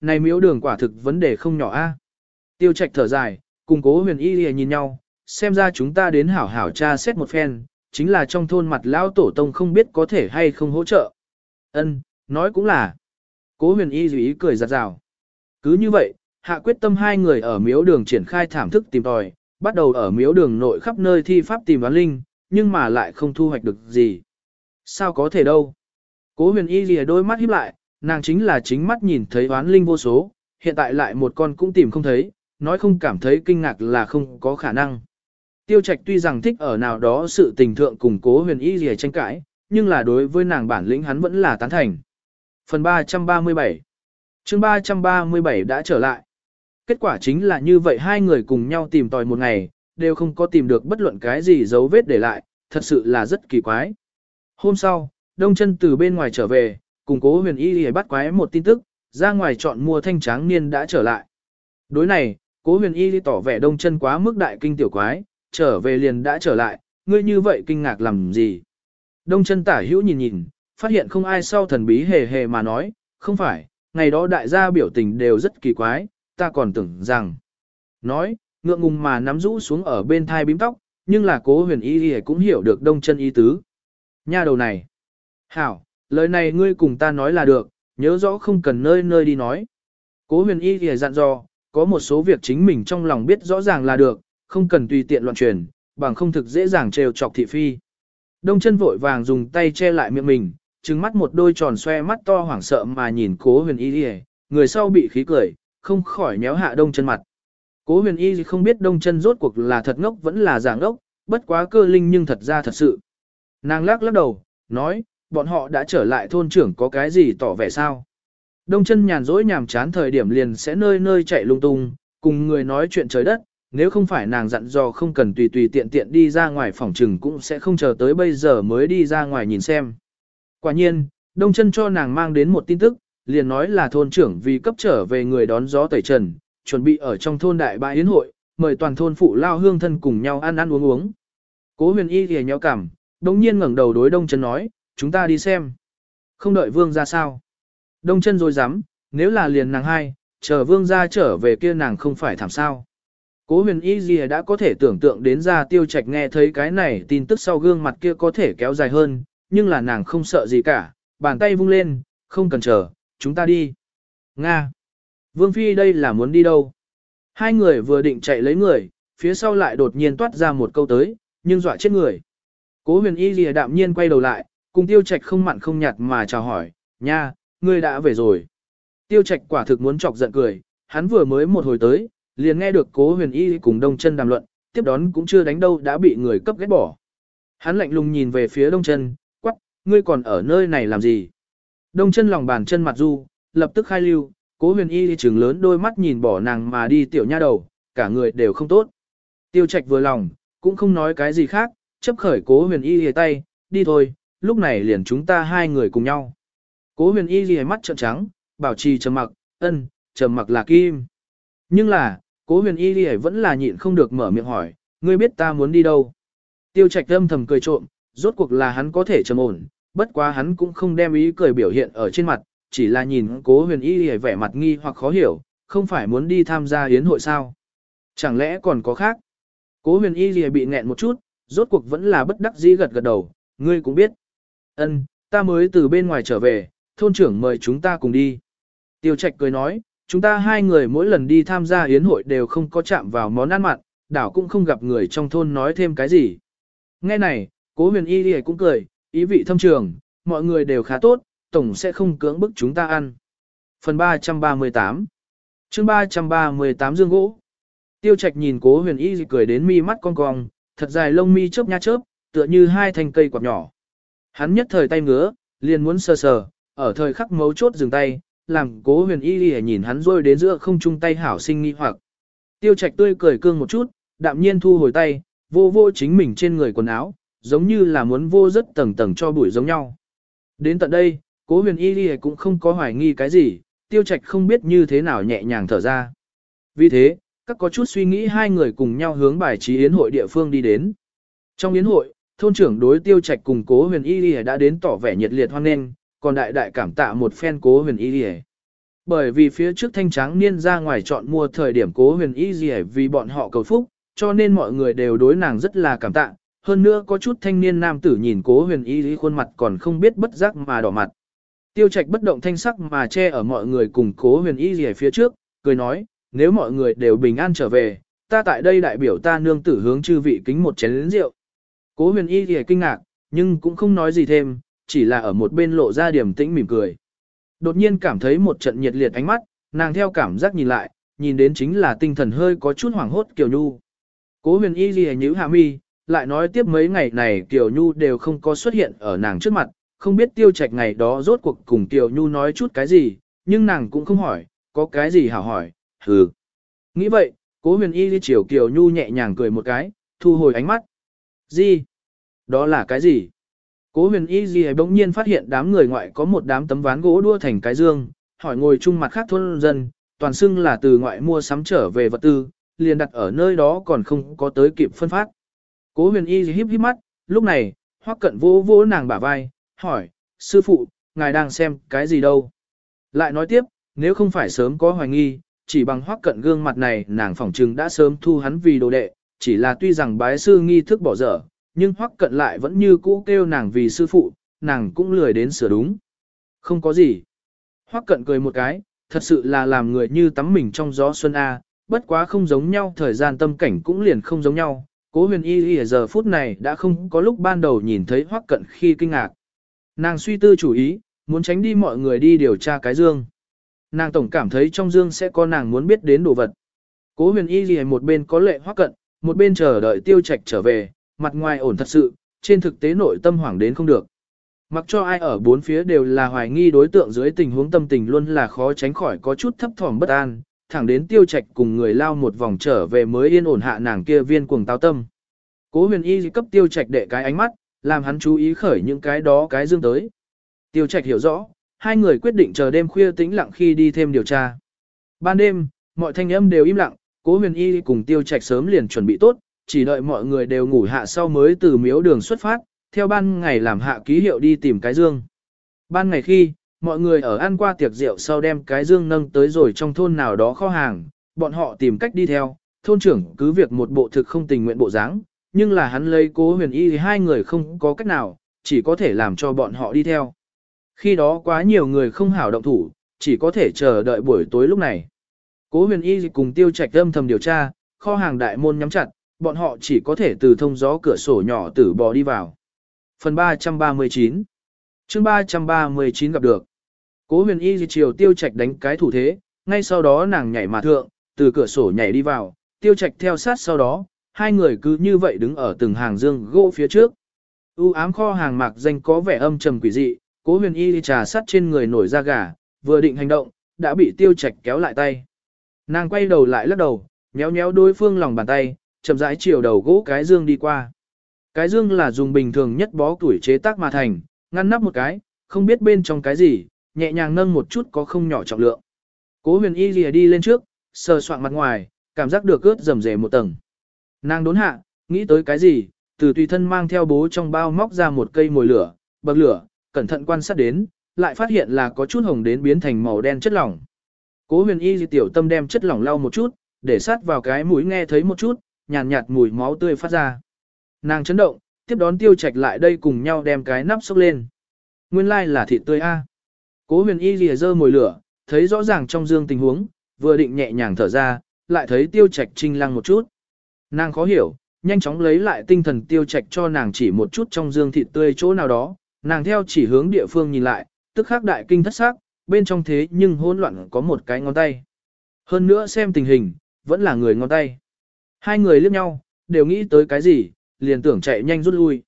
này miếu đường quả thực vấn đề không nhỏ a. Tiêu trạch thở dài, cùng cố huyền y lìa nhìn nhau, xem ra chúng ta đến hảo hảo tra xét một phen, chính là trong thôn mặt lão tổ tông không biết có thể hay không hỗ trợ. Ân, nói cũng là. Cố huyền y ý cười giặt rào. Cứ như vậy, hạ quyết tâm hai người ở miếu đường triển khai thảm thức tìm tòi, bắt đầu ở miếu đường nội khắp nơi thi pháp tìm đoán linh, nhưng mà lại không thu hoạch được gì. Sao có thể đâu? Cố huyền y lìa đôi mắt híp lại, nàng chính là chính mắt nhìn thấy đoán linh vô số, hiện tại lại một con cũng tìm không thấy, nói không cảm thấy kinh ngạc là không có khả năng. Tiêu Trạch tuy rằng thích ở nào đó sự tình thượng cùng cố huyền y gì tranh cãi, nhưng là đối với nàng bản lĩnh hắn vẫn là tán thành. Phần 337 chương 337 đã trở lại. Kết quả chính là như vậy hai người cùng nhau tìm tòi một ngày, đều không có tìm được bất luận cái gì dấu vết để lại, thật sự là rất kỳ quái. Hôm sau, Đông chân từ bên ngoài trở về, cùng cố huyền y y bắt quái một tin tức, ra ngoài chọn mua thanh tráng niên đã trở lại. Đối này, cố huyền y tỏ vẻ đông chân quá mức đại kinh tiểu quái, trở về liền đã trở lại, ngươi như vậy kinh ngạc làm gì. Đông chân tả hữu nhìn nhìn, phát hiện không ai sau thần bí hề hề mà nói, không phải, ngày đó đại gia biểu tình đều rất kỳ quái, ta còn tưởng rằng. Nói, ngượng ngùng mà nắm rũ xuống ở bên thai bím tóc, nhưng là cố huyền y cũng hiểu được đông chân ý tứ. Nha đầu này. Hảo, lời này ngươi cùng ta nói là được, nhớ rõ không cần nơi nơi đi nói. Cố huyền y thì dặn dò, có một số việc chính mình trong lòng biết rõ ràng là được, không cần tùy tiện loạn truyền, bằng không thực dễ dàng trêu chọc thị phi. Đông chân vội vàng dùng tay che lại miệng mình, trừng mắt một đôi tròn xoe mắt to hoảng sợ mà nhìn cố huyền y thì người sau bị khí cười, không khỏi nhéo hạ đông chân mặt. Cố huyền y không biết đông chân rốt cuộc là thật ngốc vẫn là giả ngốc, bất quá cơ linh nhưng thật ra thật sự. Nàng lắc lắc đầu, nói, bọn họ đã trở lại thôn trưởng có cái gì tỏ vẻ sao. Đông chân nhàn rỗi nhàm chán thời điểm liền sẽ nơi nơi chạy lung tung, cùng người nói chuyện trời đất, nếu không phải nàng dặn dò không cần tùy tùy tiện tiện đi ra ngoài phòng trừng cũng sẽ không chờ tới bây giờ mới đi ra ngoài nhìn xem. Quả nhiên, Đông chân cho nàng mang đến một tin tức, liền nói là thôn trưởng vì cấp trở về người đón gió tẩy trần, chuẩn bị ở trong thôn đại bãi yến hội, mời toàn thôn phụ lao hương thân cùng nhau ăn ăn uống uống. Cố huyền y thì nhéo cảm, đồng nhiên ngẩng đầu đối Đông chân nói, chúng ta đi xem. Không đợi vương ra sao. Đông chân rồi dám, nếu là liền nàng hai, chờ vương ra trở về kia nàng không phải thảm sao. Cố huyền y gì đã có thể tưởng tượng đến ra tiêu trạch nghe thấy cái này tin tức sau gương mặt kia có thể kéo dài hơn, nhưng là nàng không sợ gì cả, bàn tay vung lên, không cần chờ, chúng ta đi. Nga. Vương Phi đây là muốn đi đâu? Hai người vừa định chạy lấy người, phía sau lại đột nhiên toát ra một câu tới, nhưng dọa chết người. Cố huyền y gì đạm nhiên quay đầu lại, cùng tiêu trạch không mặn không nhạt mà chào hỏi, nha, ngươi đã về rồi. Tiêu trạch quả thực muốn chọc giận cười, hắn vừa mới một hồi tới, liền nghe được cố huyền y cùng đông chân đàm luận, tiếp đón cũng chưa đánh đâu đã bị người cấp ghét bỏ. Hắn lạnh lùng nhìn về phía đông chân, quắc, ngươi còn ở nơi này làm gì? Đông chân lòng bàn chân mặt du, lập tức khai lưu, cố huyền y trừng lớn đôi mắt nhìn bỏ nàng mà đi tiểu nha đầu, cả người đều không tốt. Tiêu trạch vừa lòng, cũng không nói cái gì khác, chấp khởi cố huyền y lìa tay, đi thôi, lúc này liền chúng ta hai người cùng nhau. Cố huyền y lìa mắt trợn trắng, bảo trì trầm mặc, ân, trầm mặc là kim. Nhưng là, cố huyền y lìa vẫn là nhịn không được mở miệng hỏi, ngươi biết ta muốn đi đâu. Tiêu trạch âm thầm cười trộm, rốt cuộc là hắn có thể trầm ổn, bất quá hắn cũng không đem ý cười biểu hiện ở trên mặt, chỉ là nhìn cố huyền y lìa vẻ mặt nghi hoặc khó hiểu, không phải muốn đi tham gia yến hội sao. Chẳng lẽ còn có khác? Cố huyền y lìa bị nghẹn một chút, rốt cuộc vẫn là bất đắc dĩ gật gật đầu, ngươi cũng biết. Ân, ta mới từ bên ngoài trở về, thôn trưởng mời chúng ta cùng đi. Tiêu Trạch cười nói, chúng ta hai người mỗi lần đi tham gia yến hội đều không có chạm vào món ăn mặn, đảo cũng không gặp người trong thôn nói thêm cái gì. Nghe này, cố huyền y đi cũng cười, ý vị thâm trường, mọi người đều khá tốt, tổng sẽ không cưỡng bức chúng ta ăn. Phần 338 chương 338 dương gỗ Tiêu Trạch nhìn cố huyền y cười đến mi mắt cong cong, thật dài lông mi chớp nha chớp, tựa như hai thanh cây quạt nhỏ. Hắn nhất thời tay ngứa, liền muốn sờ sờ, ở thời khắc mấu chốt dừng tay, làm cố huyền y đi nhìn hắn rôi đến giữa không chung tay hảo sinh nghi hoặc. Tiêu trạch tươi cười cương một chút, đạm nhiên thu hồi tay, vô vô chính mình trên người quần áo, giống như là muốn vô rất tầng tầng cho bụi giống nhau. Đến tận đây, cố huyền y đi cũng không có hoài nghi cái gì, tiêu trạch không biết như thế nào nhẹ nhàng thở ra. Vì thế, các có chút suy nghĩ hai người cùng nhau hướng bài trí yến hội địa phương đi đến. Trong yến hội, thôn trưởng đối tiêu trạch cùng cố huyền y đã đến tỏ vẻ nhiệt liệt hoan nghênh, còn đại đại cảm tạ một phen cố huyền y Bởi vì phía trước thanh tráng niên ra ngoài chọn mua thời điểm cố huyền y lìa vì bọn họ cầu phúc, cho nên mọi người đều đối nàng rất là cảm tạ. Hơn nữa có chút thanh niên nam tử nhìn cố huyền y lý khuôn mặt còn không biết bất giác mà đỏ mặt. Tiêu trạch bất động thanh sắc mà che ở mọi người cùng cố huyền y gì phía trước, cười nói, nếu mọi người đều bình an trở về, ta tại đây đại biểu ta nương tử hướng chư vị kính một chén lĩnh rượu. Cố huyền y thì kinh ngạc, nhưng cũng không nói gì thêm, chỉ là ở một bên lộ ra điểm tĩnh mỉm cười. Đột nhiên cảm thấy một trận nhiệt liệt ánh mắt, nàng theo cảm giác nhìn lại, nhìn đến chính là tinh thần hơi có chút hoảng hốt Kiều Nhu. Cố huyền y ghi nhíu hạ mi, lại nói tiếp mấy ngày này Kiều Nhu đều không có xuất hiện ở nàng trước mặt, không biết tiêu trạch ngày đó rốt cuộc cùng Kiều Nhu nói chút cái gì, nhưng nàng cũng không hỏi, có cái gì hảo hỏi, hừ. Nghĩ vậy, cố huyền y đi chiều Kiều Nhu nhẹ nhàng cười một cái, thu hồi ánh mắt. Gì? Đó là cái gì? Cố huyền y gì bỗng nhiên phát hiện đám người ngoại có một đám tấm ván gỗ đua thành cái dương, hỏi ngồi chung mặt khác thôn dân, toàn xưng là từ ngoại mua sắm trở về vật tư, liền đặt ở nơi đó còn không có tới kịp phân phát. Cố huyền y híp híp mắt, lúc này, hoắc cận vỗ vỗ nàng bả vai, hỏi, sư phụ, ngài đang xem cái gì đâu? Lại nói tiếp, nếu không phải sớm có hoài nghi, chỉ bằng hoắc cận gương mặt này nàng phỏng trừng đã sớm thu hắn vì đồ đệ, chỉ là tuy rằng bái sư nghi thức bỏ dở, nhưng hoắc cận lại vẫn như cũ kêu nàng vì sư phụ, nàng cũng lười đến sửa đúng. Không có gì. Hoắc cận cười một cái, thật sự là làm người như tắm mình trong gió xuân A, bất quá không giống nhau thời gian tâm cảnh cũng liền không giống nhau. Cố huyền y y giờ phút này đã không có lúc ban đầu nhìn thấy hoắc cận khi kinh ngạc. Nàng suy tư chủ ý, muốn tránh đi mọi người đi điều tra cái dương. Nàng tổng cảm thấy trong dương sẽ có nàng muốn biết đến đồ vật. Cố huyền y gì một bên có lệ hoắc cận, một bên chờ đợi tiêu trạch trở về, mặt ngoài ổn thật sự, trên thực tế nội tâm hoảng đến không được. Mặc cho ai ở bốn phía đều là hoài nghi đối tượng dưới tình huống tâm tình luôn là khó tránh khỏi có chút thấp thỏm bất an, thẳng đến tiêu trạch cùng người lao một vòng trở về mới yên ổn hạ nàng kia viên cuồng táo tâm. Cố huyền y cấp tiêu trạch đệ cái ánh mắt, làm hắn chú ý khởi những cái đó cái dương tới. Tiêu trạch hiểu rõ, hai người quyết định chờ đêm khuya tĩnh lặng khi đi thêm điều tra. Ban đêm, mọi thanh âm đều im lặng, cố huyền y cùng tiêu trạch sớm liền chuẩn bị tốt, chỉ đợi mọi người đều ngủ hạ sau mới từ miếu đường xuất phát, theo ban ngày làm hạ ký hiệu đi tìm cái dương. Ban ngày khi, mọi người ở ăn qua tiệc rượu sau đem cái dương nâng tới rồi trong thôn nào đó kho hàng, bọn họ tìm cách đi theo, thôn trưởng cứ việc một bộ thực không tình nguyện bộ dáng, nhưng là hắn lấy cố huyền y thì hai người không có cách nào, chỉ có thể làm cho bọn họ đi theo. Khi đó quá nhiều người không hảo động thủ, chỉ có thể chờ đợi buổi tối lúc này. Cố huyền y cùng tiêu trạch âm thầm điều tra, kho hàng đại môn nhắm chặt, bọn họ chỉ có thể từ thông gió cửa sổ nhỏ tử bò đi vào. Phần 339 chương 339 gặp được. Cố huyền y chiều tiêu trạch đánh cái thủ thế, ngay sau đó nàng nhảy mà thượng, từ cửa sổ nhảy đi vào, tiêu trạch theo sát sau đó, hai người cứ như vậy đứng ở từng hàng dương gỗ phía trước. U ám kho hàng mạc danh có vẻ âm trầm quỷ dị, cố huyền y trà sắt trên người nổi da gà, vừa định hành động, đã bị tiêu trạch kéo lại tay. Nàng quay đầu lại lắc đầu, nhéo nhéo đối phương lòng bàn tay, chậm rãi chiều đầu gỗ cái dương đi qua. Cái dương là dùng bình thường nhất bó tuổi chế tác mà thành, ngăn nắp một cái, không biết bên trong cái gì, nhẹ nhàng nâng một chút có không nhỏ trọng lượng. Cố huyền y lìa đi lên trước, sờ soạn mặt ngoài, cảm giác được ướt rầm rề một tầng. Nàng đốn hạ, nghĩ tới cái gì, từ tùy thân mang theo bố trong bao móc ra một cây mồi lửa, bậc lửa, cẩn thận quan sát đến, lại phát hiện là có chút hồng đến biến thành màu đen chất lỏng. Cố huyền y tiểu tâm đem chất lỏng lau một chút, để sát vào cái mũi nghe thấy một chút, nhàn nhạt, nhạt mùi máu tươi phát ra. Nàng chấn động, tiếp đón tiêu trạch lại đây cùng nhau đem cái nắp xốc lên. Nguyên lai like là thịt tươi A. Cố huyền y lìa dơ mồi lửa, thấy rõ ràng trong dương tình huống, vừa định nhẹ nhàng thở ra, lại thấy tiêu trạch trinh lăng một chút. Nàng khó hiểu, nhanh chóng lấy lại tinh thần tiêu trạch cho nàng chỉ một chút trong dương thịt tươi chỗ nào đó, nàng theo chỉ hướng địa phương nhìn lại, tức khắc đại kinh thất xác, bên trong thế nhưng hỗn loạn có một cái ngón tay. Hơn nữa xem tình hình, vẫn là người ngón tay. Hai người liếc nhau, đều nghĩ tới cái gì, liền tưởng chạy nhanh rút lui.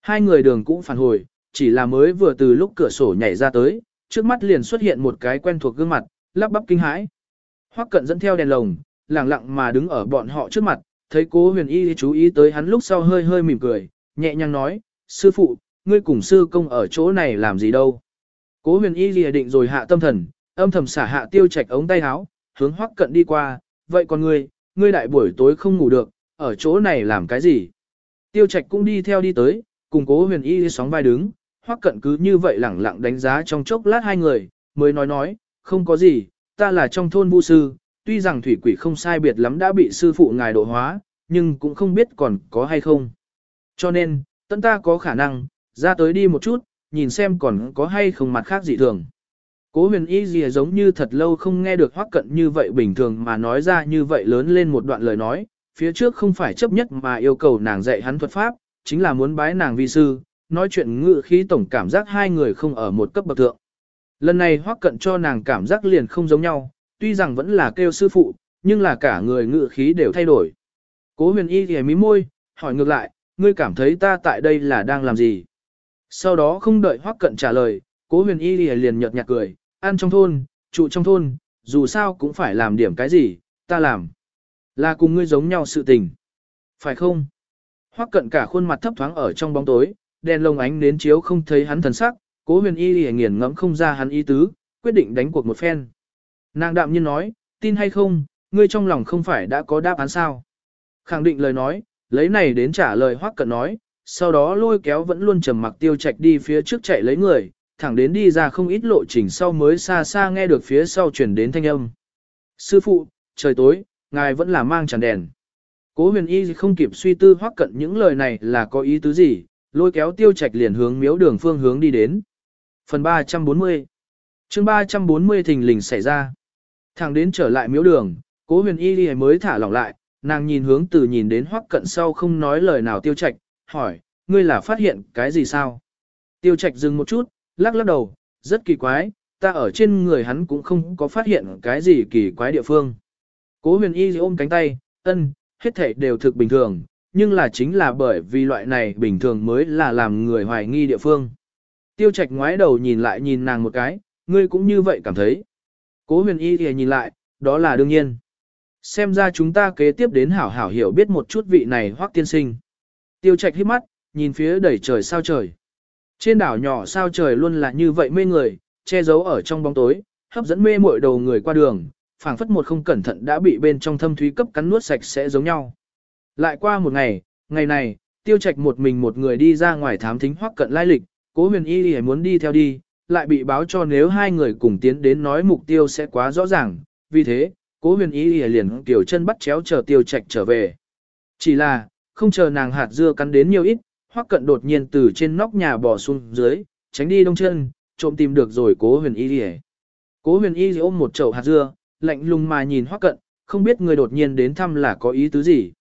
Hai người đường cũng phản hồi, chỉ là mới vừa từ lúc cửa sổ nhảy ra tới, trước mắt liền xuất hiện một cái quen thuộc gương mặt, lắp bắp kinh hãi. Hoắc cận dẫn theo đèn lồng, lặng lặng mà đứng ở bọn họ trước mặt, thấy cố huyền y chú ý tới hắn lúc sau hơi hơi mỉm cười, nhẹ nhàng nói, sư phụ, ngươi cùng sư công ở chỗ này làm gì đâu. Cố huyền y lìa định rồi hạ tâm thần, âm thầm xả hạ tiêu trạch ống tay áo, hướng hoắc cận đi qua, vậy còn ngươi, ngươi đại buổi tối không ngủ được, ở chỗ này làm cái gì? Tiêu Trạch cũng đi theo đi tới, cùng cố huyền y sóng vai đứng, hoắc cận cứ như vậy lẳng lặng đánh giá trong chốc lát hai người, mới nói nói, không có gì, ta là trong thôn vu sư, tuy rằng thủy quỷ không sai biệt lắm đã bị sư phụ ngài độ hóa, nhưng cũng không biết còn có hay không. Cho nên, tận ta có khả năng, ra tới đi một chút, nhìn xem còn có hay không mặt khác dị thường. Cố huyền y gì giống như thật lâu không nghe được hoắc cận như vậy bình thường mà nói ra như vậy lớn lên một đoạn lời nói, phía trước không phải chấp nhất mà yêu cầu nàng dạy hắn thuật pháp, chính là muốn bái nàng vi sư, nói chuyện ngự khí tổng cảm giác hai người không ở một cấp bậc thượng. Lần này hoắc cận cho nàng cảm giác liền không giống nhau, tuy rằng vẫn là kêu sư phụ, nhưng là cả người ngự khí đều thay đổi. Cố huyền y thì mí môi, hỏi ngược lại, ngươi cảm thấy ta tại đây là đang làm gì? Sau đó không đợi hoắc cận trả lời, cố huyền y liền nhợt nhạt cười, ăn trong thôn, trụ trong thôn, dù sao cũng phải làm điểm cái gì, ta làm. Là cùng ngươi giống nhau sự tình. Phải không? Hoắc cận cả khuôn mặt thấp thoáng ở trong bóng tối, đèn lồng ánh nến chiếu không thấy hắn thần sắc, cố huyền y lìa nghiền ngẫm không ra hắn ý tứ, quyết định đánh cuộc một phen. Nàng đạm nhiên nói, tin hay không, ngươi trong lòng không phải đã có đáp án sao. Khẳng định lời nói, lấy này đến trả lời Hoắc cận nói, sau đó lôi kéo vẫn luôn trầm mặc tiêu trạch đi phía trước chạy lấy người, thẳng đến đi ra không ít lộ trình sau mới xa xa nghe được phía sau chuyển đến thanh âm. Sư phụ, trời tối, ngài vẫn là mang tràn đèn. Cố huyền y không kịp suy tư hoắc cận những lời này là có ý tứ gì, lôi kéo tiêu trạch liền hướng miếu đường phương hướng đi đến. Phần 340 chương 340 thình lình xảy ra. Thẳng đến trở lại miếu đường, cố huyền y mới thả lỏng lại, nàng nhìn hướng từ nhìn đến hoắc cận sau không nói lời nào tiêu trạch, hỏi, ngươi là phát hiện cái gì sao? Tiêu trạch dừng một chút, lắc lắc đầu, rất kỳ quái, ta ở trên người hắn cũng không có phát hiện cái gì kỳ quái địa phương. Cố huyền y ôm cánh tay, ân, hết thảy đều thực bình thường, nhưng là chính là bởi vì loại này bình thường mới là làm người hoài nghi địa phương. Tiêu trạch ngoái đầu nhìn lại nhìn nàng một cái, ngươi cũng như vậy cảm thấy. Cố huyền y thì nhìn lại, đó là đương nhiên. Xem ra chúng ta kế tiếp đến hảo hảo hiểu biết một chút vị này hoắc tiên sinh. Tiêu trạch hít mắt, nhìn phía đầy trời sao trời. Trên đảo nhỏ sao trời luôn là như vậy mê người, che giấu ở trong bóng tối, hấp dẫn mê muội đầu người qua đường, phảng phất một không cẩn thận đã bị bên trong thâm thúy cấp cắn nuốt sạch sẽ giống nhau. Lại qua một ngày, ngày này, tiêu trạch một mình một người đi ra ngoài thám thính hoắc cận lai lịch, cố huyền y thì muốn đi theo đi, lại bị báo cho nếu hai người cùng tiến đến nói mục tiêu sẽ quá rõ ràng, vì thế, cố huyền y liền kiểu chân bắt chéo chờ tiêu trạch trở về. Chỉ là, không chờ nàng hạt dưa cắn đến nhiều ít, hoắc cận đột nhiên từ trên nóc nhà bò xuống dưới, tránh đi đông chân, trộm tìm được rồi cố huyền y đi Cố huyền y ôm một chậu hạt dưa, lạnh lùng mà nhìn hoắc cận, không biết người đột nhiên đến thăm là có ý tứ gì.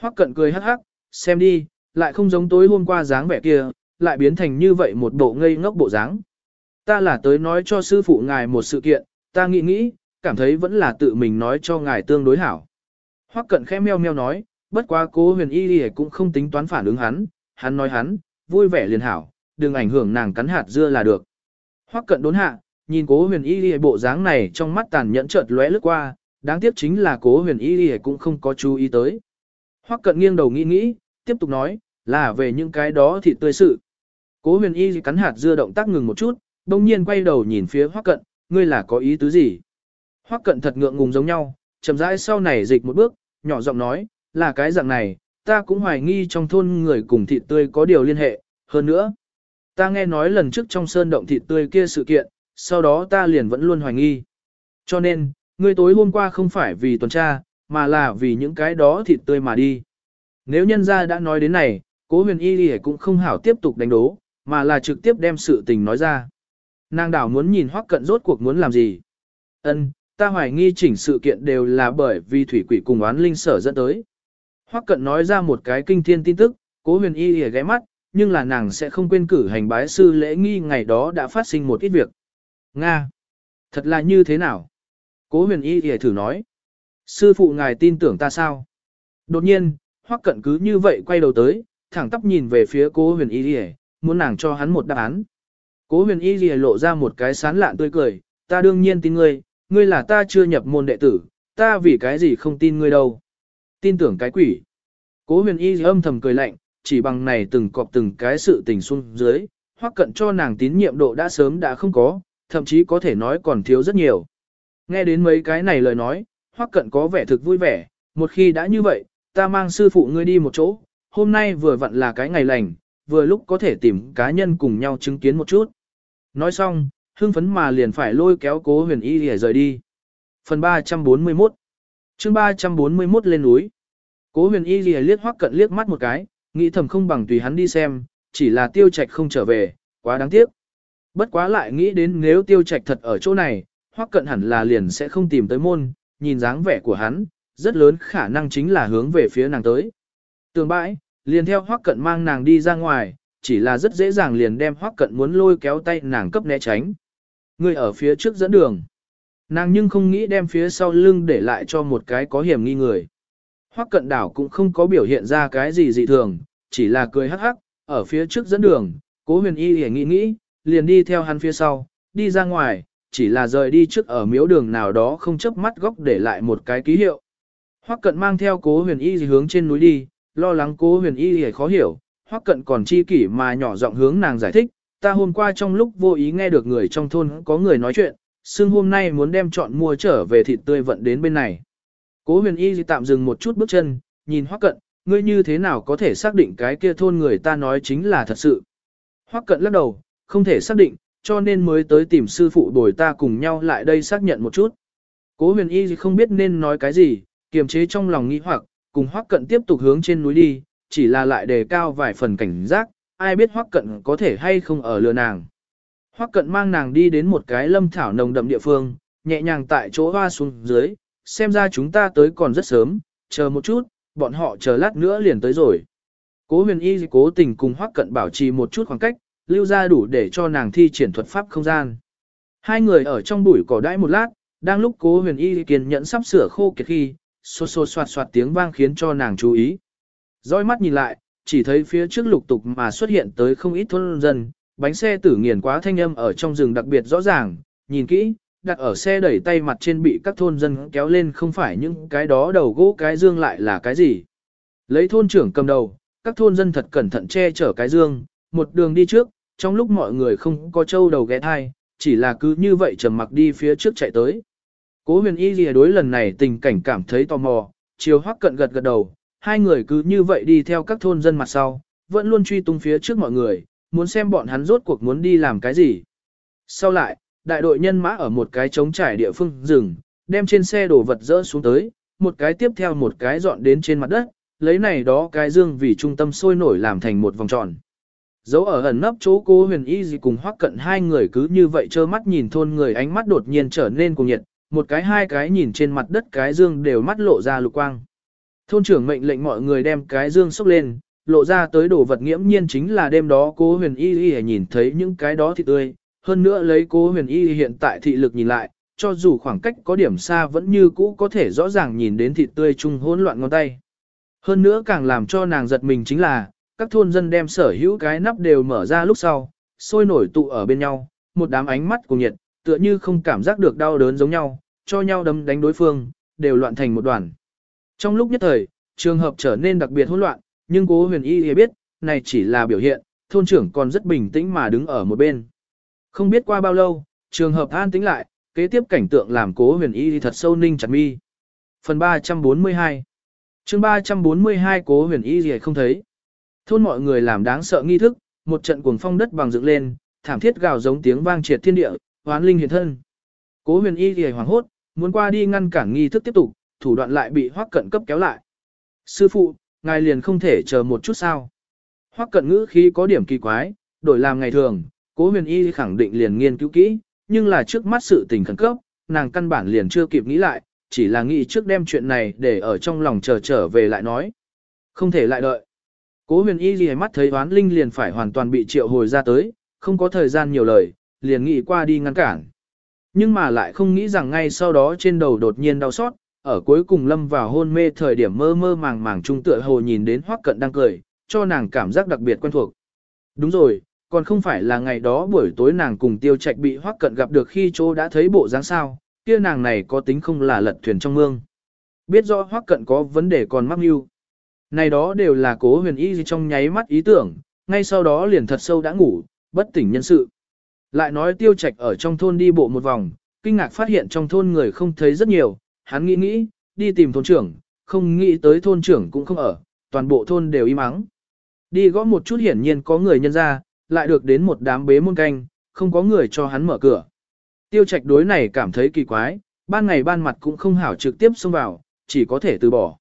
Hoắc cận cười hắc hắc, xem đi, lại không giống tối hôm qua dáng vẻ kia, lại biến thành như vậy một bộ ngây ngốc bộ dáng. Ta là tới nói cho sư phụ ngài một sự kiện, ta nghĩ nghĩ, cảm thấy vẫn là tự mình nói cho ngài tương đối hảo. Hoắc cận khẽ meo meo nói, bất quá cố huyền y đi cũng không tính toán phản ứng hắn, hắn nói hắn, vui vẻ liền hảo, đừng ảnh hưởng nàng cắn hạt dưa là được. Hoắc cận đốn hạ, nhìn cố huyền y đi bộ dáng này trong mắt tàn nhẫn chợt lóe lướt qua, đáng tiếc chính là cố huyền y đi cũng không có chú ý tới. Hoắc cận nghiêng đầu nghĩ nghĩ, tiếp tục nói, là về những cái đó thì tươi sự. Cố huyền y cắn hạt dưa động tác ngừng một chút, đông nhiên quay đầu nhìn phía Hoắc cận, ngươi là có ý tứ gì? Hoắc cận thật ngượng ngùng giống nhau, chậm rãi sau này dịch một bước, nhỏ giọng nói, là cái dạng này, ta cũng hoài nghi trong thôn người cùng thịt tươi có điều liên hệ, hơn nữa. Ta nghe nói lần trước trong sơn động thịt tươi kia sự kiện, sau đó ta liền vẫn luôn hoài nghi. Cho nên, ngươi tối hôm qua không phải vì tuần tra, mà là vì những cái đó thịt tươi mà đi. Nếu nhân gia đã nói đến này, cố huyền y thì cũng không hảo tiếp tục đánh đố, mà là trực tiếp đem sự tình nói ra. Nàng đảo muốn nhìn hoắc cận rốt cuộc muốn làm gì. Ân, ta hoài nghi chỉnh sự kiện đều là bởi vì thủy quỷ cùng oán linh sở dẫn tới. Hoắc cận nói ra một cái kinh thiên tin tức, cố huyền y lìa ghé mắt, nhưng là nàng sẽ không quên cử hành bái sư lễ nghi ngày đó đã phát sinh một ít việc. Nga! Thật là như thế nào? Cố huyền y lìa thử nói. Sư phụ ngài tin tưởng ta sao? Đột nhiên, Hoắc cận cứ như vậy quay đầu tới, thẳng tắp nhìn về phía cố huyền y lìa, muốn nàng cho hắn một đáp án. Cố huyền y lìa lộ ra một cái sán lạn tươi cười, ta đương nhiên tin ngươi, ngươi là ta chưa nhập môn đệ tử, ta vì cái gì không tin ngươi đâu. Tin tưởng cái quỷ. Cố huyền y âm thầm cười lạnh, chỉ bằng này từng cọp từng cái sự tình xuống dưới, hoặc cận cho nàng tín nhiệm độ đã sớm đã không có, thậm chí có thể nói còn thiếu rất nhiều. Nghe đến mấy cái này lời nói, hoặc cận có vẻ thực vui vẻ, một khi đã như vậy, ta mang sư phụ ngươi đi một chỗ, hôm nay vừa vặn là cái ngày lành, vừa lúc có thể tìm cá nhân cùng nhau chứng kiến một chút. Nói xong, hưng phấn mà liền phải lôi kéo cố huyền y để rời đi. Phần 341 chương 341 lên núi. Cố huyền y lìa liếc hoắc cận liếc mắt một cái, nghĩ thầm không bằng tùy hắn đi xem, chỉ là tiêu trạch không trở về, quá đáng tiếc. Bất quá lại nghĩ đến nếu tiêu trạch thật ở chỗ này, hoắc cận hẳn là liền sẽ không tìm tới môn, nhìn dáng vẻ của hắn, rất lớn khả năng chính là hướng về phía nàng tới. Tường bãi, liền theo hoắc cận mang nàng đi ra ngoài, chỉ là rất dễ dàng liền đem hoắc cận muốn lôi kéo tay nàng cấp né tránh. Người ở phía trước dẫn đường. Nàng nhưng không nghĩ đem phía sau lưng để lại cho một cái có hiểm nghi người. Hoắc cận đảo cũng không có biểu hiện ra cái gì dị thường, chỉ là cười hắc hắc, ở phía trước dẫn đường, cố huyền y hề nghĩ nghĩ, liền đi theo hắn phía sau, đi ra ngoài, chỉ là rời đi trước ở miếu đường nào đó không chấp mắt góc để lại một cái ký hiệu. Hoắc cận mang theo cố huyền y hướng trên núi đi, lo lắng cố huyền y hề khó hiểu, Hoắc cận còn chi kỷ mà nhỏ giọng hướng nàng giải thích, ta hôm qua trong lúc vô ý nghe được người trong thôn có người nói chuyện, xương hôm nay muốn đem chọn mua trở về thịt tươi vận đến bên này. Cố huyền y tạm dừng một chút bước chân, nhìn hoắc cận, ngươi như thế nào có thể xác định cái kia thôn người ta nói chính là thật sự. Hoắc cận lắc đầu, không thể xác định, cho nên mới tới tìm sư phụ bồi ta cùng nhau lại đây xác nhận một chút. Cố huyền y không biết nên nói cái gì, kiềm chế trong lòng nghĩ hoặc, cùng hoắc cận tiếp tục hướng trên núi đi, chỉ là lại đề cao vài phần cảnh giác, ai biết hoắc cận có thể hay không ở lừa nàng. Hoắc cận mang nàng đi đến một cái lâm thảo nồng đậm địa phương, nhẹ nhàng tại chỗ hoa xuống dưới, xem ra chúng ta tới còn rất sớm, chờ một chút, bọn họ chờ lát nữa liền tới rồi. Cố huyền y cố tình cùng Hoắc cận bảo trì một chút khoảng cách, lưu ra đủ để cho nàng thi triển thuật pháp không gian. Hai người ở trong bụi cỏ đãi một lát, đang lúc cố huyền y kiên nhẫn sắp sửa khô kiệt khi, xô xô soạt soạt tiếng vang khiến cho nàng chú ý. Rồi mắt nhìn lại, chỉ thấy phía trước lục tục mà xuất hiện tới không ít thôn dân, bánh xe tử nghiền quá thanh âm ở trong rừng đặc biệt rõ ràng, nhìn kỹ, đặt ở xe đẩy tay mặt trên bị các thôn dân kéo lên không phải những cái đó đầu gỗ cái dương lại là cái gì. Lấy thôn trưởng cầm đầu, các thôn dân thật cẩn thận che chở cái dương, một đường đi trước, trong lúc mọi người không có trâu đầu ghé thai, chỉ là cứ như vậy trầm mặc đi phía trước chạy tới. Cố huyền y lìa đối lần này tình cảnh cảm thấy tò mò, chiều hoắc cận gật gật đầu, hai người cứ như vậy đi theo các thôn dân mặt sau, vẫn luôn truy tung phía trước mọi người, muốn xem bọn hắn rốt cuộc muốn đi làm cái gì. Sau lại, đại đội nhân mã ở một cái trống trải địa phương rừng, đem trên xe đồ vật dỡ xuống tới, một cái tiếp theo một cái dọn đến trên mặt đất, lấy này đó cái dương vì trung tâm sôi nổi làm thành một vòng tròn. Dấu ở ẩn nấp chỗ cô huyền y gì cùng hoắc cận hai người cứ như vậy trơ mắt nhìn thôn người ánh mắt đột nhiên trở nên cuồng nhiệt, một cái hai cái nhìn trên mặt đất cái dương đều mắt lộ ra lục quang. Thôn trưởng mệnh lệnh mọi người đem cái dương xúc lên, lộ ra tới đồ vật nghiễm nhiên chính là đêm đó cô huyền y y nhìn thấy những cái đó thịt tươi, hơn nữa lấy cố huyền y hiện tại thị lực nhìn lại, cho dù khoảng cách có điểm xa vẫn như cũ có thể rõ ràng nhìn đến thịt tươi chung hỗn loạn ngón tay. Hơn nữa càng làm cho nàng giật mình chính là, các thôn dân đem sở hữu cái nắp đều mở ra lúc sau, sôi nổi tụ ở bên nhau, một đám ánh mắt cùng nhiệt, tựa như không cảm giác được đau đớn giống nhau, cho nhau đấm đánh đối phương, đều loạn thành một đoàn. Trong lúc nhất thời, trường hợp trở nên đặc biệt hỗn loạn, nhưng cố huyền y biết, này chỉ là biểu hiện, thôn trưởng còn rất bình tĩnh mà đứng ở một bên. Không biết qua bao lâu, trường hợp an tĩnh lại, kế tiếp cảnh tượng làm cố huyền y thật sâu ninh chặt mi. Phần 342 chương 342 cố huyền y gì không thấy. Thôn mọi người làm đáng sợ nghi thức, một trận cuồng phong đất bằng dựng lên, thảm thiết gào giống tiếng vang triệt thiên địa, hoán linh hiện thân. Cố huyền y gì hoảng hốt, muốn qua đi ngăn cản nghi thức tiếp tục, thủ đoạn lại bị hoác cận cấp kéo lại. Sư phụ, ngài liền không thể chờ một chút sao. Hoắc cận ngữ khí có điểm kỳ quái, đổi làm ngày thường, cố huyền y khẳng định liền nghiên cứu kỹ, nhưng là trước mắt sự tình khẩn cấp, nàng căn bản liền chưa kịp nghĩ lại, chỉ là nghĩ trước đem chuyện này để ở trong lòng chờ trở về lại nói. Không thể lại đợi. Cố huyền y gì mắt thấy oán linh liền phải hoàn toàn bị triệu hồi ra tới, không có thời gian nhiều lời, liền nghĩ qua đi ngăn cản. Nhưng mà lại không nghĩ rằng ngay sau đó trên đầu đột nhiên đau xót, ở cuối cùng lâm vào hôn mê thời điểm mơ mơ màng màng trung tựa hồ nhìn đến hoắc cận đang cười, cho nàng cảm giác đặc biệt quen thuộc. Đúng rồi, còn không phải là ngày đó buổi tối nàng cùng tiêu trạch bị hoắc cận gặp được khi chỗ đã thấy bộ dáng sao, kia nàng này có tính không là lật thuyền trong mương. Biết rõ hoắc cận có vấn đề còn mắc mưu. Này đó đều là cố huyền y trong nháy mắt ý tưởng, ngay sau đó liền thật sâu đã ngủ, bất tỉnh nhân sự. Lại nói tiêu trạch ở trong thôn đi bộ một vòng, kinh ngạc phát hiện trong thôn người không thấy rất nhiều, hắn nghĩ nghĩ, đi tìm thôn trưởng, không nghĩ tới thôn trưởng cũng không ở, toàn bộ thôn đều im ắng. Đi gõ một chút hiển nhiên có người nhân ra, lại được đến một đám bế môn canh, không có người cho hắn mở cửa. Tiêu trạch đối này cảm thấy kỳ quái, ban ngày ban mặt cũng không hảo trực tiếp xông vào, chỉ có thể từ bỏ.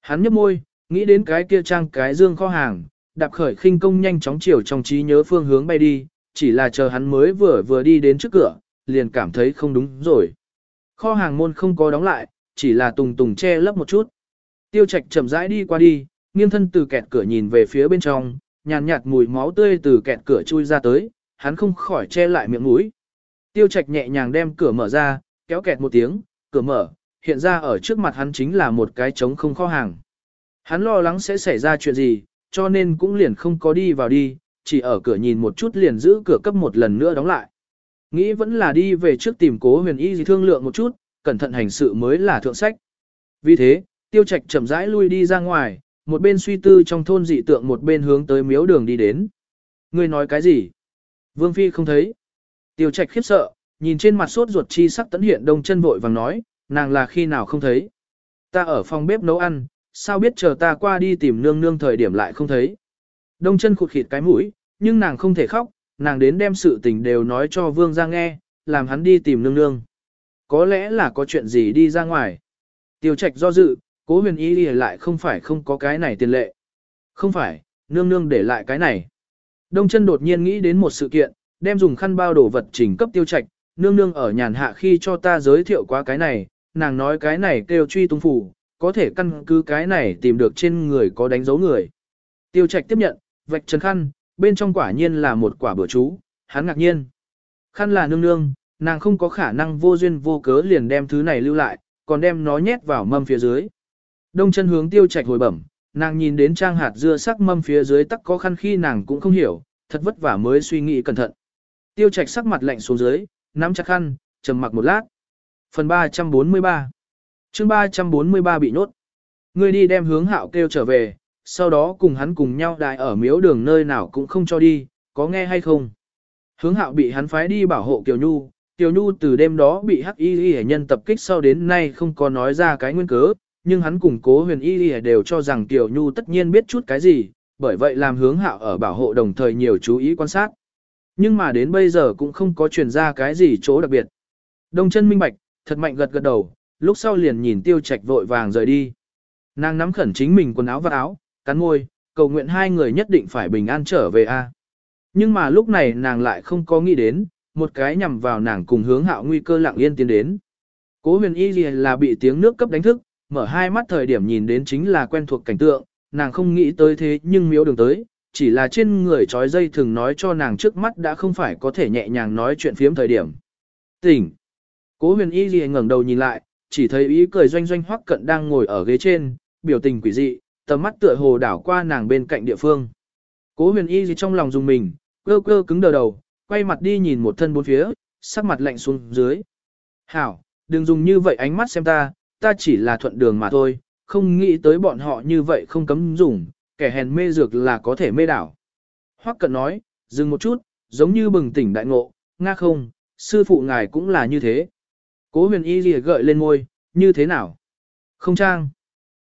Hắn nhấp môi, nghĩ đến cái kia trang cái dương kho hàng, đạp khởi khinh công nhanh chóng chiều trong trí nhớ phương hướng bay đi, chỉ là chờ hắn mới vừa vừa đi đến trước cửa, liền cảm thấy không đúng rồi. Kho hàng môn không có đóng lại, chỉ là tùng tùng che lấp một chút. Tiêu Trạch chậm rãi đi qua đi, nghiêng thân từ kẹt cửa nhìn về phía bên trong, nhàn nhạt, mùi máu tươi từ kẹt cửa chui ra tới, hắn không khỏi che lại miệng mũi. Tiêu Trạch nhẹ nhàng đem cửa mở ra, kéo kẹt một tiếng, cửa mở, hiện ra ở trước mặt hắn chính là một cái trống không kho hàng. Hắn lo lắng sẽ xảy ra chuyện gì, cho nên cũng liền không có đi vào đi, chỉ ở cửa nhìn một chút liền giữ cửa cấp một lần nữa đóng lại. Nghĩ vẫn là đi về trước tìm cố huyền y gì thương lượng một chút, cẩn thận hành sự mới là thượng sách. Vì thế, tiêu trạch chậm rãi lui đi ra ngoài, một bên suy tư trong thôn dị tượng một bên hướng tới miếu đường đi đến. Ngươi nói cái gì? Vương Phi không thấy. Tiêu trạch khiếp sợ, nhìn trên mặt sốt ruột chi sắc tấn hiện đông chân vội vàng nói, nàng là khi nào không thấy. Ta ở phòng bếp nấu ăn, sao biết chờ ta qua đi tìm nương nương thời điểm lại không thấy. Đông chân khụt khịt cái mũi, nhưng nàng không thể khóc, nàng đến đem sự tình đều nói cho vương ra nghe, làm hắn đi tìm nương nương. Có lẽ là có chuyện gì đi ra ngoài. Tiêu trạch do dự, cố huyền y lại không phải không có cái này tiền lệ. Không phải, nương nương để lại cái này. Đông chân đột nhiên nghĩ đến một sự kiện, đem dùng khăn bao đồ vật chỉnh cấp tiêu trạch, nương nương ở nhàn hạ khi cho ta giới thiệu qua cái này, nàng nói cái này kêu truy tung phủ, có thể căn cứ cái này tìm được trên người có đánh dấu người. Tiêu trạch tiếp nhận, vạch trần khăn, bên trong quả nhiên là một quả bữa chú, hắn ngạc nhiên. Khăn là nương nương, nàng không có khả năng vô duyên vô cớ liền đem thứ này lưu lại, còn đem nó nhét vào mâm phía dưới. Đông chân hướng tiêu trạch hồi bẩm, nàng nhìn đến trang hạt dưa sắc mâm phía dưới tắc có khăn khi nàng cũng không hiểu, thật vất vả mới suy nghĩ cẩn thận. Tiêu trạch sắc mặt lạnh xuống dưới, nắm chặt khăn, trầm mặc một lát. Phần 343 chương 343 bị nhốt. Ngươi đi đem hướng hạo kêu trở về, sau đó cùng hắn cùng nhau đại ở miếu đường nơi nào cũng không cho đi, có nghe hay không? Hướng hạo bị hắn phái đi bảo hộ Kiều Nhu, Kiều Nhu từ đêm đó bị hắc y hệ nhân tập kích sau đến nay không có nói ra cái nguyên cớ, nhưng hắn cùng cố huyền y đều cho rằng Tiểu Nhu tất nhiên biết chút cái gì, bởi vậy làm hướng hạo ở bảo hộ đồng thời nhiều chú ý quan sát. Nhưng mà đến bây giờ cũng không có truyền ra cái gì chỗ đặc biệt. Đông chân minh bạch, thật mạnh gật gật đầu, lúc sau liền nhìn tiêu trạch vội vàng rời đi. Nàng nắm khẩn chính mình quần áo và áo, cắn môi, cầu nguyện hai người nhất định phải bình an trở về a. Nhưng mà lúc này nàng lại không có nghĩ đến, một cái nhằm vào nàng cùng hướng hạo nguy cơ lặng yên tiến đến. Cố huyền y là bị tiếng nước cấp đánh thức, mở hai mắt thời điểm nhìn đến chính là quen thuộc cảnh tượng, nàng không nghĩ tới thế nhưng miếu đường tới, chỉ là trên người trói dây thường nói cho nàng trước mắt đã không phải có thể nhẹ nhàng nói chuyện phiếm thời điểm. Tỉnh! Cố huyền y gì ngẩng đầu nhìn lại, chỉ thấy ý cười doanh doanh hoắc cận đang ngồi ở ghế trên, biểu tình quỷ dị, tầm mắt tựa hồ đảo qua nàng bên cạnh địa phương. Cố huyền y gì trong lòng dùng mình, cơ cơ cứng đờ đầu, quay mặt đi nhìn một thân bốn phía, sắc mặt lạnh xuống dưới. Hảo, đừng dùng như vậy ánh mắt xem ta, ta chỉ là thuận đường mà thôi, không nghĩ tới bọn họ như vậy không cấm dùng, kẻ hèn mê dược là có thể mê đảo. Hoắc cận nói, dừng một chút, giống như bừng tỉnh đại ngộ, nga không, sư phụ ngài cũng là như thế. Cố huyền y lìa gợi lên ngôi, như thế nào? Không trang.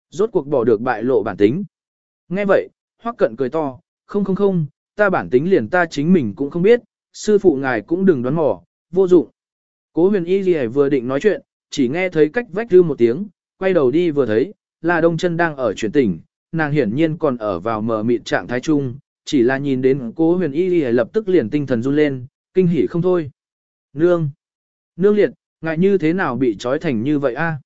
Rốt cuộc bỏ được bại lộ bản tính. Nghe vậy, Hoắc cận cười to, không không không, ta bản tính liền ta chính mình cũng không biết, sư phụ ngài cũng đừng đoán mò, vô dụng. Cố huyền y lìa vừa định nói chuyện, chỉ nghe thấy cách vách rư một tiếng, quay đầu đi vừa thấy, là đông chân đang ở chuyển tỉnh, nàng hiển nhiên còn ở vào mờ mịn trạng thái chung, chỉ là nhìn đến cố huyền y lìa lập tức liền tinh thần run lên, kinh hỉ không thôi. Nương! Nương liệt, ngại như thế nào bị trói thành như vậy a?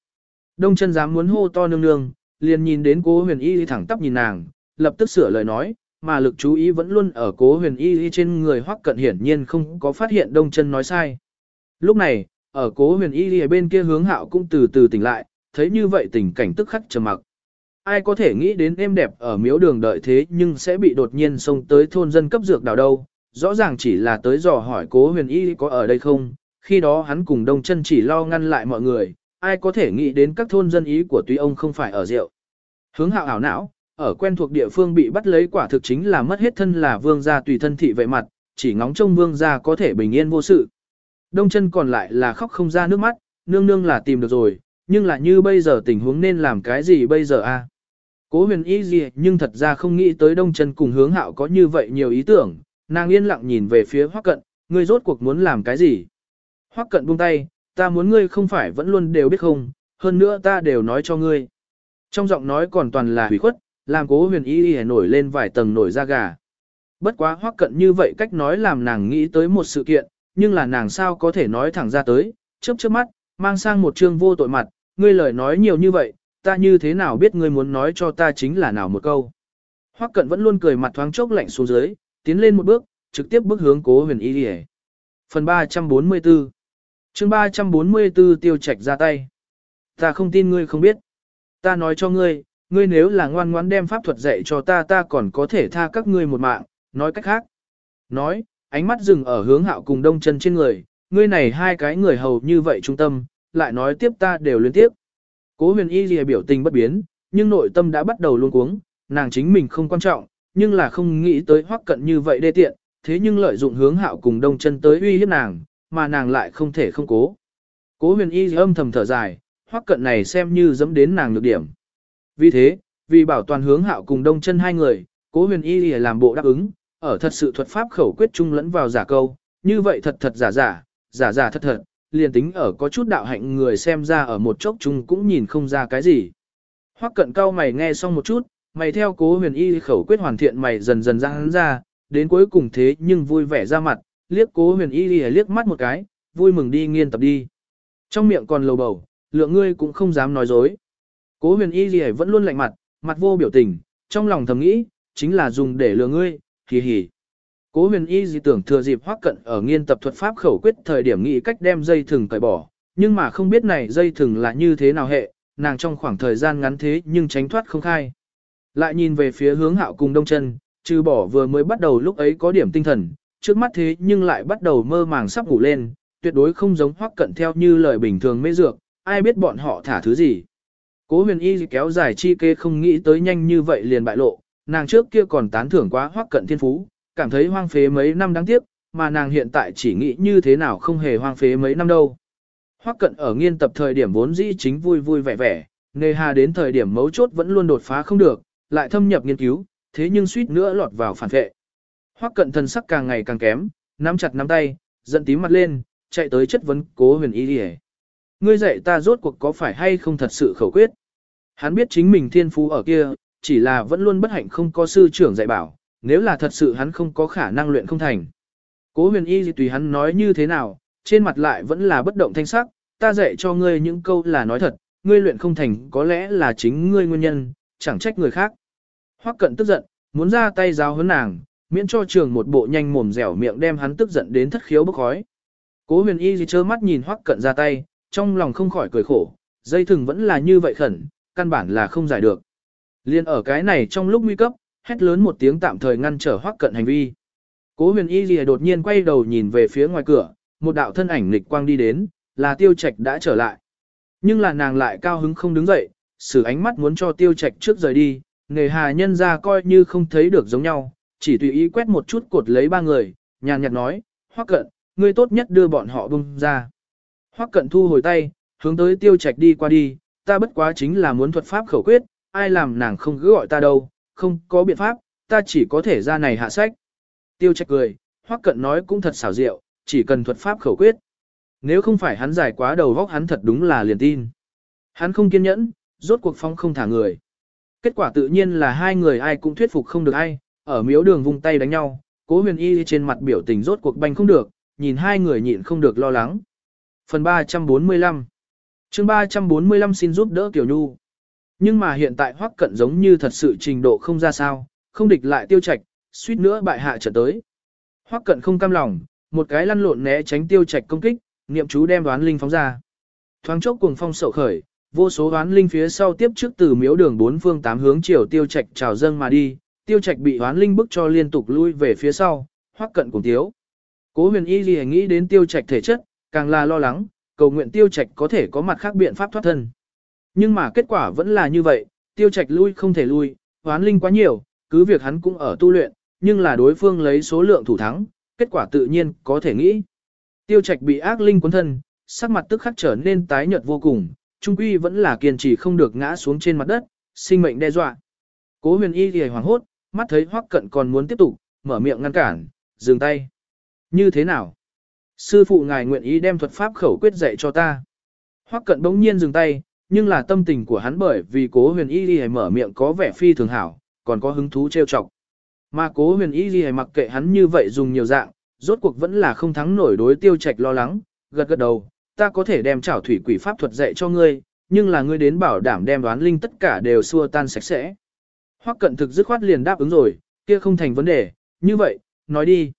Đông chân dám muốn hô to nương nương, liền nhìn đến cố huyền y thẳng tắp nhìn nàng, lập tức sửa lời nói, mà lực chú ý vẫn luôn ở cố huyền y trên người hoắc cận hiển nhiên không có phát hiện đông chân nói sai. Lúc này, ở cố huyền y bên kia hướng hạo cũng từ từ tỉnh lại, thấy như vậy tình cảnh tức khắc trầm mặc. Ai có thể nghĩ đến em đẹp ở miếu đường đợi thế nhưng sẽ bị đột nhiên xông tới thôn dân cấp dược đào đâu, rõ ràng chỉ là tới dò hỏi cố huyền y có ở đây không, khi đó hắn cùng đông chân chỉ lo ngăn lại mọi người, ai có thể nghĩ đến các thôn dân ý của tuy ông không phải ở rượu. Hướng hạo ảo não, ở quen thuộc địa phương bị bắt lấy quả thực chính là mất hết thân là vương gia tùy thân thị vệ mặt, chỉ ngóng trông vương gia có thể bình yên vô sự. Đông chân còn lại là khóc không ra nước mắt, nương nương là tìm được rồi, nhưng là như bây giờ tình huống nên làm cái gì bây giờ a? Cố huyền ý gì nhưng thật ra không nghĩ tới đông chân cùng hướng hạo có như vậy nhiều ý tưởng, nàng yên lặng nhìn về phía hoắc cận, ngươi rốt cuộc muốn làm cái gì? Hoắc cận buông tay, ta muốn ngươi không phải vẫn luôn đều biết không, hơn nữa ta đều nói cho ngươi. Trong giọng nói còn toàn là hủy khuất, làm cố huyền ý y nổi lên vài tầng nổi da gà. Bất quá hoắc cận như vậy cách nói làm nàng nghĩ tới một sự kiện, nhưng là nàng sao có thể nói thẳng ra tới, chớp chớp mắt, mang sang một trương vô tội mặt, ngươi lời nói nhiều như vậy, ta như thế nào biết ngươi muốn nói cho ta chính là nào một câu. Hoắc cận vẫn luôn cười mặt thoáng chốc lạnh xuống dưới, tiến lên một bước, trực tiếp bước hướng cố huyền y đi Phần 344 chương 344 tiêu Trạch ra tay. Ta không tin ngươi không biết. Ta nói cho ngươi, ngươi nếu là ngoan ngoãn đem pháp thuật dạy cho ta ta còn có thể tha các ngươi một mạng, nói cách khác. Nói, ánh mắt dừng ở hướng hạo cùng đông chân trên người, ngươi này hai cái người hầu như vậy trung tâm, lại nói tiếp ta đều liên tiếp. Cố huyền y lìa biểu tình bất biến, nhưng nội tâm đã bắt đầu luôn cuống, nàng chính mình không quan trọng, nhưng là không nghĩ tới hoắc cận như vậy đê tiện, thế nhưng lợi dụng hướng hạo cùng đông chân tới uy hiếp nàng, mà nàng lại không thể không cố. Cố huyền y âm thầm thở dài, hoắc cận này xem như dẫm đến nàng nhược điểm. Vì thế, vì bảo toàn hướng hạo cùng đông chân hai người, cố huyền y làm bộ đáp ứng, ở thật sự thuật pháp khẩu quyết chung lẫn vào giả câu, như vậy thật thật giả giả, giả giả thật thật, liền tính ở có chút đạo hạnh người xem ra ở một chốc chung cũng nhìn không ra cái gì. Hoắc cận cao mày nghe xong một chút, mày theo cố huyền y khẩu quyết hoàn thiện mày dần dần ra hắn ra, đến cuối cùng thế nhưng vui vẻ ra mặt, liếc cố huyền y liếc mắt một cái, vui mừng đi nghiên tập đi. Trong miệng còn lầu bầu, lượng ngươi cũng không dám nói dối. Cố huyền y gì vẫn luôn lạnh mặt, mặt vô biểu tình, trong lòng thầm nghĩ, chính là dùng để lừa ngươi, hì hì. Cố huyền y dị tưởng thừa dịp Hoắc cận ở nghiên tập thuật pháp khẩu quyết thời điểm nghĩ cách đem dây thừng cởi bỏ, nhưng mà không biết này dây thừng là như thế nào hệ, nàng trong khoảng thời gian ngắn thế nhưng tránh thoát không khai. Lại nhìn về phía hướng hạo cùng đông chân, trừ bỏ vừa mới bắt đầu lúc ấy có điểm tinh thần, trước mắt thế nhưng lại bắt đầu mơ màng sắp ngủ lên, tuyệt đối không giống Hoắc cận theo như lời bình thường mê dược, ai biết bọn họ thả thứ gì. Cố huyền y kéo dài chi kê không nghĩ tới nhanh như vậy liền bại lộ, nàng trước kia còn tán thưởng quá Hoắc cận thiên phú, cảm thấy hoang phế mấy năm đáng tiếc, mà nàng hiện tại chỉ nghĩ như thế nào không hề hoang phế mấy năm đâu. Hoắc cận ở nghiên tập thời điểm vốn dĩ chính vui vui vẻ vẻ, nề hà đến thời điểm mấu chốt vẫn luôn đột phá không được, lại thâm nhập nghiên cứu, thế nhưng suýt nữa lọt vào phản vệ. Hoắc cận thần sắc càng ngày càng kém, nắm chặt nắm tay, giận tím mặt lên, chạy tới chất vấn cố huyền y đi Ngươi dạy ta rốt cuộc có phải hay không thật sự khẩu quyết. Hắn biết chính mình thiên phú ở kia, chỉ là vẫn luôn bất hạnh không có sư trưởng dạy bảo, nếu là thật sự hắn không có khả năng luyện không thành. Cố huyền y tùy hắn nói như thế nào, trên mặt lại vẫn là bất động thanh sắc, ta dạy cho ngươi những câu là nói thật, ngươi luyện không thành có lẽ là chính ngươi nguyên nhân, chẳng trách người khác. Hoắc cận tức giận, muốn ra tay giáo huấn nàng, miễn cho trường một bộ nhanh mồm dẻo miệng đem hắn tức giận đến thất khiếu bốc khói. Cố huyền y gì trơ mắt nhìn Hoắc cận ra tay, trong lòng không khỏi cười khổ, dây thừng vẫn là như vậy khẩn, căn bản là không giải được. Liên ở cái này trong lúc nguy cấp, hét lớn một tiếng tạm thời ngăn trở Hoắc cận hành vi. Cố huyền y lìa đột nhiên quay đầu nhìn về phía ngoài cửa, một đạo thân ảnh lịch quang đi đến, là tiêu trạch đã trở lại. Nhưng là nàng lại cao hứng không đứng dậy, sử ánh mắt muốn cho tiêu trạch trước rời đi, nghề hà nhân ra coi như không thấy được giống nhau, chỉ tùy ý quét một chút cột lấy ba người, nhàn nhạt nói, hoắc cận, ngươi tốt nhất đưa bọn họ bung ra. Hoắc cận thu hồi tay, hướng tới tiêu trạch đi qua đi, ta bất quá chính là muốn thuật pháp khẩu quyết, ai làm nàng không cứ gọi ta đâu, không có biện pháp, ta chỉ có thể ra này hạ sách. Tiêu trạch cười, Hoắc cận nói cũng thật xảo diệu, chỉ cần thuật pháp khẩu quyết. Nếu không phải hắn giải quá đầu vóc hắn thật đúng là liền tin. Hắn không kiên nhẫn, rốt cuộc phong không thả người. Kết quả tự nhiên là hai người ai cũng thuyết phục không được ai, ở miếu đường vung tay đánh nhau, cố huyền y trên mặt biểu tình rốt cuộc banh không được, nhìn hai người nhịn không được lo lắng. Phần 345 chương 345 xin giúp đỡ Tiểu Nhu. Nhưng mà hiện tại hoắc cận giống như thật sự trình độ không ra sao, không địch lại tiêu trạch, suýt nữa bại hạ trở tới. Hoắc cận không cam lòng, một cái lăn lộn né tránh tiêu trạch công kích, niệm chú đem đoán linh phóng ra. Thoáng chốc cuồng phong sậu khởi, vô số đoán linh phía sau tiếp trước từ miếu đường bốn phương tám hướng chiều tiêu trạch trào dâng mà đi, tiêu trạch bị đoán linh bức cho liên tục lui về phía sau, hoắc cận cùng thiếu. Cố huyền y gì nghĩ đến tiêu trạch thể chất, càng là lo lắng, cầu nguyện tiêu trạch có thể có mặt khác biện pháp thoát thân. Nhưng mà kết quả vẫn là như vậy, tiêu trạch lui không thể lui, hoán linh quá nhiều, cứ việc hắn cũng ở tu luyện, nhưng là đối phương lấy số lượng thủ thắng, kết quả tự nhiên có thể nghĩ. Tiêu trạch bị ác linh cuốn thân, sắc mặt tức khắc trở nên tái nhợt vô cùng, trung quy vẫn là kiên trì không được ngã xuống trên mặt đất, sinh mệnh đe dọa. Cố huyền y thì hoảng hốt, mắt thấy hoắc cận còn muốn tiếp tục, mở miệng ngăn cản, dừng tay. Như thế nào? Sư phụ ngài nguyện ý đem thuật pháp khẩu quyết dạy cho ta. Hoắc cận bỗng nhiên dừng tay, nhưng là tâm tình của hắn bởi vì cố huyền y ghi mở miệng có vẻ phi thường hảo, còn có hứng thú trêu chọc. Mà cố huyền y ghi mặc kệ hắn như vậy dùng nhiều dạng, rốt cuộc vẫn là không thắng nổi đối tiêu trạch lo lắng, gật gật đầu, ta có thể đem trảo thủy quỷ pháp thuật dạy cho ngươi, nhưng là ngươi đến bảo đảm đem đoán linh tất cả đều xua tan sạch sẽ. Hoắc cận thực dứt khoát liền đáp ứng rồi, kia không thành vấn đề, như vậy, nói đi.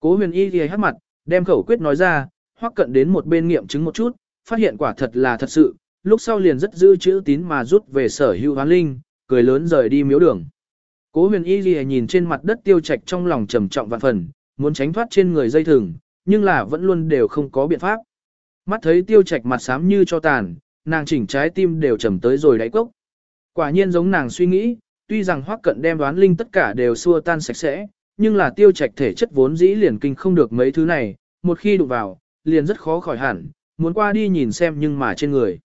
Cố huyền y ghi hát mặt, đem khẩu quyết nói ra, Hoắc cận đến một bên nghiệm chứng một chút, phát hiện quả thật là thật sự, lúc sau liền rất giữ chữ tín mà rút về sở hữu hoán linh, cười lớn rời đi miếu đường. Cố huyền y gì nhìn trên mặt đất tiêu trạch trong lòng trầm trọng vạn phần, muốn tránh thoát trên người dây thừng, nhưng là vẫn luôn đều không có biện pháp. Mắt thấy tiêu trạch mặt xám như cho tàn, nàng chỉnh trái tim đều trầm tới rồi đáy cốc. Quả nhiên giống nàng suy nghĩ, tuy rằng hoắc cận đem đoán linh tất cả đều xua tan sạch sẽ, nhưng là tiêu trạch thể chất vốn dĩ liền kinh không được mấy thứ này, một khi đụng vào, liền rất khó khỏi hẳn, muốn qua đi nhìn xem nhưng mà trên người.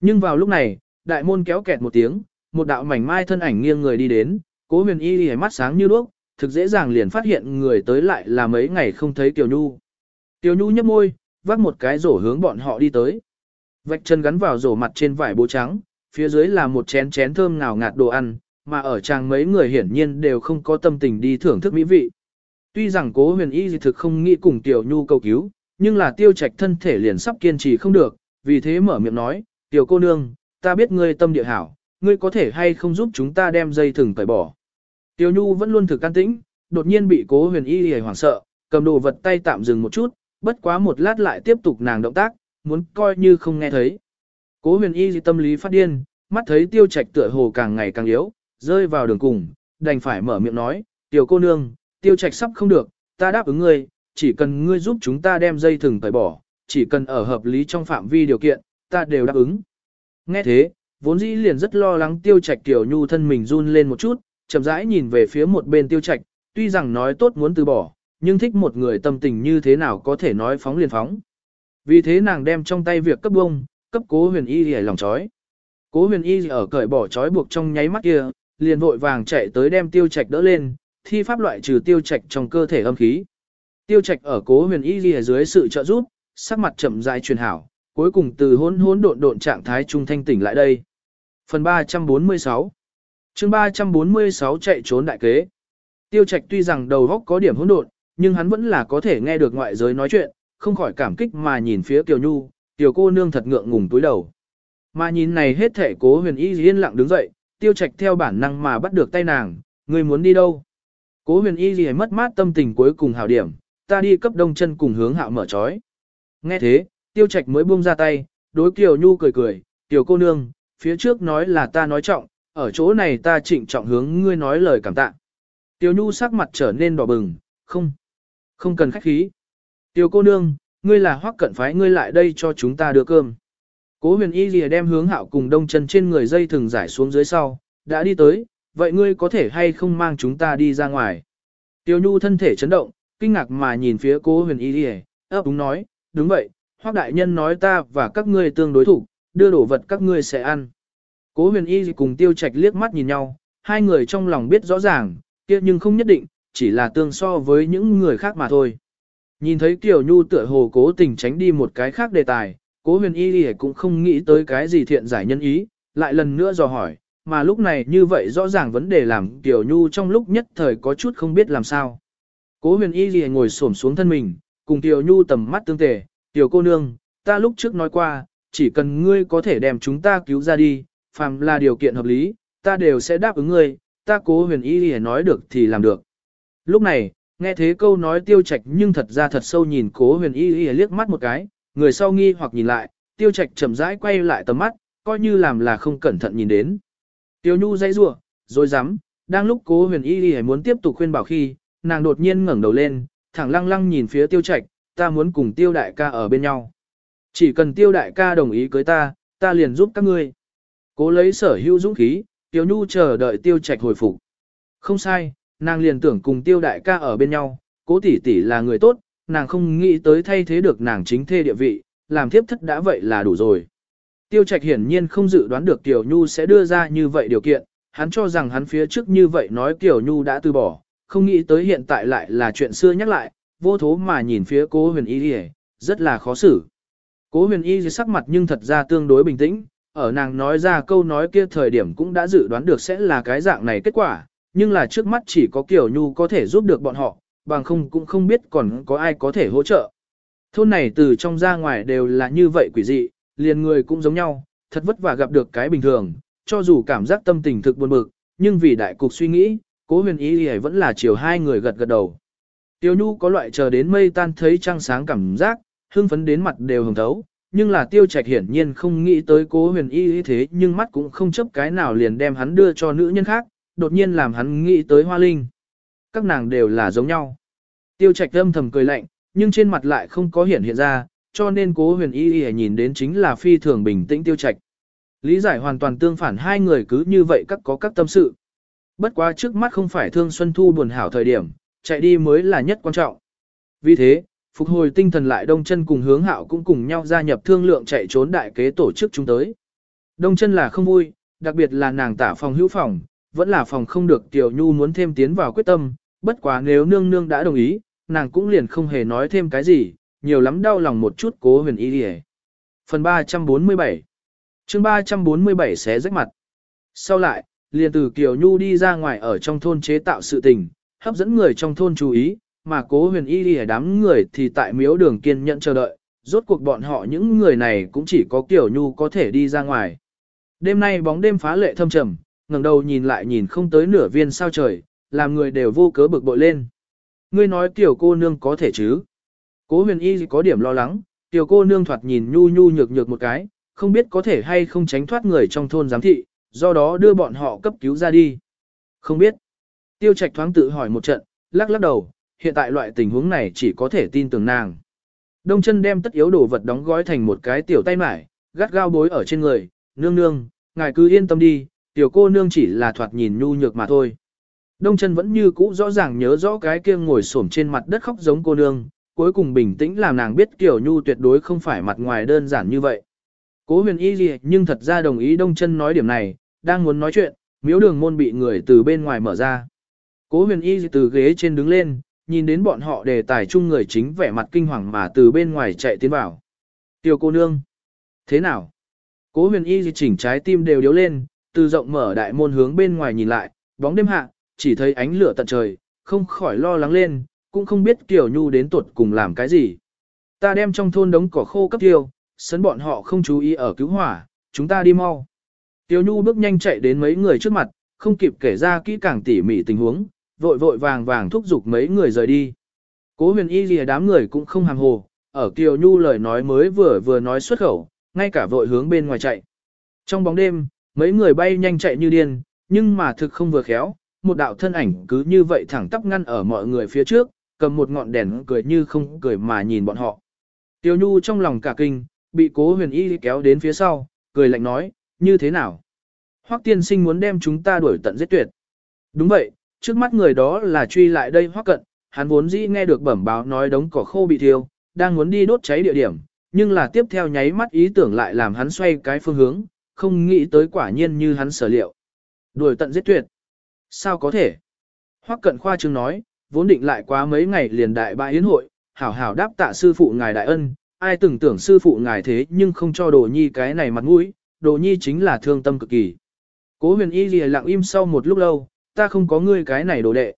Nhưng vào lúc này, đại môn kéo kẹt một tiếng, một đạo mảnh mai thân ảnh nghiêng người đi đến, cố huyền y y mắt sáng như đuốc, thực dễ dàng liền phát hiện người tới lại là mấy ngày không thấy Tiểu Nhu. Tiểu Nhu nhấp môi, vác một cái rổ hướng bọn họ đi tới. Vạch chân gắn vào rổ mặt trên vải bố trắng, phía dưới là một chén chén thơm ngào ngạt đồ ăn, mà ở trang mấy người hiển nhiên đều không có tâm tình đi thưởng thức mỹ vị. Tuy rằng cố huyền y thực không nghĩ cùng Tiểu Nhu cầu cứu, nhưng là tiêu trạch thân thể liền sắp kiên trì không được, vì thế mở miệng nói, Tiểu cô nương, ta biết ngươi tâm địa hảo, ngươi có thể hay không giúp chúng ta đem dây thừng tẩy bỏ. Tiểu Nhu vẫn luôn thực can tĩnh, đột nhiên bị cố huyền y hề hoảng sợ, cầm đồ vật tay tạm dừng một chút, bất quá một lát lại tiếp tục nàng động tác, muốn coi như không nghe thấy. Cố huyền y tâm lý phát điên, mắt thấy tiêu trạch tựa hồ càng ngày càng yếu, rơi vào đường cùng, đành phải mở miệng nói, tiểu cô nương, tiêu trạch sắp không được, ta đáp ứng ngươi, chỉ cần ngươi giúp chúng ta đem dây thừng tẩy bỏ, chỉ cần ở hợp lý trong phạm vi điều kiện, ta đều đáp ứng. Nghe thế, vốn dĩ liền rất lo lắng tiêu trạch tiểu nhu thân mình run lên một chút, chậm rãi nhìn về phía một bên tiêu trạch, tuy rằng nói tốt muốn từ bỏ, nhưng thích một người tâm tình như thế nào có thể nói phóng liền phóng. Vì thế nàng đem trong tay việc cấp bông, cấp cố huyền y hề lòng chói. Cố huyền y ở cởi bỏ chói buộc trong nháy mắt kia, liền vội vàng chạy tới đem tiêu trạch đỡ lên, thi pháp loại trừ tiêu trạch trong cơ thể âm khí. Tiêu trạch ở cố huyền y dưới sự trợ giúp, sắc mặt chậm rãi truyền hảo, cuối cùng từ hỗn hỗn độn độn trạng thái trung thanh tỉnh lại đây. Phần 346 chương 346 chạy trốn đại kế. Tiêu Trạch tuy rằng đầu óc có điểm hỗn độn, nhưng hắn vẫn là có thể nghe được ngoại giới nói chuyện, không khỏi cảm kích mà nhìn phía Kiều Nhu, tiểu cô nương thật ngượng ngùng túi đầu. Mà nhìn này hết thể cố huyền y yên lặng đứng dậy, Tiêu Trạch theo bản năng mà bắt được tay nàng, người muốn đi đâu? Cố huyền y gì mất mát tâm tình cuối cùng hảo điểm, ta đi cấp đông chân cùng hướng hạo mở trói. Nghe thế, Tiêu Trạch mới buông ra tay, đối Kiều Nhu cười cười, tiểu cô nương, phía trước nói là ta nói trọng, ở chỗ này ta trịnh trọng hướng ngươi nói lời cảm tạ. Tiêu Nhu sắc mặt trở nên đỏ bừng, không, không cần khách khí. Tiêu cô nương, ngươi là hoắc cận phái ngươi lại đây cho chúng ta đưa cơm. Cố huyền y lìa đem hướng hạo cùng đông chân trên người dây thừng giải xuống dưới sau, đã đi tới, vậy ngươi có thể hay không mang chúng ta đi ra ngoài. Tiêu Nhu thân thể chấn động, kinh ngạc mà nhìn phía cố huyền y lìa, ấp đúng nói, đúng vậy, hoắc đại nhân nói ta và các ngươi tương đối thủ, đưa đổ vật các ngươi sẽ ăn. Cố huyền y cùng tiêu trạch liếc mắt nhìn nhau, hai người trong lòng biết rõ ràng, kia nhưng không nhất định, chỉ là tương so với những người khác mà thôi. Nhìn thấy Kiều Nhu tựa hồ cố tình tránh đi một cái khác đề tài, cố huyền y cũng không nghĩ tới cái gì thiện giải nhân ý, lại lần nữa dò hỏi, mà lúc này như vậy rõ ràng vấn đề làm Kiều Nhu trong lúc nhất thời có chút không biết làm sao. Cố huyền y ngồi xổm xuống thân mình, cùng Kiều Nhu tầm mắt tương tề, Tiểu cô nương, ta lúc trước nói qua, chỉ cần ngươi có thể đem chúng ta cứu ra đi, phàm là điều kiện hợp lý, ta đều sẽ đáp ứng ngươi, ta cố huyền y để nói được thì làm được. Lúc này, nghe thế câu nói tiêu trạch nhưng thật ra thật sâu nhìn cố huyền y lìa liếc mắt một cái, người sau nghi hoặc nhìn lại, tiêu trạch chậm rãi quay lại tầm mắt, coi như làm là không cẩn thận nhìn đến. Tiêu nhu dây rủa rồi dám, đang lúc cố huyền y lìa muốn tiếp tục khuyên bảo khi, nàng đột nhiên ngẩng đầu lên, thẳng lăng lăng nhìn phía tiêu trạch, ta muốn cùng tiêu đại ca ở bên nhau. Chỉ cần tiêu đại ca đồng ý cưới ta, ta liền giúp các ngươi. Cố lấy sở hữu dũng khí, Tiêu Nhu chờ đợi Tiêu Trạch hồi phục. Không sai, nàng liền tưởng cùng Tiêu đại ca ở bên nhau, cố tỷ tỷ là người tốt, nàng không nghĩ tới thay thế được nàng chính thê địa vị, làm thiếp thất đã vậy là đủ rồi. Tiêu Trạch hiển nhiên không dự đoán được Tiểu Nhu sẽ đưa ra như vậy điều kiện, hắn cho rằng hắn phía trước như vậy nói Tiểu Nhu đã từ bỏ, không nghĩ tới hiện tại lại là chuyện xưa nhắc lại, vô thố mà nhìn phía cố huyền y đi rất là khó xử. Cố huyền y sắc mặt nhưng thật ra tương đối bình tĩnh, ở nàng nói ra câu nói kia thời điểm cũng đã dự đoán được sẽ là cái dạng này kết quả, nhưng là trước mắt chỉ có Kiều Nhu có thể giúp được bọn họ, bằng không cũng không biết còn có ai có thể hỗ trợ. Thôn này từ trong ra ngoài đều là như vậy quỷ dị, liền người cũng giống nhau, thật vất vả gặp được cái bình thường, cho dù cảm giác tâm tình thực buồn bực, nhưng vì đại cục suy nghĩ, cố huyền ý thì vẫn là chiều hai người gật gật đầu. Tiêu Nhu có loại chờ đến mây tan thấy trăng sáng cảm giác, hưng phấn đến mặt đều hồng thấu, nhưng là tiêu trạch hiển nhiên không nghĩ tới cố huyền y thế nhưng mắt cũng không chấp cái nào liền đem hắn đưa cho nữ nhân khác, đột nhiên làm hắn nghĩ tới hoa linh. Các nàng đều là giống nhau. Tiêu trạch âm thầm cười lạnh, nhưng trên mặt lại không có hiện hiện ra, cho nên cố huyền y y nhìn đến chính là phi thường bình tĩnh tiêu trạch. Lý giải hoàn toàn tương phản hai người cứ như vậy các có các tâm sự. Bất quá trước mắt không phải thương Xuân Thu buồn hảo thời điểm, chạy đi mới là nhất quan trọng. Vì thế, phục hồi tinh thần lại Đông chân cùng hướng hạo cũng cùng nhau gia nhập thương lượng chạy trốn đại kế tổ chức chúng tới. Đông chân là không vui, đặc biệt là nàng tả phòng hữu phòng, vẫn là phòng không được Tiểu Nhu muốn thêm tiến vào quyết tâm, bất quá nếu nương nương đã đồng ý, nàng cũng liền không hề nói thêm cái gì, nhiều lắm đau lòng một chút cố huyền y đi Phần 347 chương 347 xé rách mặt. Sau lại, liền từ Kiều Nhu đi ra ngoài ở trong thôn chế tạo sự tình, hấp dẫn người trong thôn chú ý, mà cố huyền y đi đám người thì tại miếu đường kiên nhẫn chờ đợi, rốt cuộc bọn họ những người này cũng chỉ có Kiều Nhu có thể đi ra ngoài. Đêm nay bóng đêm phá lệ thâm trầm, ngẩng đầu nhìn lại nhìn không tới nửa viên sao trời, làm người đều vô cớ bực bội lên. Ngươi nói tiểu cô nương có thể chứ? Cố huyền y có điểm lo lắng, tiểu cô nương thoạt nhìn nhu nhu nhược nhược một cái, không biết có thể hay không tránh thoát người trong thôn giám thị, do đó đưa bọn họ cấp cứu ra đi. Không biết. Tiêu trạch thoáng tự hỏi một trận, lắc lắc đầu, hiện tại loại tình huống này chỉ có thể tin tưởng nàng. Đông chân đem tất yếu đồ vật đóng gói thành một cái tiểu tay mải, gắt gao bối ở trên người, nương nương, ngài cứ yên tâm đi, tiểu cô nương chỉ là thoạt nhìn nhu nhược mà thôi. Đông chân vẫn như cũ rõ ràng nhớ rõ cái kia ngồi xổm trên mặt đất khóc giống cô nương, cuối cùng bình tĩnh làm nàng biết kiểu nhu tuyệt đối không phải mặt ngoài đơn giản như vậy. Cố huyền y gì nhưng thật ra đồng ý đông chân nói điểm này, đang muốn nói chuyện, miếu đường môn bị người từ bên ngoài mở ra. Cố huyền y từ ghế trên đứng lên, nhìn đến bọn họ đề tài chung người chính vẻ mặt kinh hoàng mà từ bên ngoài chạy tiến vào. Tiểu cô nương. Thế nào? Cố huyền y chỉnh trái tim đều điếu lên, từ rộng mở đại môn hướng bên ngoài nhìn lại, bóng đêm hạ, chỉ thấy ánh lửa tận trời, không khỏi lo lắng lên, cũng không biết Kiều Nhu đến tuột cùng làm cái gì. Ta đem trong thôn đống cỏ khô cấp tiêu, sấn bọn họ không chú ý ở cứu hỏa, chúng ta đi mau. Tiểu Nhu bước nhanh chạy đến mấy người trước mặt, không kịp kể ra kỹ càng tỉ mỉ tình huống, vội vội vàng vàng thúc giục mấy người rời đi. Cố huyền y lìa đám người cũng không hàm hồ, ở Kiều Nhu lời nói mới vừa vừa nói xuất khẩu, ngay cả vội hướng bên ngoài chạy. Trong bóng đêm, mấy người bay nhanh chạy như điên, nhưng mà thực không vừa khéo, một đạo thân ảnh cứ như vậy thẳng tắp ngăn ở mọi người phía trước, cầm một ngọn đèn cười như không cười mà nhìn bọn họ. Tiêu Nhu trong lòng cả kinh, bị cố huyền y kéo đến phía sau, cười lạnh nói, như thế nào? Hoắc tiên sinh muốn đem chúng ta đuổi tận giết tuyệt. Đúng vậy, trước mắt người đó là truy lại đây Hoắc cận, hắn vốn dĩ nghe được bẩm báo nói đống cỏ khô bị thiêu, đang muốn đi đốt cháy địa điểm, nhưng là tiếp theo nháy mắt ý tưởng lại làm hắn xoay cái phương hướng, không nghĩ tới quả nhiên như hắn sở liệu. Đuổi tận giết tuyệt. Sao có thể? Hoắc cận khoa trương nói, vốn định lại quá mấy ngày liền đại bại yến hội, hảo hảo đáp tạ sư phụ ngài đại ân, ai từng tưởng sư phụ ngài thế nhưng không cho đồ nhi cái này mặt mũi, đồ nhi chính là thương tâm cực kỳ. Cố huyền y lìa lặng im sau một lúc lâu, ta không có ngươi cái này đồ đệ.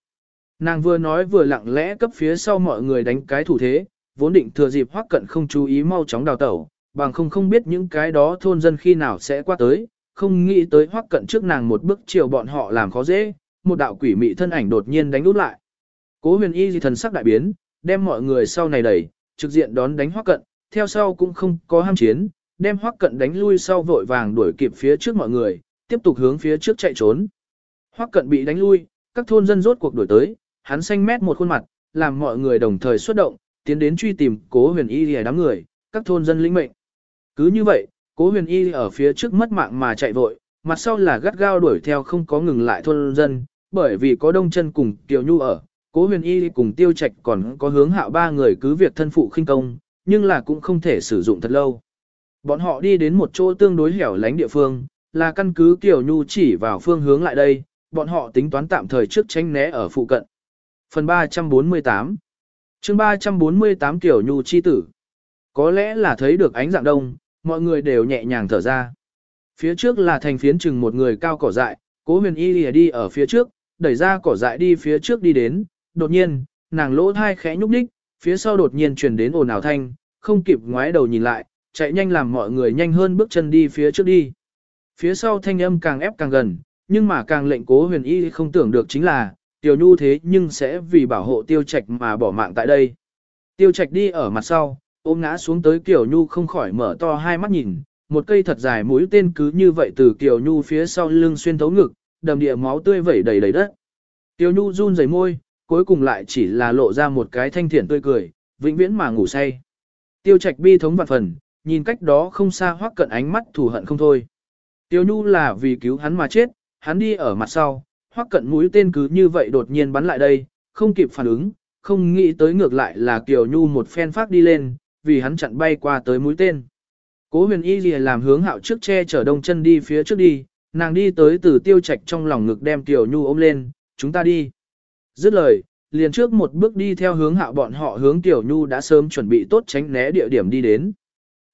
Nàng vừa nói vừa lặng lẽ cấp phía sau mọi người đánh cái thủ thế, vốn định thừa dịp hoắc cận không chú ý mau chóng đào tẩu, bằng không không biết những cái đó thôn dân khi nào sẽ qua tới, không nghĩ tới hoắc cận trước nàng một bước chiều bọn họ làm khó dễ, một đạo quỷ mị thân ảnh đột nhiên đánh úp lại. Cố huyền y thần sắc đại biến, đem mọi người sau này đẩy, trực diện đón đánh hoắc cận, theo sau cũng không có ham chiến, đem hoắc cận đánh lui sau vội vàng đuổi kịp phía trước mọi người, tiếp tục hướng phía trước chạy trốn. Hoắc cận bị đánh lui, các thôn dân rốt cuộc đuổi tới, hắn xanh mét một khuôn mặt, làm mọi người đồng thời xuất động, tiến đến truy tìm cố huyền y lìa đám người, các thôn dân lĩnh mệnh. Cứ như vậy, cố huyền y ở phía trước mất mạng mà chạy vội, mặt sau là gắt gao đuổi theo không có ngừng lại thôn dân, bởi vì có đông chân cùng Kiều Nhu ở, cố huyền y cùng tiêu trạch còn có hướng hạo ba người cứ việc thân phụ khinh công, nhưng là cũng không thể sử dụng thật lâu. Bọn họ đi đến một chỗ tương đối hẻo lánh địa phương, là căn cứ Kiều Nhu chỉ vào phương hướng lại đây, bọn họ tính toán tạm thời trước tranh né ở phụ cận. Phần 348 chương 348 kiểu nhu chi tử. Có lẽ là thấy được ánh dạng đông, mọi người đều nhẹ nhàng thở ra. Phía trước là thành phiến chừng một người cao cỏ dại, cố huyền y lìa đi ở phía trước, đẩy ra cỏ dại đi phía trước đi đến, đột nhiên, nàng lỗ thai khẽ nhúc đích, phía sau đột nhiên truyền đến ồn ào thanh, không kịp ngoái đầu nhìn lại, chạy nhanh làm mọi người nhanh hơn bước chân đi phía trước đi. Phía sau thanh âm càng ép càng gần, nhưng mà càng lệnh cố huyền y không tưởng được chính là, tiểu nhu thế nhưng sẽ vì bảo hộ tiêu trạch mà bỏ mạng tại đây. Tiêu trạch đi ở mặt sau, ôm ngã xuống tới tiểu Nhu không khỏi mở to hai mắt nhìn, một cây thật dài mũi tên cứ như vậy từ tiểu Nhu phía sau lưng xuyên thấu ngực, đầm địa máu tươi vẩy đầy đầy đất. tiểu Nhu run rẩy môi, cuối cùng lại chỉ là lộ ra một cái thanh thiện tươi cười, vĩnh viễn mà ngủ say. Tiêu Trạch bi thống vạn phần, nhìn cách đó không xa hoắc cận ánh mắt thù hận không thôi. Tiêu Nhu là vì cứu hắn mà chết, hắn đi ở mặt sau, hoắc cận mũi tên cứ như vậy đột nhiên bắn lại đây, không kịp phản ứng, không nghĩ tới ngược lại là Kiều Nhu một phen phát đi lên, vì hắn chặn bay qua tới mũi tên. Cố huyền y lìa làm hướng hạo trước che chở đông chân đi phía trước đi, nàng đi tới từ tiêu trạch trong lòng ngực đem Kiều Nhu ôm lên, chúng ta đi. Dứt lời, liền trước một bước đi theo hướng hạo bọn họ hướng Kiều Nhu đã sớm chuẩn bị tốt tránh né địa điểm đi đến.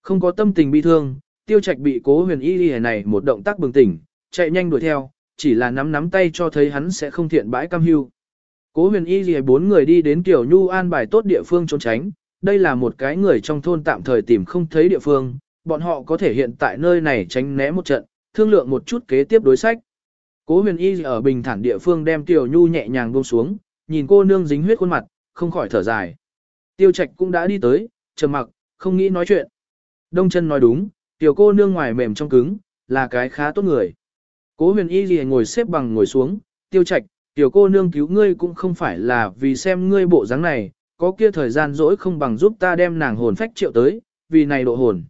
Không có tâm tình bi thương, tiêu trạch bị cố huyền y lìa này một động tác bừng tỉnh, chạy nhanh đuổi theo, chỉ là nắm nắm tay cho thấy hắn sẽ không thiện bãi cam hưu. Cố huyền y gì bốn người đi đến Tiểu Nhu an bài tốt địa phương trốn tránh, đây là một cái người trong thôn tạm thời tìm không thấy địa phương, bọn họ có thể hiện tại nơi này tránh né một trận, thương lượng một chút kế tiếp đối sách. Cố huyền y ở bình thản địa phương đem Tiểu Nhu nhẹ nhàng buông xuống, nhìn cô nương dính huyết khuôn mặt, không khỏi thở dài. Tiêu Trạch cũng đã đi tới, trầm mặc, không nghĩ nói chuyện. Đông chân nói đúng, tiểu cô nương ngoài mềm trong cứng, là cái khá tốt người. Cố huyền y gì ngồi xếp bằng ngồi xuống, tiêu Trạch, tiểu cô nương cứu ngươi cũng không phải là vì xem ngươi bộ dáng này, có kia thời gian rỗi không bằng giúp ta đem nàng hồn phách triệu tới, vì này độ hồn.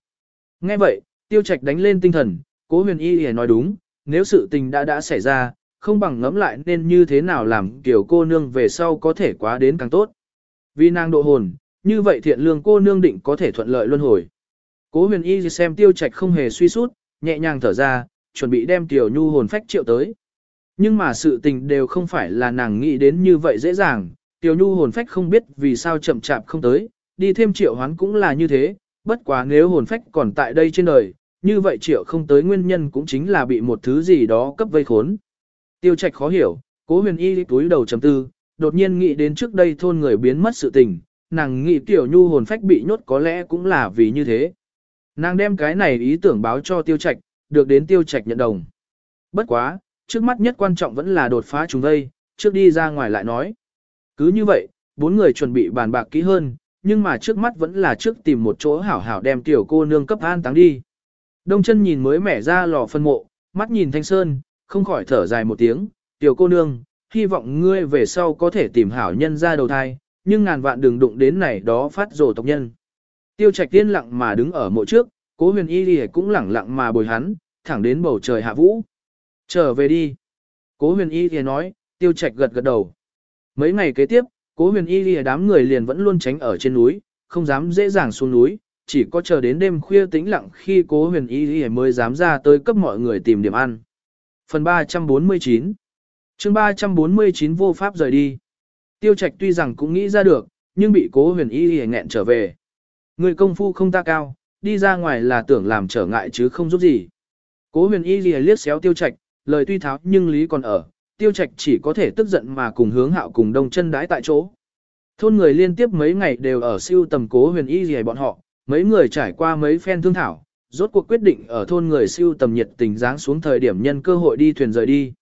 Nghe vậy, tiêu trạch đánh lên tinh thần, cố huyền y gì nói đúng, nếu sự tình đã đã xảy ra, không bằng ngẫm lại nên như thế nào làm tiểu cô nương về sau có thể quá đến càng tốt. Vì nàng độ hồn, như vậy thiện lương cô nương định có thể thuận lợi luân hồi. Cố huyền y xem tiêu trạch không hề suy sút, nhẹ nhàng thở ra, chuẩn bị đem tiểu nhu hồn phách triệu tới. Nhưng mà sự tình đều không phải là nàng nghĩ đến như vậy dễ dàng, Tiểu Nhu hồn phách không biết vì sao chậm chạp không tới, đi thêm triệu hoán cũng là như thế, bất quá nếu hồn phách còn tại đây trên đời, như vậy triệu không tới nguyên nhân cũng chính là bị một thứ gì đó cấp vây khốn. Tiêu trạch khó hiểu, cố huyền y túi đầu chấm tư, đột nhiên nghĩ đến trước đây thôn người biến mất sự tình, nàng nghĩ tiểu nhu hồn phách bị nhốt có lẽ cũng là vì như thế. Nàng đem cái này ý tưởng báo cho tiêu trạch, được đến tiêu trạch nhận đồng. Bất quá, trước mắt nhất quan trọng vẫn là đột phá chúng đây, trước đi ra ngoài lại nói. Cứ như vậy, bốn người chuẩn bị bàn bạc kỹ hơn, nhưng mà trước mắt vẫn là trước tìm một chỗ hảo hảo đem tiểu cô nương cấp an táng đi. Đông chân nhìn mới mẻ ra lò phân mộ, mắt nhìn thanh sơn, không khỏi thở dài một tiếng, tiểu cô nương, hy vọng ngươi về sau có thể tìm hảo nhân ra đầu thai, nhưng ngàn vạn đừng đụng đến này đó phát rồ tộc nhân. Tiêu trạch tiên lặng mà đứng ở mộ trước, cố huyền y đi cũng lẳng lặng mà bồi hắn, thẳng đến bầu trời hạ vũ. Trở về đi. Cố huyền y thì nói, tiêu trạch gật gật đầu. Mấy ngày kế tiếp, cố huyền y lìa đám người liền vẫn luôn tránh ở trên núi, không dám dễ dàng xuống núi, chỉ có chờ đến đêm khuya tĩnh lặng khi cố huyền y lìa mới dám ra tới cấp mọi người tìm điểm ăn. Phần 349 chương 349 vô pháp rời đi. Tiêu trạch tuy rằng cũng nghĩ ra được, nhưng bị cố huyền y lìa nghẹn trở về. Người công phu không ta cao, đi ra ngoài là tưởng làm trở ngại chứ không giúp gì. Cố huyền y lìa liếc xéo tiêu trạch, lời tuy tháo nhưng lý còn ở, tiêu trạch chỉ có thể tức giận mà cùng hướng hạo cùng đông chân đái tại chỗ. Thôn người liên tiếp mấy ngày đều ở siêu tầm cố huyền y gì bọn họ, mấy người trải qua mấy phen thương thảo, rốt cuộc quyết định ở thôn người siêu tầm nhiệt tình dáng xuống thời điểm nhân cơ hội đi thuyền rời đi.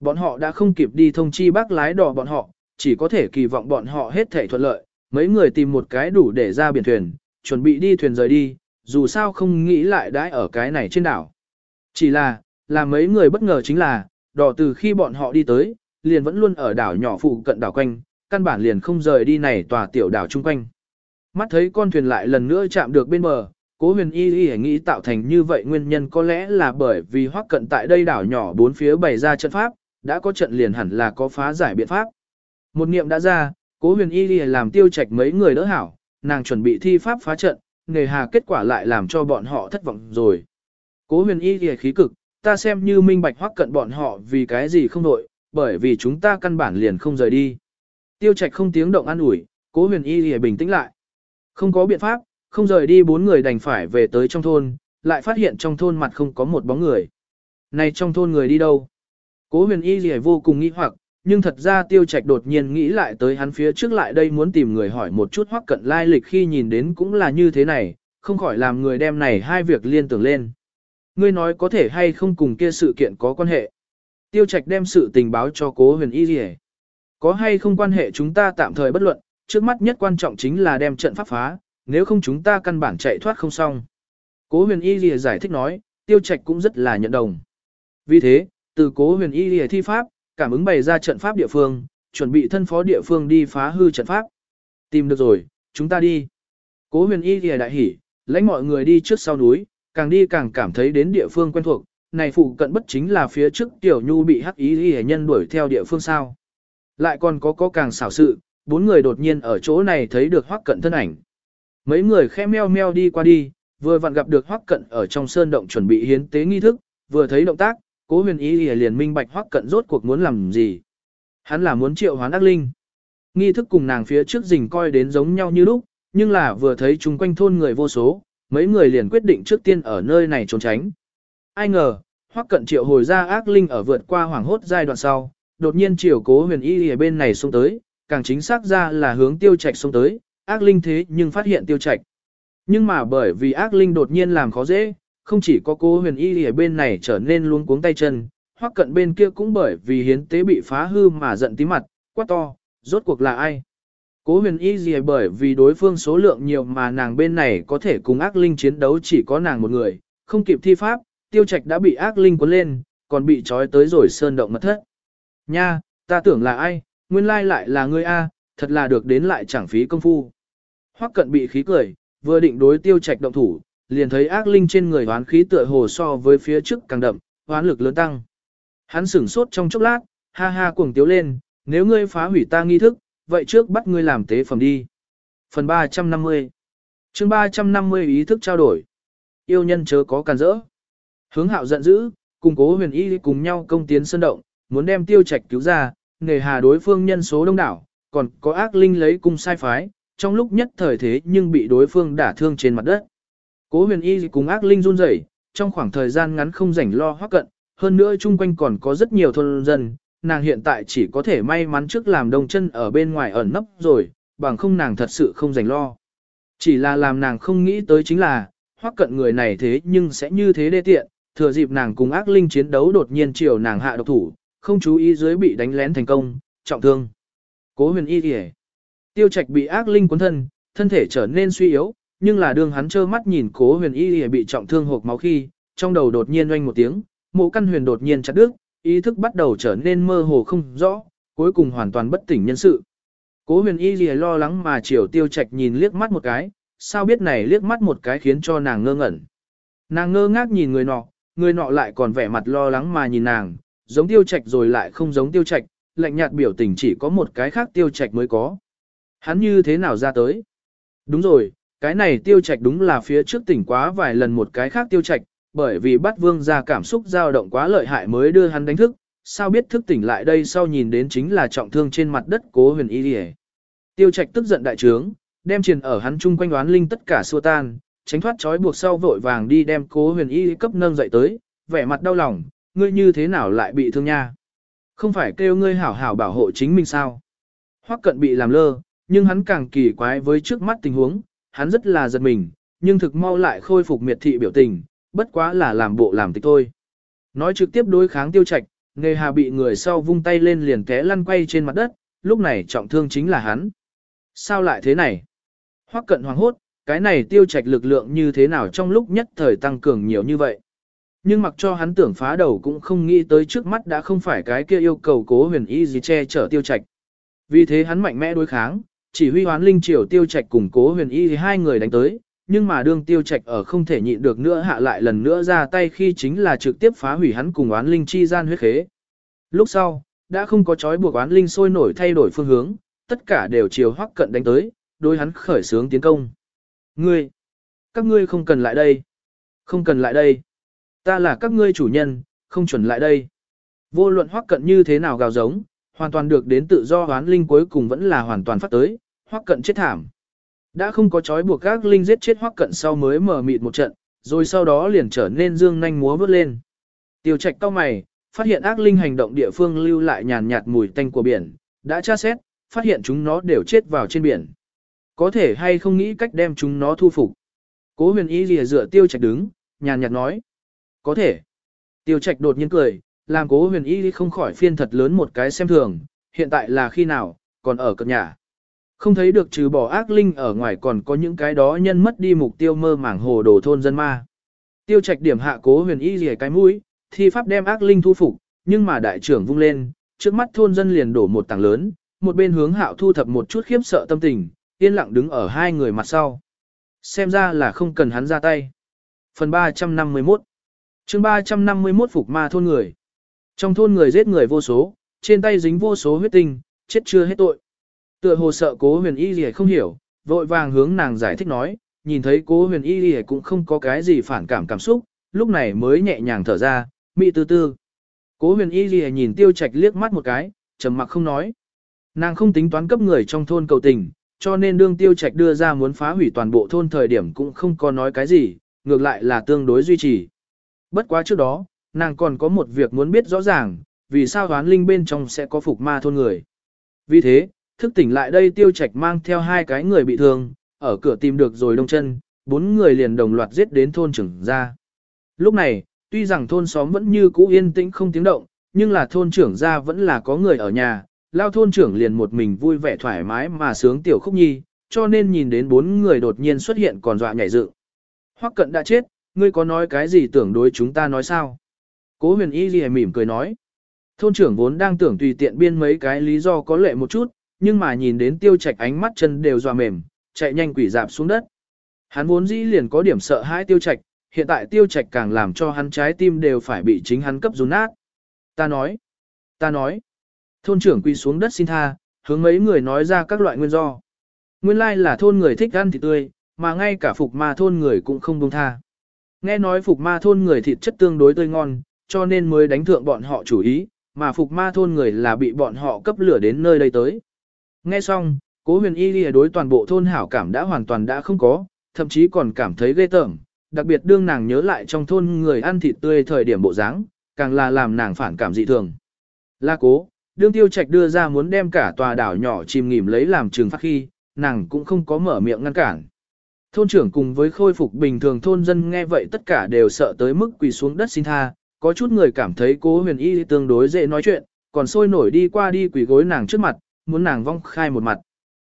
Bọn họ đã không kịp đi thông chi bác lái đò bọn họ, chỉ có thể kỳ vọng bọn họ hết thể thuận lợi, mấy người tìm một cái đủ để ra biển thuyền, chuẩn bị đi thuyền rời đi, dù sao không nghĩ lại đãi ở cái này trên đảo. Chỉ là, là mấy người bất ngờ chính là, đỏ từ khi bọn họ đi tới, liền vẫn luôn ở đảo nhỏ phụ cận đảo quanh, căn bản liền không rời đi này tòa tiểu đảo chung quanh. Mắt thấy con thuyền lại lần nữa chạm được bên bờ, cố huyền y y nghĩ tạo thành như vậy nguyên nhân có lẽ là bởi vì hoắc cận tại đây đảo nhỏ bốn phía bày ra trận pháp, đã có trận liền hẳn là có phá giải biện pháp. Một niệm đã ra, cố huyền y y làm tiêu trạch mấy người đỡ hảo, nàng chuẩn bị thi pháp phá trận, nề hà kết quả lại làm cho bọn họ thất vọng rồi. Cố huyền y thì khí cực, ta xem như minh bạch hoắc cận bọn họ vì cái gì không đội, bởi vì chúng ta căn bản liền không rời đi. Tiêu trạch không tiếng động an ủi, Cố huyền y lìa bình tĩnh lại. Không có biện pháp, không rời đi bốn người đành phải về tới trong thôn, lại phát hiện trong thôn mặt không có một bóng người. Này trong thôn người đi đâu? Cố huyền y lìa vô cùng nghi hoặc, nhưng thật ra tiêu trạch đột nhiên nghĩ lại tới hắn phía trước lại đây muốn tìm người hỏi một chút hoắc cận lai lịch khi nhìn đến cũng là như thế này, không khỏi làm người đem này hai việc liên tưởng lên. Ngươi nói có thể hay không cùng kia sự kiện có quan hệ. Tiêu trạch đem sự tình báo cho cố huyền y lìa. Có hay không quan hệ chúng ta tạm thời bất luận, trước mắt nhất quan trọng chính là đem trận pháp phá, nếu không chúng ta căn bản chạy thoát không xong. Cố huyền y lìa giải thích nói, tiêu trạch cũng rất là nhận đồng. Vì thế, từ cố huyền y lìa thi pháp, cảm ứng bày ra trận pháp địa phương, chuẩn bị thân phó địa phương đi phá hư trận pháp. Tìm được rồi, chúng ta đi. Cố huyền y thì đại hỉ, lãnh mọi người đi trước sau núi, càng đi càng cảm thấy đến địa phương quen thuộc, này phụ cận bất chính là phía trước tiểu nhu bị hắc ý y nhân đuổi theo địa phương sao. Lại còn có có càng xảo sự, bốn người đột nhiên ở chỗ này thấy được hoắc cận thân ảnh. Mấy người khẽ meo meo đi qua đi, vừa vặn gặp được hoắc cận ở trong sơn động chuẩn bị hiến tế nghi thức, vừa thấy động tác, cố huyền ý liền minh bạch hoắc cận rốt cuộc muốn làm gì. Hắn là muốn triệu hoán ác linh. Nghi thức cùng nàng phía trước rình coi đến giống nhau như lúc, nhưng là vừa thấy chung quanh thôn người vô số, mấy người liền quyết định trước tiên ở nơi này trốn tránh. Ai ngờ, hoắc cận triệu hồi ra ác linh ở vượt qua hoảng hốt giai đoạn sau, đột nhiên chiều cố huyền y ở bên này xuống tới, càng chính xác ra là hướng tiêu trạch xuống tới, ác linh thế nhưng phát hiện tiêu trạch. Nhưng mà bởi vì ác linh đột nhiên làm khó dễ, không chỉ có cố huyền y ở bên này trở nên luôn cuống tay chân, hoắc cận bên kia cũng bởi vì hiến tế bị phá hư mà giận tí mặt, quát to, rốt cuộc là ai? Cố huyền y gì bởi vì đối phương số lượng nhiều mà nàng bên này có thể cùng ác linh chiến đấu chỉ có nàng một người, không kịp thi pháp, tiêu trạch đã bị ác linh cuốn lên, còn bị trói tới rồi sơn động mật thất. Nha, ta tưởng là ai, nguyên lai lại là ngươi A, thật là được đến lại chẳng phí công phu. Hoắc cận bị khí cười, vừa định đối tiêu trạch động thủ, liền thấy ác linh trên người hoán khí tựa hồ so với phía trước càng đậm, hoán lực lớn tăng. Hắn sửng sốt trong chốc lát, ha ha cuồng tiếu lên, nếu ngươi phá hủy ta nghi thức, vậy trước bắt ngươi làm tế phẩm đi. Phần 350 chương 350 ý thức trao đổi. Yêu nhân chớ có càn rỡ. Hướng hạo giận dữ, cùng cố huyền y cùng nhau công tiến sân động, muốn đem tiêu trạch cứu ra, nghề hà đối phương nhân số đông đảo, còn có ác linh lấy cung sai phái, trong lúc nhất thời thế nhưng bị đối phương đả thương trên mặt đất. Cố huyền y cùng ác linh run rẩy, trong khoảng thời gian ngắn không rảnh lo hoác cận, hơn nữa chung quanh còn có rất nhiều thôn dân, nàng hiện tại chỉ có thể may mắn trước làm đông chân ở bên ngoài ẩn nấp rồi, bằng không nàng thật sự không rảnh lo. Chỉ là làm nàng không nghĩ tới chính là, hoác cận người này thế nhưng sẽ như thế đê tiện, thừa dịp nàng cùng ác linh chiến đấu đột nhiên chiều nàng hạ độc thủ, không chú ý dưới bị đánh lén thành công, trọng thương. Cố huyền y kìa. Tiêu trạch bị ác linh cuốn thân, thân thể trở nên suy yếu, nhưng là đương hắn trơ mắt nhìn cố huyền y bị trọng thương hộp máu khi, trong đầu đột nhiên oanh một tiếng, mộ căn huyền đột nhiên chặt đứt, ý thức bắt đầu trở nên mơ hồ không rõ, cuối cùng hoàn toàn bất tỉnh nhân sự. Cố huyền y lo lắng mà chiều tiêu trạch nhìn liếc mắt một cái, sao biết này liếc mắt một cái khiến cho nàng ngơ ngẩn. Nàng ngơ ngác nhìn người nọ, người nọ lại còn vẻ mặt lo lắng mà nhìn nàng, giống tiêu trạch rồi lại không giống tiêu trạch, lạnh nhạt biểu tình chỉ có một cái khác tiêu trạch mới có. Hắn như thế nào ra tới? Đúng rồi, cái này tiêu trạch đúng là phía trước tỉnh quá vài lần một cái khác tiêu trạch, bởi vì bắt vương ra cảm xúc dao động quá lợi hại mới đưa hắn đánh thức, sao biết thức tỉnh lại đây sau nhìn đến chính là trọng thương trên mặt đất cố huyền y đi Tiêu trạch tức giận đại trướng, đem truyền ở hắn chung quanh đoán linh tất cả xua tan, tránh thoát trói buộc sau vội vàng đi đem cố huyền y cấp nâng dậy tới, vẻ mặt đau lòng, ngươi như thế nào lại bị thương nha? Không phải kêu ngươi hảo hảo bảo hộ chính mình sao? Hoắc cận bị làm lơ, nhưng hắn càng kỳ quái với trước mắt tình huống, hắn rất là giật mình, nhưng thực mau lại khôi phục miệt thị biểu tình, bất quá là làm bộ làm tịch thôi. Nói trực tiếp đối kháng tiêu trạch, nghề hà bị người sau vung tay lên liền té lăn quay trên mặt đất, lúc này trọng thương chính là hắn. Sao lại thế này? Hoắc cận hoàng hốt, cái này tiêu trạch lực lượng như thế nào trong lúc nhất thời tăng cường nhiều như vậy? Nhưng mặc cho hắn tưởng phá đầu cũng không nghĩ tới trước mắt đã không phải cái kia yêu cầu cố huyền y gì che chở tiêu trạch. Vì thế hắn mạnh mẽ đối kháng, chỉ huy hoán linh triều tiêu trạch cùng cố huyền y hai người đánh tới, nhưng mà đương tiêu trạch ở không thể nhịn được nữa hạ lại lần nữa ra tay khi chính là trực tiếp phá hủy hắn cùng oán linh chi gian huyết khế. Lúc sau, đã không có chói buộc oán linh sôi nổi thay đổi phương hướng, tất cả đều chiều hoắc cận đánh tới, đối hắn khởi sướng tiến công. Ngươi, các ngươi không cần lại đây. Không cần lại đây. Ta là các ngươi chủ nhân, không chuẩn lại đây. Vô luận hoắc cận như thế nào gào giống, hoàn toàn được đến tự do oán linh cuối cùng vẫn là hoàn toàn phát tới, hoắc cận chết thảm. Đã không có chói buộc các linh giết chết hoắc cận sau mới mở mịt một trận, rồi sau đó liền trở nên dương nhanh múa vớt lên. Tiêu trạch cao mày, phát hiện ác linh hành động địa phương lưu lại nhàn nhạt mùi tanh của biển, đã tra xét, phát hiện chúng nó đều chết vào trên biển. Có thể hay không nghĩ cách đem chúng nó thu phục. Cố huyền ý lìa dựa tiêu trạch đứng, nhàn nhạt nói. Có thể. Tiêu trạch đột nhiên cười, làm cố huyền ý không khỏi phiên thật lớn một cái xem thường, hiện tại là khi nào, còn ở cập nhà. Không thấy được trừ bỏ ác linh ở ngoài còn có những cái đó nhân mất đi mục tiêu mơ màng hồ đồ thôn dân ma. Tiêu trạch điểm hạ cố huyền y rìa cái mũi, thi pháp đem ác linh thu phục, nhưng mà đại trưởng vung lên, trước mắt thôn dân liền đổ một tảng lớn, một bên hướng hạo thu thập một chút khiếp sợ tâm tình, yên lặng đứng ở hai người mặt sau. Xem ra là không cần hắn ra tay. Phần 351 chương 351 Phục ma thôn người Trong thôn người giết người vô số, trên tay dính vô số huyết tinh, chết chưa hết tội. Tựa hồ sợ cố huyền y gì không hiểu, vội vàng hướng nàng giải thích nói, nhìn thấy cố huyền y gì cũng không có cái gì phản cảm cảm xúc, lúc này mới nhẹ nhàng thở ra, mị tư tư. Cố huyền y gì nhìn tiêu trạch liếc mắt một cái, trầm mặc không nói. Nàng không tính toán cấp người trong thôn cầu tình, cho nên đương tiêu trạch đưa ra muốn phá hủy toàn bộ thôn thời điểm cũng không có nói cái gì, ngược lại là tương đối duy trì. Bất quá trước đó, nàng còn có một việc muốn biết rõ ràng, vì sao hoán linh bên trong sẽ có phục ma thôn người. Vì thế, thức tỉnh lại đây tiêu trạch mang theo hai cái người bị thương, ở cửa tìm được rồi đông chân, bốn người liền đồng loạt giết đến thôn trưởng ra. Lúc này, tuy rằng thôn xóm vẫn như cũ yên tĩnh không tiếng động, nhưng là thôn trưởng ra vẫn là có người ở nhà, lao thôn trưởng liền một mình vui vẻ thoải mái mà sướng tiểu khúc nhi, cho nên nhìn đến bốn người đột nhiên xuất hiện còn dọa nhảy dựng. Hoắc cận đã chết, ngươi có nói cái gì tưởng đối chúng ta nói sao? Cố huyền y gì mỉm cười nói. Thôn trưởng vốn đang tưởng tùy tiện biên mấy cái lý do có lệ một chút, nhưng mà nhìn đến tiêu trạch ánh mắt chân đều dọa mềm, chạy nhanh quỷ dạp xuống đất. Hắn vốn dĩ liền có điểm sợ hãi tiêu trạch, hiện tại tiêu trạch càng làm cho hắn trái tim đều phải bị chính hắn cấp run nát. Ta nói, ta nói, thôn trưởng quỳ xuống đất xin tha, hướng mấy người nói ra các loại nguyên do. Nguyên lai là thôn người thích ăn thịt tươi, mà ngay cả phục ma thôn người cũng không buông tha. Nghe nói phục ma thôn người thịt chất tương đối tươi ngon, cho nên mới đánh thượng bọn họ chủ ý, mà phục ma thôn người là bị bọn họ cấp lửa đến nơi đây tới. Nghe xong, cố huyền y lìa đối toàn bộ thôn hảo cảm đã hoàn toàn đã không có, thậm chí còn cảm thấy ghê tởm, đặc biệt đương nàng nhớ lại trong thôn người ăn thịt tươi thời điểm bộ dáng, càng là làm nàng phản cảm dị thường. La cố, đương tiêu trạch đưa ra muốn đem cả tòa đảo nhỏ chìm nghỉm lấy làm trường phát khi, nàng cũng không có mở miệng ngăn cản. Thôn trưởng cùng với khôi phục bình thường thôn dân nghe vậy tất cả đều sợ tới mức quỳ xuống đất xin tha, có chút người cảm thấy cố huyền y tương đối dễ nói chuyện, còn sôi nổi đi qua đi quỳ gối nàng trước mặt, muốn nàng vong khai một mặt.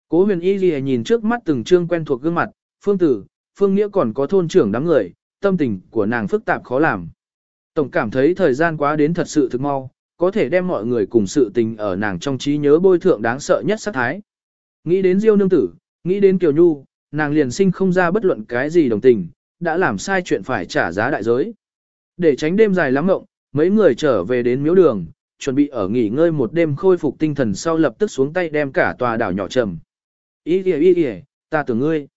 Cố huyền y gì nhìn trước mắt từng trương quen thuộc gương mặt, phương tử, phương nghĩa còn có thôn trưởng đám người, tâm tình của nàng phức tạp khó làm. Tổng cảm thấy thời gian quá đến thật sự thực mau, có thể đem mọi người cùng sự tình ở nàng trong trí nhớ bôi thượng đáng sợ nhất sát thái. Nghĩ đến Diêu nương tử, nghĩ đến Kiều Nhu, nàng liền sinh không ra bất luận cái gì đồng tình, đã làm sai chuyện phải trả giá đại giới. Để tránh đêm dài lắm ngộng, mấy người trở về đến miếu đường, chuẩn bị ở nghỉ ngơi một đêm khôi phục tinh thần sau lập tức xuống tay đem cả tòa đảo nhỏ trầm. Ý kìa ý kìa, ta tưởng ngươi.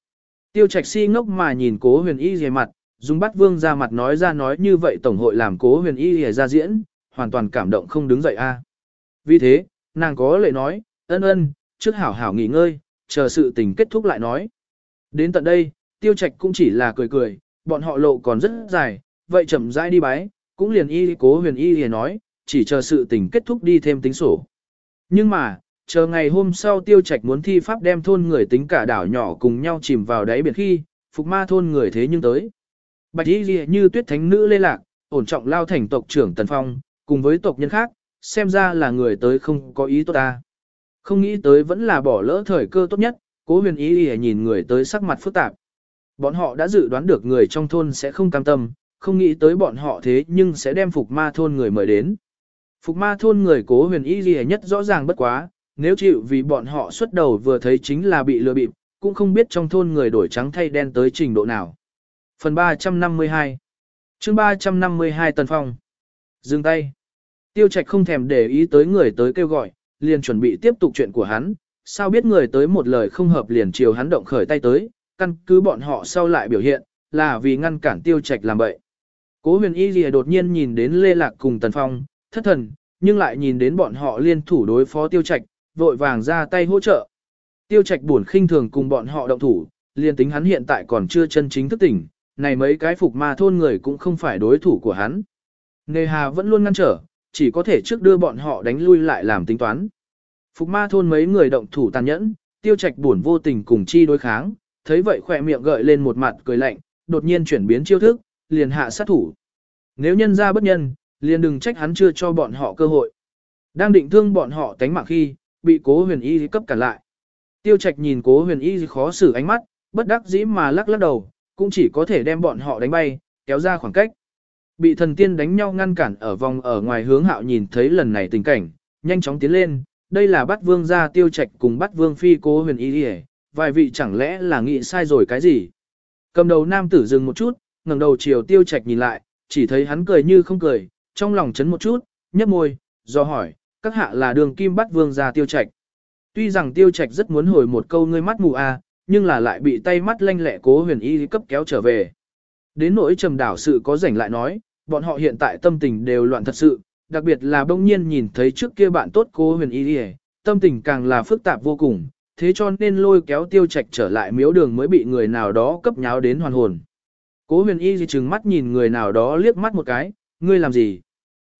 Tiêu trạch si ngốc mà nhìn cố huyền y dề mặt, dùng bắt vương ra mặt nói ra nói như vậy tổng hội làm cố huyền y dề ra diễn, hoàn toàn cảm động không đứng dậy a. Vì thế, nàng có lệ nói, ân ân, trước hảo hảo nghỉ ngơi, chờ sự tình kết thúc lại nói. Đến tận đây, tiêu trạch cũng chỉ là cười cười, bọn họ lộ còn rất dài, vậy chậm rãi đi bái, cũng liền y cố huyền y liền nói, chỉ chờ sự tình kết thúc đi thêm tính sổ. Nhưng mà, chờ ngày hôm sau tiêu trạch muốn thi pháp đem thôn người tính cả đảo nhỏ cùng nhau chìm vào đáy biển khi, phục ma thôn người thế nhưng tới. Bạch y ghi như tuyết thánh nữ lê lạc, ổn trọng lao thành tộc trưởng Tần Phong, cùng với tộc nhân khác, xem ra là người tới không có ý tốt ta. Không nghĩ tới vẫn là bỏ lỡ thời cơ tốt nhất, cố huyền ý ghi nhìn người tới sắc mặt phức tạp. Bọn họ đã dự đoán được người trong thôn sẽ không cam tâm, không nghĩ tới bọn họ thế nhưng sẽ đem phục ma thôn người mời đến. Phục ma thôn người cố huyền y gì nhất rõ ràng bất quá, nếu chịu vì bọn họ xuất đầu vừa thấy chính là bị lừa bịp, cũng không biết trong thôn người đổi trắng thay đen tới trình độ nào. Phần 352 chương 352 Tần Phong Dừng tay Tiêu Trạch không thèm để ý tới người tới kêu gọi, liền chuẩn bị tiếp tục chuyện của hắn, sao biết người tới một lời không hợp liền chiều hắn động khởi tay tới, căn cứ bọn họ sau lại biểu hiện, là vì ngăn cản Tiêu Trạch làm vậy. Cố huyền y lìa đột nhiên nhìn đến Lê Lạc cùng Tần Phong, thất thần, nhưng lại nhìn đến bọn họ liên thủ đối phó tiêu trạch, vội vàng ra tay hỗ trợ. Tiêu trạch buồn khinh thường cùng bọn họ động thủ, liền tính hắn hiện tại còn chưa chân chính thức tỉnh, này mấy cái phục ma thôn người cũng không phải đối thủ của hắn. Nề hà vẫn luôn ngăn trở, chỉ có thể trước đưa bọn họ đánh lui lại làm tính toán. Phục ma thôn mấy người động thủ tàn nhẫn, tiêu trạch buồn vô tình cùng chi đối kháng, thấy vậy khỏe miệng gợi lên một mặt cười lạnh, đột nhiên chuyển biến chiêu thức, liền hạ sát thủ. Nếu nhân ra bất nhân, liền đừng trách hắn chưa cho bọn họ cơ hội. Đang định thương bọn họ tánh mạng khi, bị cố huyền y cấp cản lại. Tiêu trạch nhìn cố huyền y khó xử ánh mắt, bất đắc dĩ mà lắc lắc đầu, cũng chỉ có thể đem bọn họ đánh bay, kéo ra khoảng cách. Bị thần tiên đánh nhau ngăn cản ở vòng ở ngoài hướng hạo nhìn thấy lần này tình cảnh, nhanh chóng tiến lên, đây là bắt vương gia tiêu trạch cùng bắt vương phi cố huyền y đi vài vị chẳng lẽ là nghĩ sai rồi cái gì. Cầm đầu nam tử dừng một chút, ngẩng đầu chiều tiêu trạch nhìn lại, chỉ thấy hắn cười như không cười, trong lòng chấn một chút, nhấp môi, do hỏi, các hạ là đường kim bắt vương gia tiêu trạch. Tuy rằng tiêu trạch rất muốn hồi một câu ngươi mắt mù a, à, nhưng là lại bị tay mắt lanh lẹ cố huyền y cấp kéo trở về. Đến nỗi trầm đảo sự có rảnh lại nói, bọn họ hiện tại tâm tình đều loạn thật sự, đặc biệt là bỗng nhiên nhìn thấy trước kia bạn tốt cố huyền y tâm tình càng là phức tạp vô cùng, thế cho nên lôi kéo tiêu trạch trở lại miếu đường mới bị người nào đó cấp nháo đến hoàn hồn. Cố huyền y gì chừng mắt nhìn người nào đó liếc mắt một cái, ngươi làm gì?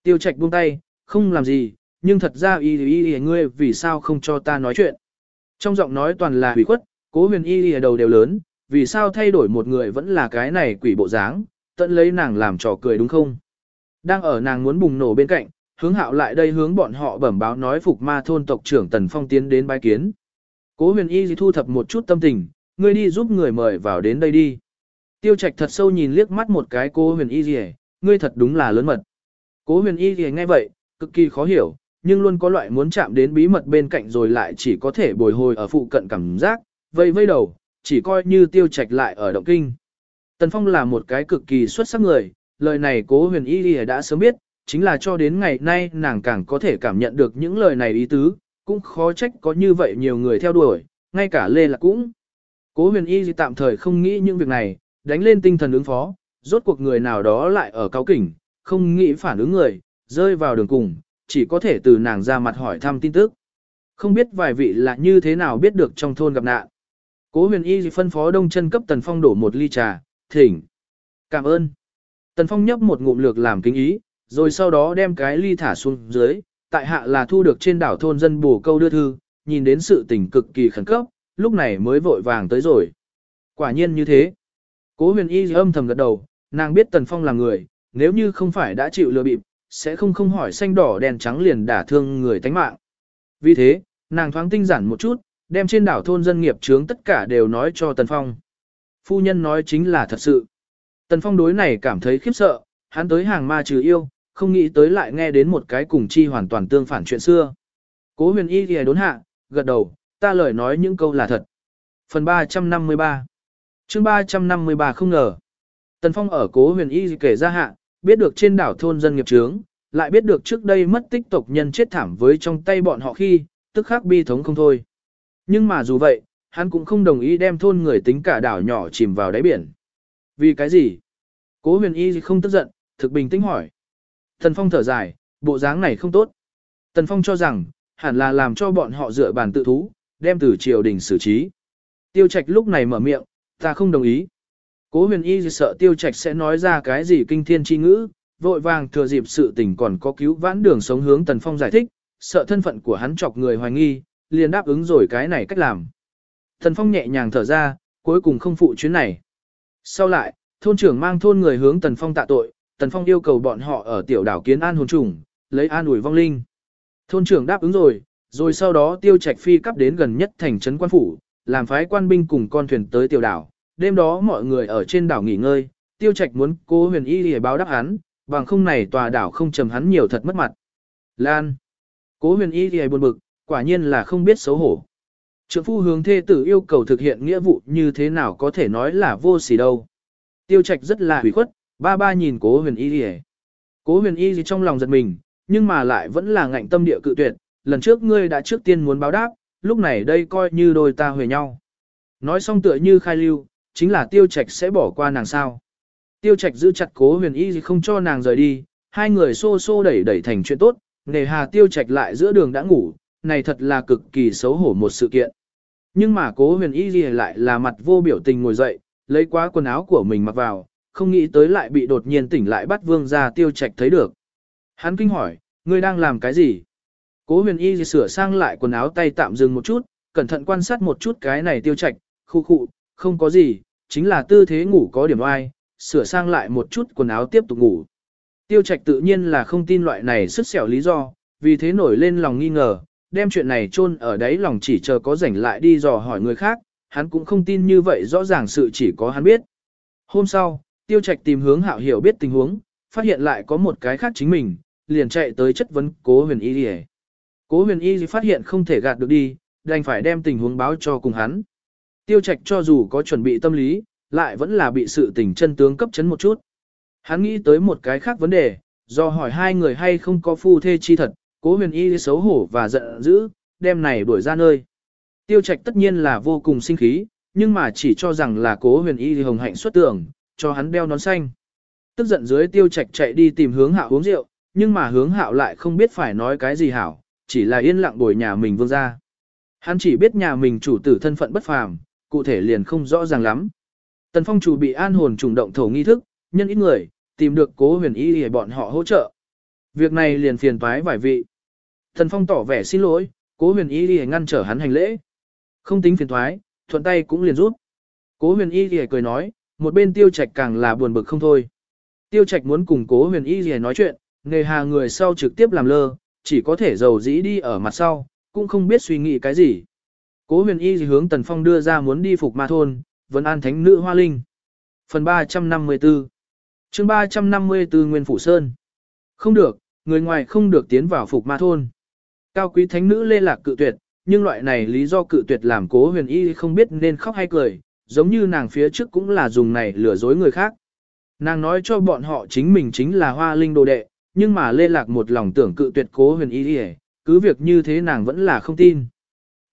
Tiêu trạch buông tay, không làm gì, nhưng thật ra y y y ngươi vì sao không cho ta nói chuyện? Trong giọng nói toàn là hủy khuất, cố huyền y y đầu đều lớn, vì sao thay đổi một người vẫn là cái này quỷ bộ dáng, tận lấy nàng làm trò cười đúng không? Đang ở nàng muốn bùng nổ bên cạnh, hướng hạo lại đây hướng bọn họ bẩm báo nói phục ma thôn tộc trưởng Tần Phong tiến đến bái kiến. Cố huyền y thu thập một chút tâm tình, ngươi đi giúp người mời vào đến đây đi. Tiêu trạch thật sâu nhìn liếc mắt một cái cố huyền y gì ngươi thật đúng là lớn mật. Cố huyền y thì nghe vậy, cực kỳ khó hiểu, nhưng luôn có loại muốn chạm đến bí mật bên cạnh rồi lại chỉ có thể bồi hồi ở phụ cận cảm giác, vây vây đầu, chỉ coi như tiêu trạch lại ở động kinh. Tần Phong là một cái cực kỳ xuất sắc người, lời này cố huyền y thì đã sớm biết, chính là cho đến ngày nay nàng càng có thể cảm nhận được những lời này ý tứ, cũng khó trách có như vậy nhiều người theo đuổi, ngay cả Lê lạc cũng. Cố huyền y thì tạm thời không nghĩ những việc này, đánh lên tinh thần ứng phó, rốt cuộc người nào đó lại ở cao kỉnh, không nghĩ phản ứng người, rơi vào đường cùng, chỉ có thể từ nàng ra mặt hỏi thăm tin tức. Không biết vài vị là như thế nào biết được trong thôn gặp nạn. Cố huyền y phân phó đông chân cấp Tần Phong đổ một ly trà, thỉnh. Cảm ơn. Tần Phong nhấp một ngụm lược làm kính ý, rồi sau đó đem cái ly thả xuống dưới, tại hạ là thu được trên đảo thôn dân bổ câu đưa thư, nhìn đến sự tình cực kỳ khẩn cấp, lúc này mới vội vàng tới rồi. Quả nhiên như thế. Cố huyền y âm thầm gật đầu, nàng biết Tần Phong là người, nếu như không phải đã chịu lừa bịp, sẽ không không hỏi xanh đỏ đèn trắng liền đả thương người tánh mạng. Vì thế, nàng thoáng tinh giản một chút, đem trên đảo thôn dân nghiệp chướng tất cả đều nói cho Tần Phong. Phu nhân nói chính là thật sự. Tần Phong đối này cảm thấy khiếp sợ, hắn tới hàng ma trừ yêu, không nghĩ tới lại nghe đến một cái cùng chi hoàn toàn tương phản chuyện xưa. Cố huyền y thì đốn hạ, gật đầu, ta lời nói những câu là thật. Phần 353 chương 353 không ngờ. Tần Phong ở cố huyền y kể ra hạ, biết được trên đảo thôn dân nghiệp trướng, lại biết được trước đây mất tích tộc nhân chết thảm với trong tay bọn họ khi, tức khắc bi thống không thôi. Nhưng mà dù vậy, hắn cũng không đồng ý đem thôn người tính cả đảo nhỏ chìm vào đáy biển. Vì cái gì? Cố huyền y không tức giận, thực bình tĩnh hỏi. Tần Phong thở dài, bộ dáng này không tốt. Tần Phong cho rằng, hẳn là làm cho bọn họ dựa bàn tự thú, đem từ triều đình xử trí. Tiêu Trạch lúc này mở miệng, ta không đồng ý. Cố huyền y sợ Tiêu Trạch sẽ nói ra cái gì kinh thiên chi ngữ, vội vàng thừa dịp sự tình còn có cứu vãn đường sống hướng Tần Phong giải thích, sợ thân phận của hắn chọc người hoài nghi, liền đáp ứng rồi cái này cách làm. Tần Phong nhẹ nhàng thở ra, cuối cùng không phụ chuyến này. Sau lại, thôn trưởng mang thôn người hướng Tần Phong tạ tội, Tần Phong yêu cầu bọn họ ở tiểu đảo kiến an hồn trùng, lấy an ủi vong linh. Thôn trưởng đáp ứng rồi, rồi sau đó tiêu trạch phi cấp đến gần nhất thành trấn quan phủ, làm phái quan binh cùng con thuyền tới tiểu đảo. Đêm đó mọi người ở trên đảo nghỉ ngơi, tiêu trạch muốn cố huyền y để báo đáp hắn, bằng không này tòa đảo không trầm hắn nhiều thật mất mặt. Lan. Cố huyền y thì buồn bực, quả nhiên là không biết xấu hổ. Trượng phu hướng thê tử yêu cầu thực hiện nghĩa vụ như thế nào có thể nói là vô sỉ đâu. Tiêu trạch rất là hủy khuất, ba ba nhìn cố huyền y thì Cố huyền y thì trong lòng giật mình, nhưng mà lại vẫn là ngạnh tâm địa cự tuyệt, lần trước ngươi đã trước tiên muốn báo đáp, lúc này đây coi như đôi ta huề nhau. Nói xong tựa như khai lưu, chính là tiêu trạch sẽ bỏ qua nàng sao. Tiêu trạch giữ chặt cố huyền y không cho nàng rời đi, hai người xô xô đẩy đẩy thành chuyện tốt, nề hà tiêu trạch lại giữa đường đã ngủ, này thật là cực kỳ xấu hổ một sự kiện. Nhưng mà cố huyền y lại là mặt vô biểu tình ngồi dậy, lấy quá quần áo của mình mặc vào, không nghĩ tới lại bị đột nhiên tỉnh lại bắt vương ra tiêu trạch thấy được. Hắn kinh hỏi, ngươi đang làm cái gì? Cố huyền y sửa sang lại quần áo tay tạm dừng một chút, cẩn thận quan sát một chút cái này tiêu trạch, khu khu, không có gì, chính là tư thế ngủ có điểm oai, sửa sang lại một chút quần áo tiếp tục ngủ. Tiêu trạch tự nhiên là không tin loại này sức xẻo lý do, vì thế nổi lên lòng nghi ngờ, đem chuyện này chôn ở đấy lòng chỉ chờ có rảnh lại đi dò hỏi người khác, hắn cũng không tin như vậy rõ ràng sự chỉ có hắn biết. Hôm sau, tiêu trạch tìm hướng hạo hiểu biết tình huống, phát hiện lại có một cái khác chính mình, liền chạy tới chất vấn cố huyền y đi Cố huyền y phát hiện không thể gạt được đi, đành phải đem tình huống báo cho cùng hắn. Tiêu trạch cho dù có chuẩn bị tâm lý, lại vẫn là bị sự tình chân tướng cấp chấn một chút. Hắn nghĩ tới một cái khác vấn đề, do hỏi hai người hay không có phu thê chi thật, cố huyền y xấu hổ và giận dữ, đem này đuổi ra nơi. Tiêu trạch tất nhiên là vô cùng sinh khí, nhưng mà chỉ cho rằng là cố huyền y hồng hạnh xuất tưởng, cho hắn đeo nón xanh. Tức giận dưới tiêu trạch chạy đi tìm hướng hạo uống rượu, nhưng mà hướng hạo lại không biết phải nói cái gì hảo, chỉ là yên lặng bồi nhà mình vương ra. Hắn chỉ biết nhà mình chủ tử thân phận bất phàm, cụ thể liền không rõ ràng lắm. Tần phong chủ bị an hồn trùng động thổ nghi thức, nhân ít người, tìm được cố huyền y để bọn họ hỗ trợ. Việc này liền phiền toái vài vị. Tần phong tỏ vẻ xin lỗi, cố huyền y để ngăn trở hắn hành lễ. Không tính phiền toái, thuận tay cũng liền rút. Cố huyền y để cười nói, một bên tiêu trạch càng là buồn bực không thôi. Tiêu trạch muốn cùng cố huyền y để nói chuyện, nghề hà người sau trực tiếp làm lơ, chỉ có thể giàu dĩ đi ở mặt sau, cũng không biết suy nghĩ cái gì. Cố huyền y hướng Tần Phong đưa ra muốn đi phục ma thôn, vẫn an thánh nữ hoa linh. Phần 354 chương 354 Nguyên Phủ Sơn Không được, người ngoài không được tiến vào phục ma thôn. Cao quý thánh nữ lê lạc cự tuyệt, nhưng loại này lý do cự tuyệt làm cố huyền y không biết nên khóc hay cười, giống như nàng phía trước cũng là dùng này lừa dối người khác. Nàng nói cho bọn họ chính mình chính là hoa linh đồ đệ, nhưng mà lê lạc một lòng tưởng cự tuyệt cố huyền y đi cứ việc như thế nàng vẫn là không tin.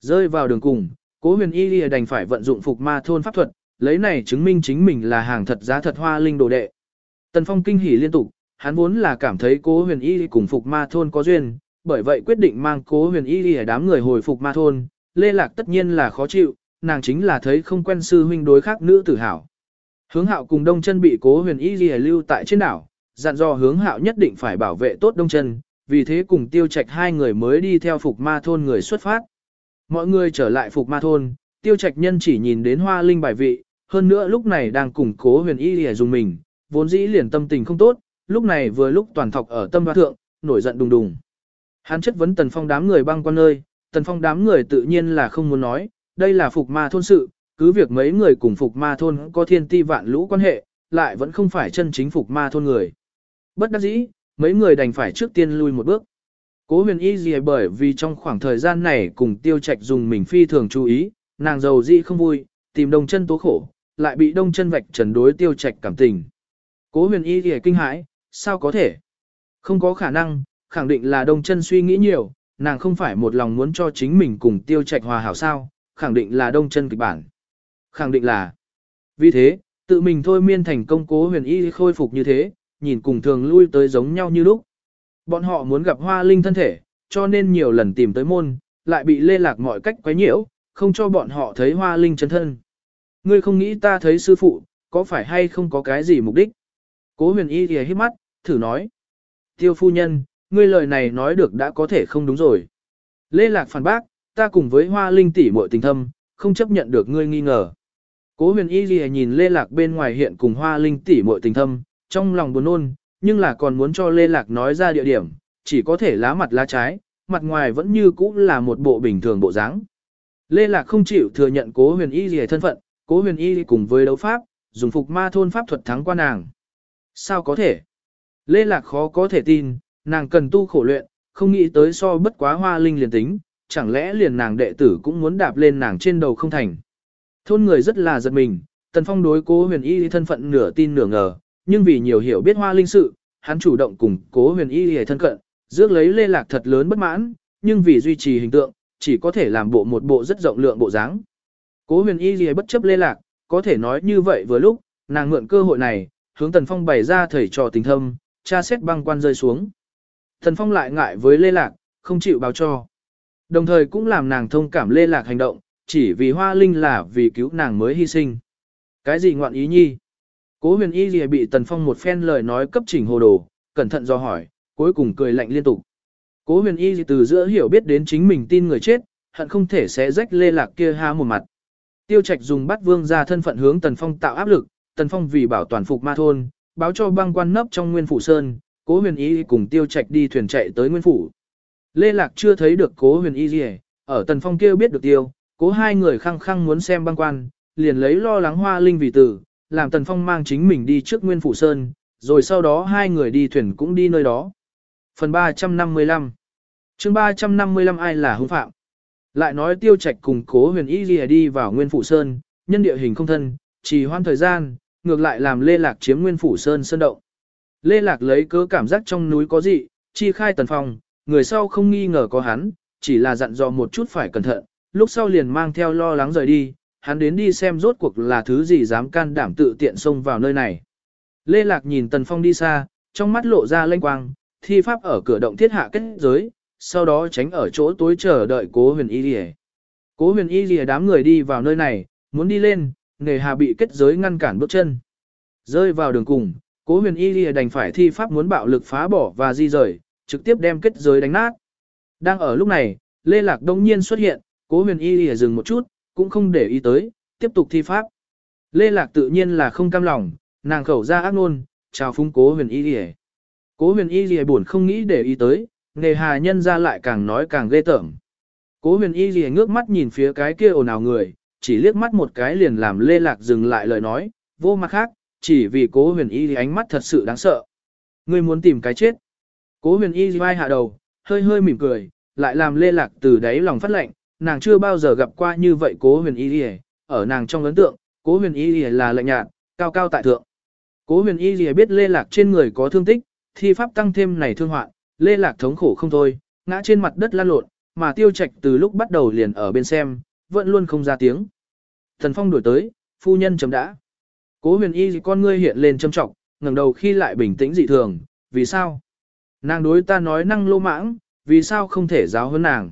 Rơi vào đường cùng, cố huyền y lìa đành phải vận dụng phục ma thôn pháp thuật, lấy này chứng minh chính mình là hàng thật giá thật hoa linh đồ đệ. Tần Phong kinh hỉ liên tục, hắn vốn là cảm thấy cố huyền y cùng phục ma thôn có duyên, bởi vậy quyết định mang cố huyền y lìa đám người hồi phục ma thôn, lê lạc tất nhiên là khó chịu, nàng chính là thấy không quen sư huynh đối khác nữ tử hảo. Hướng hạo cùng đông chân bị cố huyền y lìa lưu tại trên đảo, dặn dò hướng hạo nhất định phải bảo vệ tốt đông chân, vì thế cùng tiêu trạch hai người mới đi theo phục ma thôn người xuất phát. Mọi người trở lại phục ma thôn, tiêu trạch nhân chỉ nhìn đến hoa linh bài vị, hơn nữa lúc này đang củng cố huyền y để dùng mình, vốn dĩ liền tâm tình không tốt, lúc này vừa lúc toàn thọc ở tâm hoa thượng, nổi giận đùng đùng. Hắn chất vấn tần phong đám người băng quan nơi, tần phong đám người tự nhiên là không muốn nói, đây là phục ma thôn sự, cứ việc mấy người cùng phục ma thôn có thiên ti vạn lũ quan hệ, lại vẫn không phải chân chính phục ma thôn người. Bất đắc dĩ, mấy người đành phải trước tiên lui một bước. Cố huyền y gì bởi vì trong khoảng thời gian này cùng tiêu trạch dùng mình phi thường chú ý, nàng giàu dĩ không vui, tìm đông chân tố khổ, lại bị đông chân vạch trần đối tiêu trạch cảm tình. Cố huyền y gì kinh hãi, sao có thể? Không có khả năng, khẳng định là đông chân suy nghĩ nhiều, nàng không phải một lòng muốn cho chính mình cùng tiêu trạch hòa hảo sao, khẳng định là đông chân kịch bản. Khẳng định là. Vì thế, tự mình thôi miên thành công cố huyền y khôi phục như thế, nhìn cùng thường lui tới giống nhau như lúc. Bọn họ muốn gặp hoa linh thân thể, cho nên nhiều lần tìm tới môn, lại bị lê lạc mọi cách quấy nhiễu, không cho bọn họ thấy hoa linh chân thân. Ngươi không nghĩ ta thấy sư phụ, có phải hay không có cái gì mục đích? Cố huyền y thì hít mắt, thử nói. Tiêu phu nhân, ngươi lời này nói được đã có thể không đúng rồi. Lê lạc phản bác, ta cùng với hoa linh tỷ muội tình thâm, không chấp nhận được ngươi nghi ngờ. Cố huyền y gì nhìn lê lạc bên ngoài hiện cùng hoa linh tỷ muội tình thâm, trong lòng buồn nôn, nhưng là còn muốn cho Lê Lạc nói ra địa điểm, chỉ có thể lá mặt lá trái, mặt ngoài vẫn như cũ là một bộ bình thường bộ dáng. Lê Lạc không chịu thừa nhận cố huyền y gì thân phận, cố huyền y cùng với đấu pháp, dùng phục ma thôn pháp thuật thắng qua nàng. Sao có thể? Lê Lạc khó có thể tin, nàng cần tu khổ luyện, không nghĩ tới so bất quá hoa linh liền tính, chẳng lẽ liền nàng đệ tử cũng muốn đạp lên nàng trên đầu không thành. Thôn người rất là giật mình, tần phong đối cố huyền y thân phận nửa tin nửa ngờ, nhưng vì nhiều hiểu biết hoa linh sự, hắn chủ động cùng cố huyền y hề thân cận, dước lấy lê lạc thật lớn bất mãn, nhưng vì duy trì hình tượng, chỉ có thể làm bộ một bộ rất rộng lượng bộ dáng. Cố huyền y hề bất chấp lê lạc, có thể nói như vậy vừa lúc, nàng mượn cơ hội này, hướng tần phong bày ra thầy trò tình thâm, tra xét băng quan rơi xuống. Tần phong lại ngại với lê lạc, không chịu báo cho. Đồng thời cũng làm nàng thông cảm lê lạc hành động, chỉ vì hoa linh là vì cứu nàng mới hy sinh. Cái gì ngoạn ý nhi? Cố huyền y gì bị tần phong một phen lời nói cấp chỉnh hồ đồ, cẩn thận do hỏi, cuối cùng cười lạnh liên tục. Cố huyền y từ giữa hiểu biết đến chính mình tin người chết, hận không thể sẽ rách lê lạc kia ha một mặt. Tiêu trạch dùng bắt vương ra thân phận hướng tần phong tạo áp lực, tần phong vì bảo toàn phục ma thôn, báo cho băng quan nấp trong nguyên phủ sơn, cố huyền y cùng tiêu trạch đi thuyền chạy tới nguyên phủ. Lê lạc chưa thấy được cố huyền y gì, ở tần phong kia biết được tiêu, cố hai người khăng khăng muốn xem băng quan, liền lấy lo lắng hoa linh vì tử, làm tần phong mang chính mình đi trước nguyên phủ sơn, rồi sau đó hai người đi thuyền cũng đi nơi đó. Phần 355 chương 355 ai là hung phạm? Lại nói tiêu trạch cùng cố huyền y đi vào nguyên phủ sơn, nhân địa hình không thân, chỉ hoan thời gian, ngược lại làm lê lạc chiếm nguyên phủ sơn sơn động. Lê lạc lấy cớ cảm giác trong núi có gì, chi khai tần phong, người sau không nghi ngờ có hắn, chỉ là dặn dò một chút phải cẩn thận, lúc sau liền mang theo lo lắng rời đi, hắn đến đi xem rốt cuộc là thứ gì dám can đảm tự tiện xông vào nơi này. Lê Lạc nhìn Tần Phong đi xa, trong mắt lộ ra lanh quang, thi pháp ở cửa động thiết hạ kết giới, sau đó tránh ở chỗ tối chờ đợi cố huyền y lìa. Cố huyền y lìa đám người đi vào nơi này, muốn đi lên, nề hà bị kết giới ngăn cản bước chân. Rơi vào đường cùng, cố huyền y lìa đành phải thi pháp muốn bạo lực phá bỏ và di rời, trực tiếp đem kết giới đánh nát. Đang ở lúc này, Lê Lạc đông nhiên xuất hiện, cố huyền y lìa dừng một chút, cũng không để ý tới, tiếp tục thi pháp. Lê Lạc tự nhiên là không cam lòng, nàng khẩu ra ác nôn, chào phúng cố huyền y lìa. Cố huyền y lìa buồn không nghĩ để ý tới, nề hà nhân ra lại càng nói càng ghê tởm. Cố huyền y lìa ngước mắt nhìn phía cái kia ồn ào người, chỉ liếc mắt một cái liền làm Lê Lạc dừng lại lời nói, vô mặt khác, chỉ vì cố huyền y ánh mắt thật sự đáng sợ. Ngươi muốn tìm cái chết. Cố huyền y vai hạ đầu, hơi hơi mỉm cười, lại làm Lê Lạc từ đáy lòng phát lệnh, nàng chưa bao giờ gặp qua như vậy cố huyền y lìa, ở nàng trong ấn tượng, cố huyền y lìa là lạnh nhạt, cao cao tại thượng. Cố huyền y lìa biết lê lạc trên người có thương tích, thi pháp tăng thêm này thương hoạn, lê lạc thống khổ không thôi, ngã trên mặt đất lan lộn, mà tiêu trạch từ lúc bắt đầu liền ở bên xem, vẫn luôn không ra tiếng. Thần phong đổi tới, phu nhân chấm đã. Cố huyền y con ngươi hiện lên châm trọng, ngẩng đầu khi lại bình tĩnh dị thường, vì sao? Nàng đối ta nói năng lô mãng, vì sao không thể giáo hơn nàng?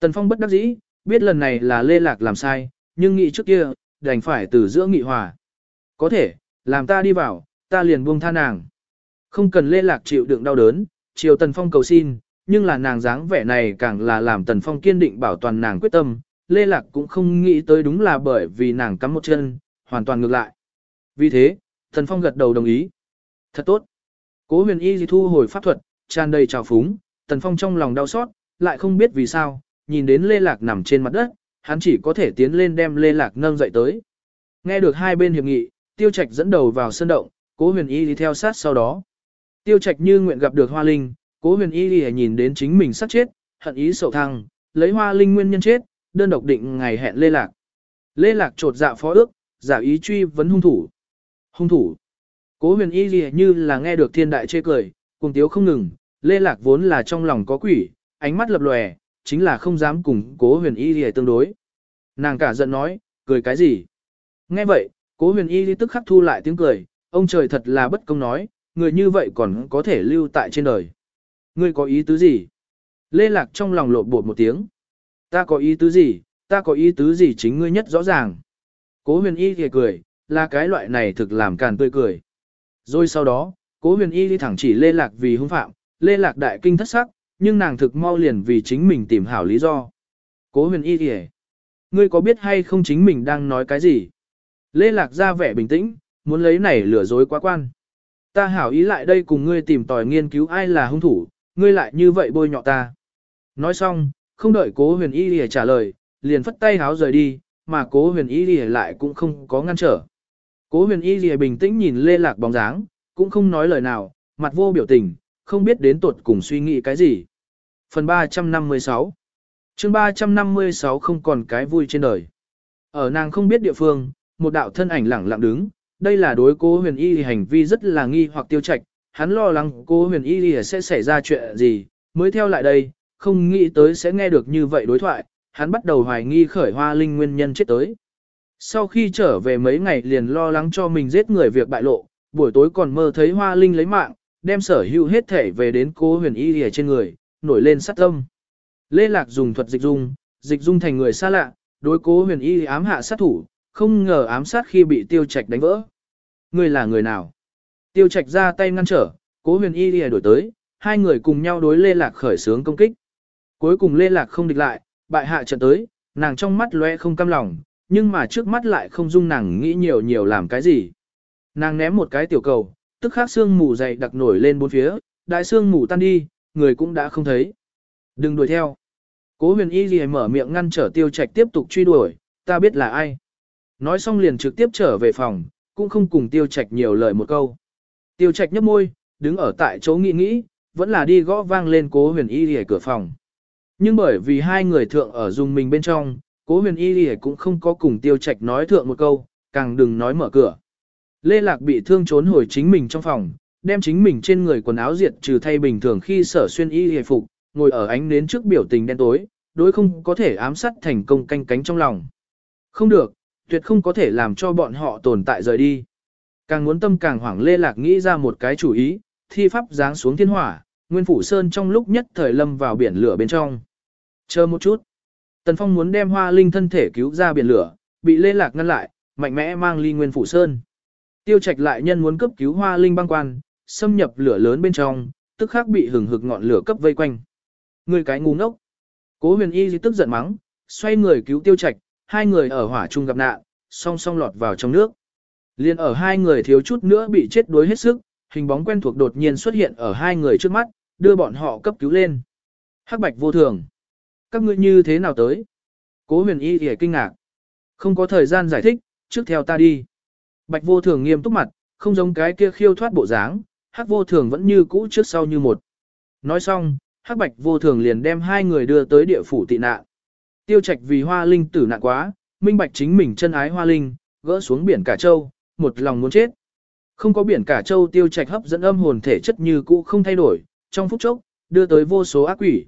Tần Phong bất đắc dĩ, biết lần này là Lê Lạc làm sai, nhưng nghĩ trước kia, đành phải từ giữa nghị hòa. Có thể, làm ta đi vào, ta liền buông tha nàng. Không cần Lê Lạc chịu đựng đau đớn, chiều Tần Phong cầu xin, nhưng là nàng dáng vẻ này càng là làm Tần Phong kiên định bảo toàn nàng quyết tâm. Lê Lạc cũng không nghĩ tới đúng là bởi vì nàng cắm một chân, hoàn toàn ngược lại. Vì thế, Tần Phong gật đầu đồng ý. Thật tốt. Cố huyền y thu hồi pháp thuật, tràn đầy trào phúng, Tần Phong trong lòng đau xót, lại không biết vì sao, nhìn đến Lê Lạc nằm trên mặt đất, hắn chỉ có thể tiến lên đem Lê Lạc nâng dậy tới. Nghe được hai bên hiệp nghị, Tiêu Trạch dẫn đầu vào sân động, Cố Huyền Y đi theo sát sau đó. Tiêu Trạch như nguyện gặp được Hoa Linh, Cố Huyền Y đi nhìn đến chính mình sắp chết, hận ý sầu thăng, lấy Hoa Linh nguyên nhân chết, đơn độc định ngày hẹn Lê Lạc. Lê Lạc trột dạ phó ước, giả ý truy vấn hung thủ. Hung thủ. Cố Huyền Y đi như là nghe được thiên đại chê cười, cùng tiếu không ngừng, Lê Lạc vốn là trong lòng có quỷ, ánh mắt lập lòe, chính là không dám cùng cố huyền y gì tương đối. Nàng cả giận nói, cười cái gì? Nghe vậy, cố huyền y tức khắc thu lại tiếng cười, ông trời thật là bất công nói, người như vậy còn có thể lưu tại trên đời. Ngươi có ý tứ gì? Lê Lạc trong lòng lộn bột một tiếng. Ta có ý tứ gì, ta có ý tứ gì chính ngươi nhất rõ ràng. Cố huyền y thì cười, là cái loại này thực làm càn tươi cười. Rồi sau đó, cố huyền y đi thẳng chỉ Lê Lạc vì hung phạm, Lê Lạc đại kinh thất sắc, nhưng nàng thực mau liền vì chính mình tìm hảo lý do. Cố huyền y kìa. Ngươi có biết hay không chính mình đang nói cái gì? Lê Lạc ra vẻ bình tĩnh, muốn lấy này lừa dối quá quan. Ta hảo ý lại đây cùng ngươi tìm tòi nghiên cứu ai là hung thủ, ngươi lại như vậy bôi nhọ ta. Nói xong, không đợi cố huyền y lìa trả lời, liền phất tay háo rời đi, mà cố huyền y lìa lại cũng không có ngăn trở. Cố huyền y lìa bình tĩnh nhìn Lê Lạc bóng dáng, cũng không nói lời nào, mặt vô biểu tình, không biết đến tuột cùng suy nghĩ cái gì. Phần 356 chương 356 không còn cái vui trên đời. Ở nàng không biết địa phương, một đạo thân ảnh lẳng lặng đứng, đây là đối cố huyền y hành vi rất là nghi hoặc tiêu trạch, hắn lo lắng cố huyền y sẽ xảy ra chuyện gì, mới theo lại đây, không nghĩ tới sẽ nghe được như vậy đối thoại, hắn bắt đầu hoài nghi khởi hoa linh nguyên nhân chết tới. Sau khi trở về mấy ngày liền lo lắng cho mình giết người việc bại lộ, buổi tối còn mơ thấy hoa linh lấy mạng, đem sở hữu hết thể về đến cố huyền y lìa trên người, nổi lên sát tâm. Lê Lạc dùng thuật dịch dung, dịch dung thành người xa lạ, đối cố huyền y ám hạ sát thủ, không ngờ ám sát khi bị tiêu trạch đánh vỡ. Người là người nào? Tiêu trạch ra tay ngăn trở, cố huyền y lìa đổi tới, hai người cùng nhau đối lê lạc khởi sướng công kích. Cuối cùng lê lạc không địch lại, bại hạ trận tới, nàng trong mắt lóe không cam lòng, nhưng mà trước mắt lại không dung nàng nghĩ nhiều nhiều làm cái gì. Nàng ném một cái tiểu cầu, tức khắc xương mù dày đặc nổi lên bốn phía, đại xương mù tan đi, người cũng đã không thấy. Đừng đuổi theo. Cố huyền y gì mở miệng ngăn trở tiêu trạch tiếp tục truy đuổi, ta biết là ai. Nói xong liền trực tiếp trở về phòng, cũng không cùng tiêu trạch nhiều lời một câu. Tiêu trạch nhấp môi, đứng ở tại chỗ nghĩ nghĩ, vẫn là đi gõ vang lên cố huyền y gì cửa phòng. Nhưng bởi vì hai người thượng ở dùng mình bên trong, cố huyền y gì cũng không có cùng tiêu trạch nói thượng một câu, càng đừng nói mở cửa. Lê Lạc bị thương trốn hồi chính mình trong phòng, đem chính mình trên người quần áo diệt trừ thay bình thường khi sở xuyên y hề phục, ngồi ở ánh nến trước biểu tình đen tối, đối không có thể ám sát thành công canh cánh trong lòng. Không được, tuyệt không có thể làm cho bọn họ tồn tại rời đi. Càng muốn tâm càng hoảng lê lạc nghĩ ra một cái chủ ý, thi pháp giáng xuống thiên hỏa, nguyên phủ sơn trong lúc nhất thời lâm vào biển lửa bên trong. Chờ một chút. Tần Phong muốn đem hoa linh thân thể cứu ra biển lửa, bị lê lạc ngăn lại, mạnh mẽ mang ly nguyên phủ sơn. Tiêu trạch lại nhân muốn cấp cứu hoa linh băng quan, xâm nhập lửa lớn bên trong, tức khắc bị hừng hực ngọn lửa cấp vây quanh. Người cái ngu ngốc. Cố huyền y tức giận mắng, xoay người cứu tiêu trạch, hai người ở hỏa chung gặp nạn, song song lọt vào trong nước. Liên ở hai người thiếu chút nữa bị chết đuối hết sức, hình bóng quen thuộc đột nhiên xuất hiện ở hai người trước mắt, đưa bọn họ cấp cứu lên. Hắc bạch vô thường. Các ngươi như thế nào tới? Cố huyền y thì kinh ngạc. Không có thời gian giải thích, trước theo ta đi. Bạch vô thường nghiêm túc mặt, không giống cái kia khiêu thoát bộ dáng, hắc vô thường vẫn như cũ trước sau như một. Nói xong, hắc bạch vô thường liền đem hai người đưa tới địa phủ tị nạn. Tiêu trạch vì hoa linh tử nạn quá, minh bạch chính mình chân ái hoa linh, gỡ xuống biển cả châu, một lòng muốn chết. Không có biển cả châu tiêu trạch hấp dẫn âm hồn thể chất như cũ không thay đổi, trong phút chốc, đưa tới vô số ác quỷ.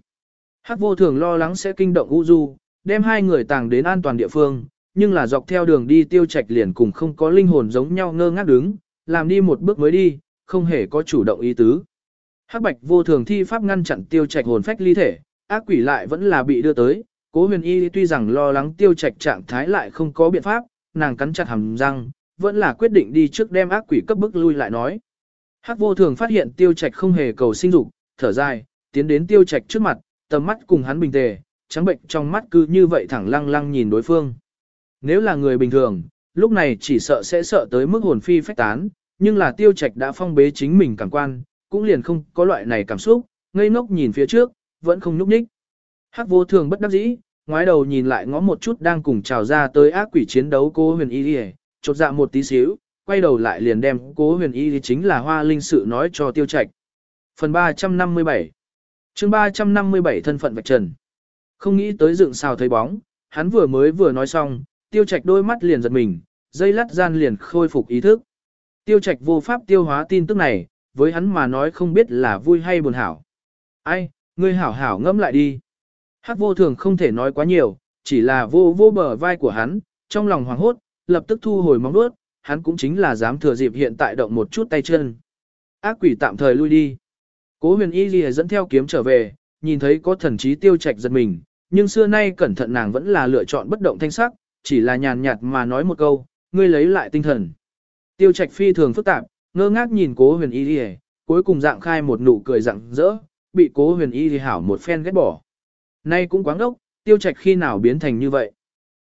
Hắc vô thường lo lắng sẽ kinh động u du, đem hai người tàng đến an toàn địa phương, nhưng là dọc theo đường đi tiêu trạch liền cùng không có linh hồn giống nhau ngơ ngác đứng, làm đi một bước mới đi, không hề có chủ động ý tứ. Hắc bạch vô thường thi pháp ngăn chặn tiêu trạch hồn phách ly thể, ác quỷ lại vẫn là bị đưa tới, cố huyền y tuy rằng lo lắng tiêu trạch trạng thái lại không có biện pháp, nàng cắn chặt hàm răng, vẫn là quyết định đi trước đem ác quỷ cấp bức lui lại nói. Hắc vô thường phát hiện tiêu trạch không hề cầu sinh dục, thở dài, tiến đến tiêu trạch trước mặt, tầm mắt cùng hắn bình tề, trắng bệnh trong mắt cứ như vậy thẳng lăng lăng nhìn đối phương. Nếu là người bình thường, lúc này chỉ sợ sẽ sợ tới mức hồn phi phách tán, nhưng là tiêu trạch đã phong bế chính mình cảm quan, cũng liền không có loại này cảm xúc, ngây ngốc nhìn phía trước, vẫn không nhúc nhích. Hắc vô thường bất đắc dĩ, ngoái đầu nhìn lại ngó một chút đang cùng trào ra tới ác quỷ chiến đấu cô huyền y đi chột dạ một tí xíu, quay đầu lại liền đem cố huyền y chính là hoa linh sự nói cho tiêu trạch. Phần 357 chương 357 thân phận vạch trần. Không nghĩ tới dựng xào thấy bóng, hắn vừa mới vừa nói xong, tiêu trạch đôi mắt liền giật mình, dây lắt gian liền khôi phục ý thức. Tiêu trạch vô pháp tiêu hóa tin tức này, với hắn mà nói không biết là vui hay buồn hảo. Ai, ngươi hảo hảo ngẫm lại đi. Hắc vô thường không thể nói quá nhiều, chỉ là vô vô bờ vai của hắn, trong lòng hoảng hốt, lập tức thu hồi móng đuốt, hắn cũng chính là dám thừa dịp hiện tại động một chút tay chân. Ác quỷ tạm thời lui đi. Cố huyền y lìa dẫn theo kiếm trở về, nhìn thấy có thần trí tiêu trạch giật mình, nhưng xưa nay cẩn thận nàng vẫn là lựa chọn bất động thanh sắc, chỉ là nhàn nhạt mà nói một câu, ngươi lấy lại tinh thần. Tiêu trạch phi thường phức tạp, ngơ ngác nhìn cố huyền y lìa, cuối cùng dạng khai một nụ cười rạng rỡ, bị cố huyền y thì hảo một phen ghét bỏ. Nay cũng quáng ngốc, tiêu trạch khi nào biến thành như vậy.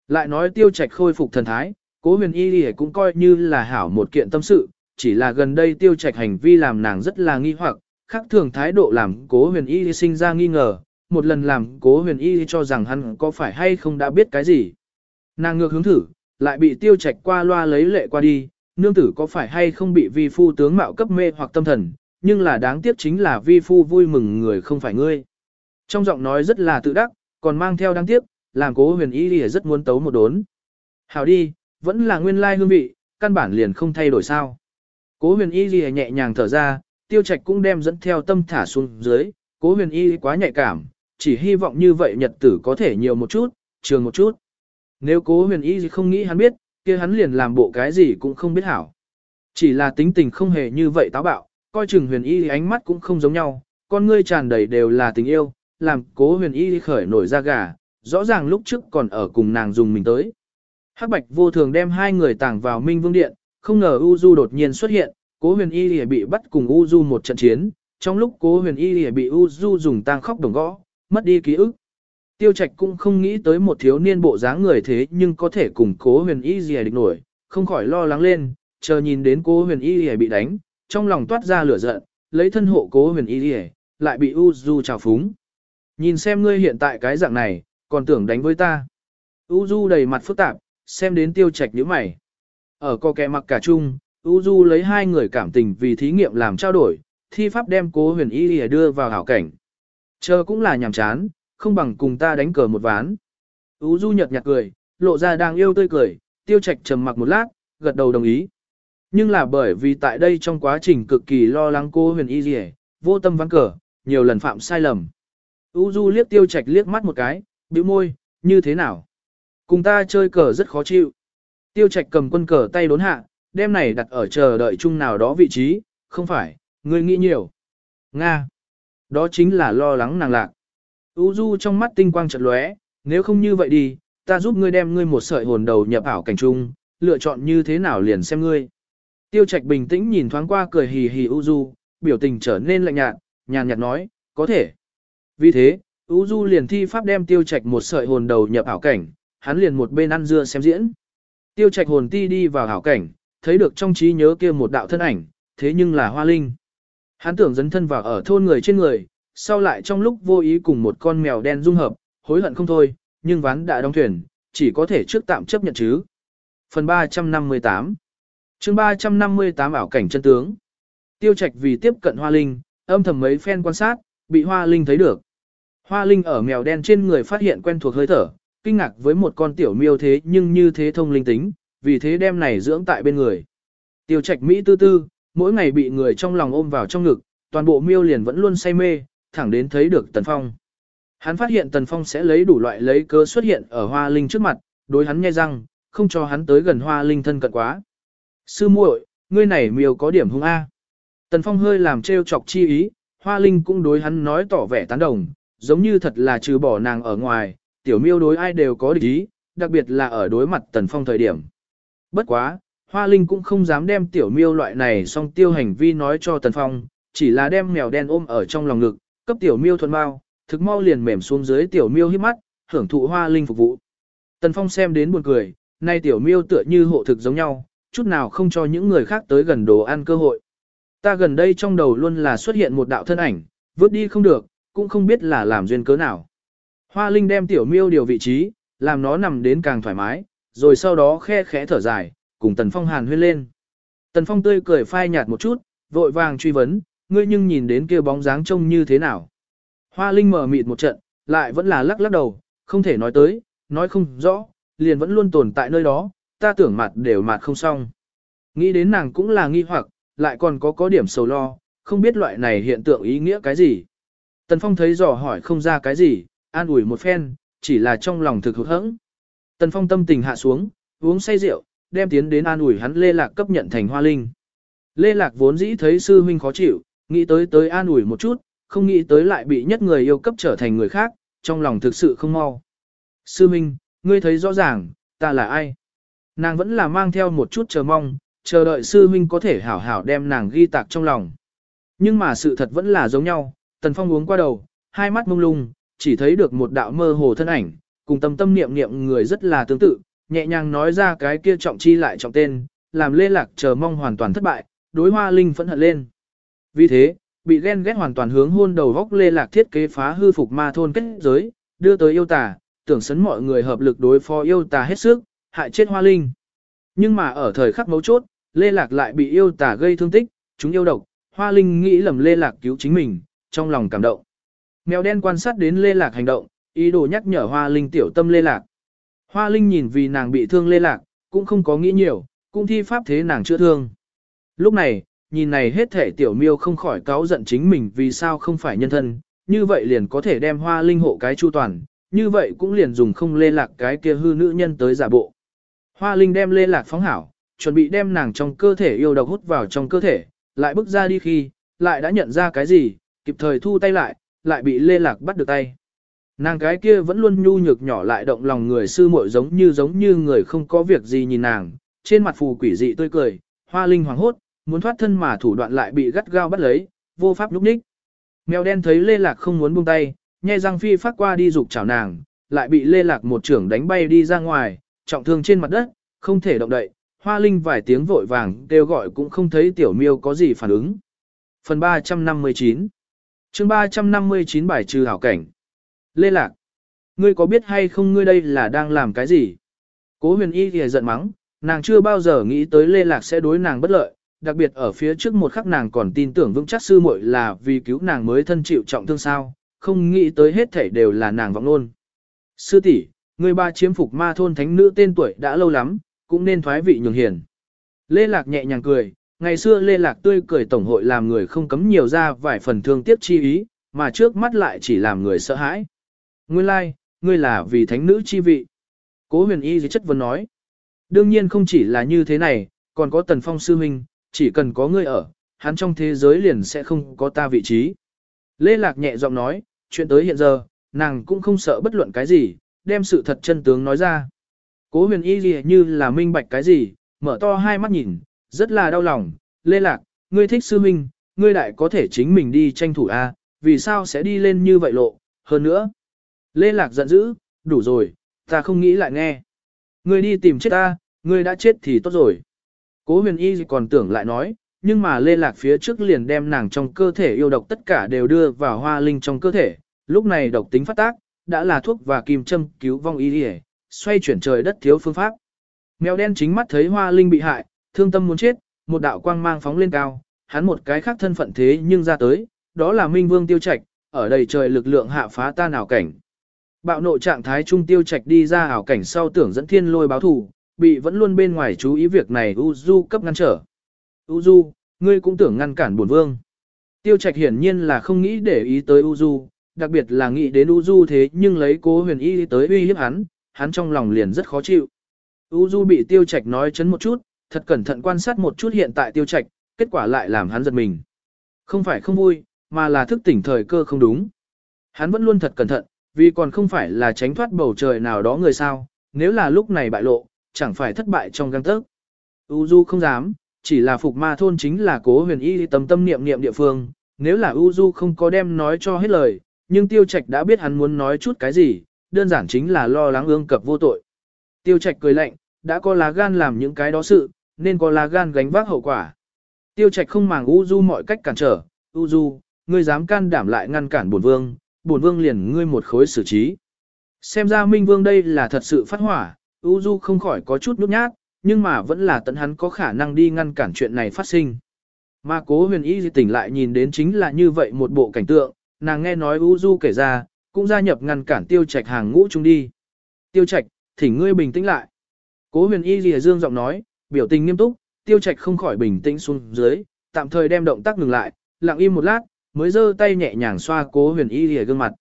Lại nói tiêu trạch khôi phục thần thái, cố huyền y lìa cũng coi như là hảo một kiện tâm sự, chỉ là gần đây tiêu trạch hành vi làm nàng rất là nghi hoặc, khác thường thái độ làm cố huyền y sinh ra nghi ngờ, một lần làm cố huyền y cho rằng hắn có phải hay không đã biết cái gì. Nàng ngược hướng thử, lại bị tiêu trạch qua loa lấy lệ qua đi, nương tử có phải hay không bị vi phu tướng mạo cấp mê hoặc tâm thần, nhưng là đáng tiếc chính là vi phu vui mừng người không phải ngươi. Trong giọng nói rất là tự đắc, còn mang theo đáng tiếc, làm cố huyền y lìa rất muốn tấu một đốn. Hảo đi, vẫn là nguyên lai hương vị, căn bản liền không thay đổi sao. Cố huyền y lìa nhẹ nhàng thở ra, tiêu trạch cũng đem dẫn theo tâm thả xuống dưới, cố huyền y quá nhạy cảm, chỉ hy vọng như vậy nhật tử có thể nhiều một chút, trường một chút. Nếu cố huyền y không nghĩ hắn biết, kia hắn liền làm bộ cái gì cũng không biết hảo. Chỉ là tính tình không hề như vậy táo bạo, coi chừng huyền y ánh mắt cũng không giống nhau, con ngươi tràn đầy đều là tình yêu, làm cố huyền y khởi nổi ra gà, rõ ràng lúc trước còn ở cùng nàng dùng mình tới. Hắc Bạch vô thường đem hai người tàng vào Minh Vương Điện, không ngờ U Du đột nhiên xuất hiện, Cố Huyền Y Lìa bị bắt cùng U Du một trận chiến, trong lúc Cố Huyền Y Lìa bị U Du dùng tang khóc đồng gõ, mất đi ký ức. Tiêu Trạch cũng không nghĩ tới một thiếu niên bộ dáng người thế nhưng có thể cùng Cố Huyền Y gì địch nổi, không khỏi lo lắng lên, chờ nhìn đến Cố Huyền Y gì bị đánh, trong lòng toát ra lửa giận, lấy thân hộ Cố Huyền Y gì, lại bị U Du trào phúng. Nhìn xem ngươi hiện tại cái dạng này, còn tưởng đánh với ta. U Du đầy mặt phức tạp, xem đến tiêu trạch như mày. Ở co kẻ mặc cả chung, U Du lấy hai người cảm tình vì thí nghiệm làm trao đổi, thi pháp đem cố huyền y lìa đưa vào hảo cảnh. Chờ cũng là nhàm chán, không bằng cùng ta đánh cờ một ván. U Du nhợt nhạt cười, lộ ra đang yêu tươi cười, tiêu trạch trầm mặc một lát, gật đầu đồng ý. Nhưng là bởi vì tại đây trong quá trình cực kỳ lo lắng cô huyền y lìa, vô tâm vắng cờ, nhiều lần phạm sai lầm. U Du liếc tiêu trạch liếc mắt một cái, bĩu môi, như thế nào? Cùng ta chơi cờ rất khó chịu. Tiêu trạch cầm quân cờ tay đốn hạ, đem này đặt ở chờ đợi chung nào đó vị trí, không phải, ngươi nghĩ nhiều. Nga. Đó chính là lo lắng nàng lạc. U Du trong mắt tinh quang chợt lóe, nếu không như vậy đi, ta giúp ngươi đem ngươi một sợi hồn đầu nhập ảo cảnh trung, lựa chọn như thế nào liền xem ngươi. Tiêu Trạch bình tĩnh nhìn thoáng qua cười hì hì U Du, biểu tình trở nên lạnh nhạt, nhàn nhạt nói, có thể. Vì thế, U Du liền thi pháp đem Tiêu Trạch một sợi hồn đầu nhập ảo cảnh, hắn liền một bên ăn dưa xem diễn. Tiêu Trạch hồn ti đi vào ảo cảnh, thấy được trong trí nhớ kia một đạo thân ảnh, thế nhưng là Hoa Linh. Hắn tưởng dấn thân vào ở thôn người trên người, sau lại trong lúc vô ý cùng một con mèo đen dung hợp, hối hận không thôi, nhưng ván đã đóng thuyền, chỉ có thể trước tạm chấp nhận chứ. Phần 358 chương 358 ảo cảnh chân tướng Tiêu Trạch vì tiếp cận Hoa Linh, âm thầm mấy phen quan sát, bị Hoa Linh thấy được. Hoa Linh ở mèo đen trên người phát hiện quen thuộc hơi thở, kinh ngạc với một con tiểu miêu thế nhưng như thế thông linh tính, vì thế đem này dưỡng tại bên người. Tiêu Trạch Mỹ tư tư, mỗi ngày bị người trong lòng ôm vào trong ngực, toàn bộ miêu liền vẫn luôn say mê, thẳng đến thấy được Tần Phong. Hắn phát hiện Tần Phong sẽ lấy đủ loại lấy cơ xuất hiện ở Hoa Linh trước mặt, đối hắn nghe răng, không cho hắn tới gần Hoa Linh thân cận quá. Sư muội, ngươi này miêu có điểm hung A. Tần Phong hơi làm trêu chọc chi ý, Hoa Linh cũng đối hắn nói tỏ vẻ tán đồng, giống như thật là trừ bỏ nàng ở ngoài, tiểu miêu đối ai đều có địch ý, đặc biệt là ở đối mặt Tần Phong thời điểm. Bất quá, Hoa Linh cũng không dám đem tiểu miêu loại này song tiêu hành vi nói cho Tần Phong, chỉ là đem mèo đen ôm ở trong lòng ngực, cấp tiểu miêu thuần mau, thực mau liền mềm xuống dưới tiểu miêu hít mắt, hưởng thụ Hoa Linh phục vụ. Tần Phong xem đến buồn cười, nay tiểu miêu tựa như hộ thực giống nhau, chút nào không cho những người khác tới gần đồ ăn cơ hội. Ta gần đây trong đầu luôn là xuất hiện một đạo thân ảnh, vứt đi không được, cũng không biết là làm duyên cớ nào. Hoa Linh đem tiểu miêu điều vị trí, làm nó nằm đến càng thoải mái, rồi sau đó khe khẽ thở dài, cùng Tần Phong hàn huyên lên. Tần Phong tươi cười phai nhạt một chút, vội vàng truy vấn, ngươi nhưng nhìn đến kia bóng dáng trông như thế nào. Hoa Linh mở mịt một trận, lại vẫn là lắc lắc đầu, không thể nói tới, nói không rõ, liền vẫn luôn tồn tại nơi đó, ta tưởng mặt đều mặt không xong. Nghĩ đến nàng cũng là nghi hoặc, lại còn có có điểm sầu lo, không biết loại này hiện tượng ý nghĩa cái gì. Tần Phong thấy dò hỏi không ra cái gì, an ủi một phen, chỉ là trong lòng thực hụt hẫng. Tần Phong tâm tình hạ xuống, uống say rượu, đem tiến đến an ủi hắn Lê Lạc cấp nhận thành hoa linh. Lê Lạc vốn dĩ thấy sư huynh khó chịu, nghĩ tới tới an ủi một chút, không nghĩ tới lại bị nhất người yêu cấp trở thành người khác, trong lòng thực sự không mau. Sư huynh, ngươi thấy rõ ràng, ta là ai? Nàng vẫn là mang theo một chút chờ mong, chờ đợi sư huynh có thể hảo hảo đem nàng ghi tạc trong lòng. Nhưng mà sự thật vẫn là giống nhau, Tần Phong uống qua đầu, hai mắt mông lung, chỉ thấy được một đạo mơ hồ thân ảnh, cùng tâm tâm niệm niệm người rất là tương tự, nhẹ nhàng nói ra cái kia trọng chi lại trọng tên, làm lê lạc chờ mong hoàn toàn thất bại, đối hoa linh phẫn hận lên. Vì thế, bị ghen ghét hoàn toàn hướng hôn đầu góc lê lạc thiết kế phá hư phục ma thôn kết giới, đưa tới yêu tà, tưởng sấn mọi người hợp lực đối phó yêu tà hết sức, hại chết hoa linh. Nhưng mà ở thời khắc mấu chốt, lê lạc lại bị yêu tà gây thương tích, chúng yêu độc, hoa linh nghĩ lầm lê lạc cứu chính mình, trong lòng cảm động. Mèo đen quan sát đến Lê Lạc hành động, ý đồ nhắc nhở Hoa Linh tiểu tâm Lê Lạc. Hoa Linh nhìn vì nàng bị thương Lê Lạc, cũng không có nghĩ nhiều, cũng thi pháp thế nàng chữa thương. Lúc này, nhìn này hết thể tiểu miêu không khỏi cáo giận chính mình vì sao không phải nhân thân, như vậy liền có thể đem Hoa Linh hộ cái chu toàn, như vậy cũng liền dùng không Lê Lạc cái kia hư nữ nhân tới giả bộ. Hoa Linh đem Lê Lạc phóng hảo, chuẩn bị đem nàng trong cơ thể yêu độc hút vào trong cơ thể, lại bước ra đi khi, lại đã nhận ra cái gì, kịp thời thu tay lại, lại bị Lê Lạc bắt được tay. Nàng cái kia vẫn luôn nhu nhược nhỏ lại động lòng người sư muội giống như giống như người không có việc gì nhìn nàng, trên mặt phù quỷ dị tươi cười, hoa linh hoàng hốt, muốn thoát thân mà thủ đoạn lại bị gắt gao bắt lấy, vô pháp lúc ních. Mèo đen thấy Lê Lạc không muốn buông tay, nhai răng phi phát qua đi dục chảo nàng, lại bị Lê Lạc một trưởng đánh bay đi ra ngoài, trọng thương trên mặt đất, không thể động đậy. Hoa Linh vài tiếng vội vàng kêu gọi cũng không thấy tiểu miêu có gì phản ứng. Phần 359 chương 359 bài trừ hảo cảnh. Lê Lạc, ngươi có biết hay không ngươi đây là đang làm cái gì? Cố huyền y thì giận mắng, nàng chưa bao giờ nghĩ tới Lê Lạc sẽ đối nàng bất lợi, đặc biệt ở phía trước một khắc nàng còn tin tưởng vững chắc sư muội là vì cứu nàng mới thân chịu trọng thương sao, không nghĩ tới hết thảy đều là nàng vọng luôn. Sư tỷ, người ba chiếm phục ma thôn thánh nữ tên tuổi đã lâu lắm, cũng nên thoái vị nhường hiền. Lê Lạc nhẹ nhàng cười, ngày xưa Lê Lạc tươi cười tổng hội làm người không cấm nhiều ra vài phần thương tiếc chi ý, mà trước mắt lại chỉ làm người sợ hãi. Nguyên lai, like, ngươi là vì thánh nữ chi vị. Cố huyền y dưới chất vấn nói. Đương nhiên không chỉ là như thế này, còn có tần phong sư huynh, chỉ cần có ngươi ở, hắn trong thế giới liền sẽ không có ta vị trí. Lê Lạc nhẹ giọng nói, chuyện tới hiện giờ, nàng cũng không sợ bất luận cái gì, đem sự thật chân tướng nói ra. Cố huyền y gì như là minh bạch cái gì, mở to hai mắt nhìn, rất là đau lòng, Lê Lạc, ngươi thích sư minh, ngươi đại có thể chính mình đi tranh thủ A, vì sao sẽ đi lên như vậy lộ, hơn nữa. Lê Lạc giận dữ, đủ rồi, ta không nghĩ lại nghe. Ngươi đi tìm chết ta, ngươi đã chết thì tốt rồi. Cố huyền y còn tưởng lại nói, nhưng mà Lê Lạc phía trước liền đem nàng trong cơ thể yêu độc tất cả đều đưa vào hoa linh trong cơ thể, lúc này độc tính phát tác, đã là thuốc và kim châm cứu vong y hề, xoay chuyển trời đất thiếu phương pháp. Mèo đen chính mắt thấy hoa linh bị hại, thương tâm muốn chết, một đạo quang mang phóng lên cao, hắn một cái khác thân phận thế nhưng ra tới, đó là Minh Vương Tiêu Trạch, ở đầy trời lực lượng hạ phá ta nào cảnh. Bạo nộ trạng thái trung Tiêu Trạch đi ra ảo cảnh sau tưởng dẫn thiên lôi báo thù, bị vẫn luôn bên ngoài chú ý việc này U cấp ngăn trở. U ngươi cũng tưởng ngăn cản bổn vương. Tiêu Trạch hiển nhiên là không nghĩ để ý tới U đặc biệt là nghĩ đến U thế nhưng lấy cố huyền y tới uy hiếp hắn, hắn trong lòng liền rất khó chịu. U bị Tiêu Trạch nói chấn một chút, thật cẩn thận quan sát một chút hiện tại Tiêu Trạch, kết quả lại làm hắn giật mình. Không phải không vui, mà là thức tỉnh thời cơ không đúng. Hắn vẫn luôn thật cẩn thận, vì còn không phải là tránh thoát bầu trời nào đó người sao, nếu là lúc này bại lộ, chẳng phải thất bại trong găng tớc. U Du không dám, chỉ là phục ma thôn chính là cố huyền y tâm tâm niệm niệm địa phương, nếu là U Du không có đem nói cho hết lời, nhưng Tiêu Trạch đã biết hắn muốn nói chút cái gì, đơn giản chính là lo lắng ương cập vô tội. Tiêu Trạch cười lạnh, đã có lá gan làm những cái đó sự, nên có lá gan gánh vác hậu quả. Tiêu Trạch không màng U Du mọi cách cản trở, U Du, ngươi dám can đảm lại ngăn cản bổn vương, bổn vương liền ngươi một khối xử trí. Xem ra Minh Vương đây là thật sự phát hỏa, U Du không khỏi có chút nhút nhát, nhưng mà vẫn là tận hắn có khả năng đi ngăn cản chuyện này phát sinh. Mà cố huyền y tỉnh lại nhìn đến chính là như vậy một bộ cảnh tượng, nàng nghe nói U Du kể ra, cũng gia nhập ngăn cản tiêu trạch hàng ngũ chung đi. Tiêu trạch, thỉnh ngươi bình tĩnh lại. Cố huyền y lìa dương giọng nói, biểu tình nghiêm túc, tiêu trạch không khỏi bình tĩnh xuống dưới, tạm thời đem động tác ngừng lại, lặng im một lát, mới giơ tay nhẹ nhàng xoa cố huyền y lìa gương mặt.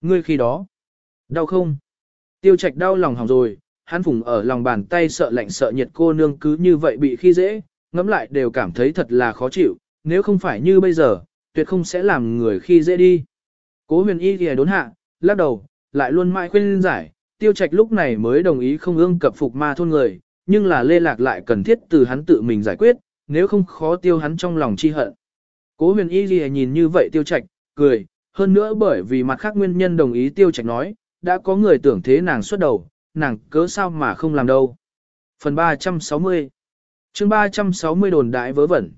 Ngươi khi đó, đau không? Tiêu trạch đau lòng hỏng rồi, hắn phùng ở lòng bàn tay sợ lạnh sợ nhiệt cô nương cứ như vậy bị khi dễ, ngẫm lại đều cảm thấy thật là khó chịu, nếu không phải như bây giờ, tuyệt không sẽ làm người khi dễ đi. Cố huyền y thì đốn hạ, lắc đầu, lại luôn mãi khuyên giải, tiêu trạch lúc này mới đồng ý không ương cập phục ma thôn người, nhưng là lê lạc lại cần thiết từ hắn tự mình giải quyết, nếu không khó tiêu hắn trong lòng chi hận. Cố huyền y gì nhìn như vậy tiêu trạch, cười, hơn nữa bởi vì mặt khác nguyên nhân đồng ý tiêu trạch nói, đã có người tưởng thế nàng xuất đầu, nàng cớ sao mà không làm đâu. Phần 360 chương 360 đồn đại vớ vẩn.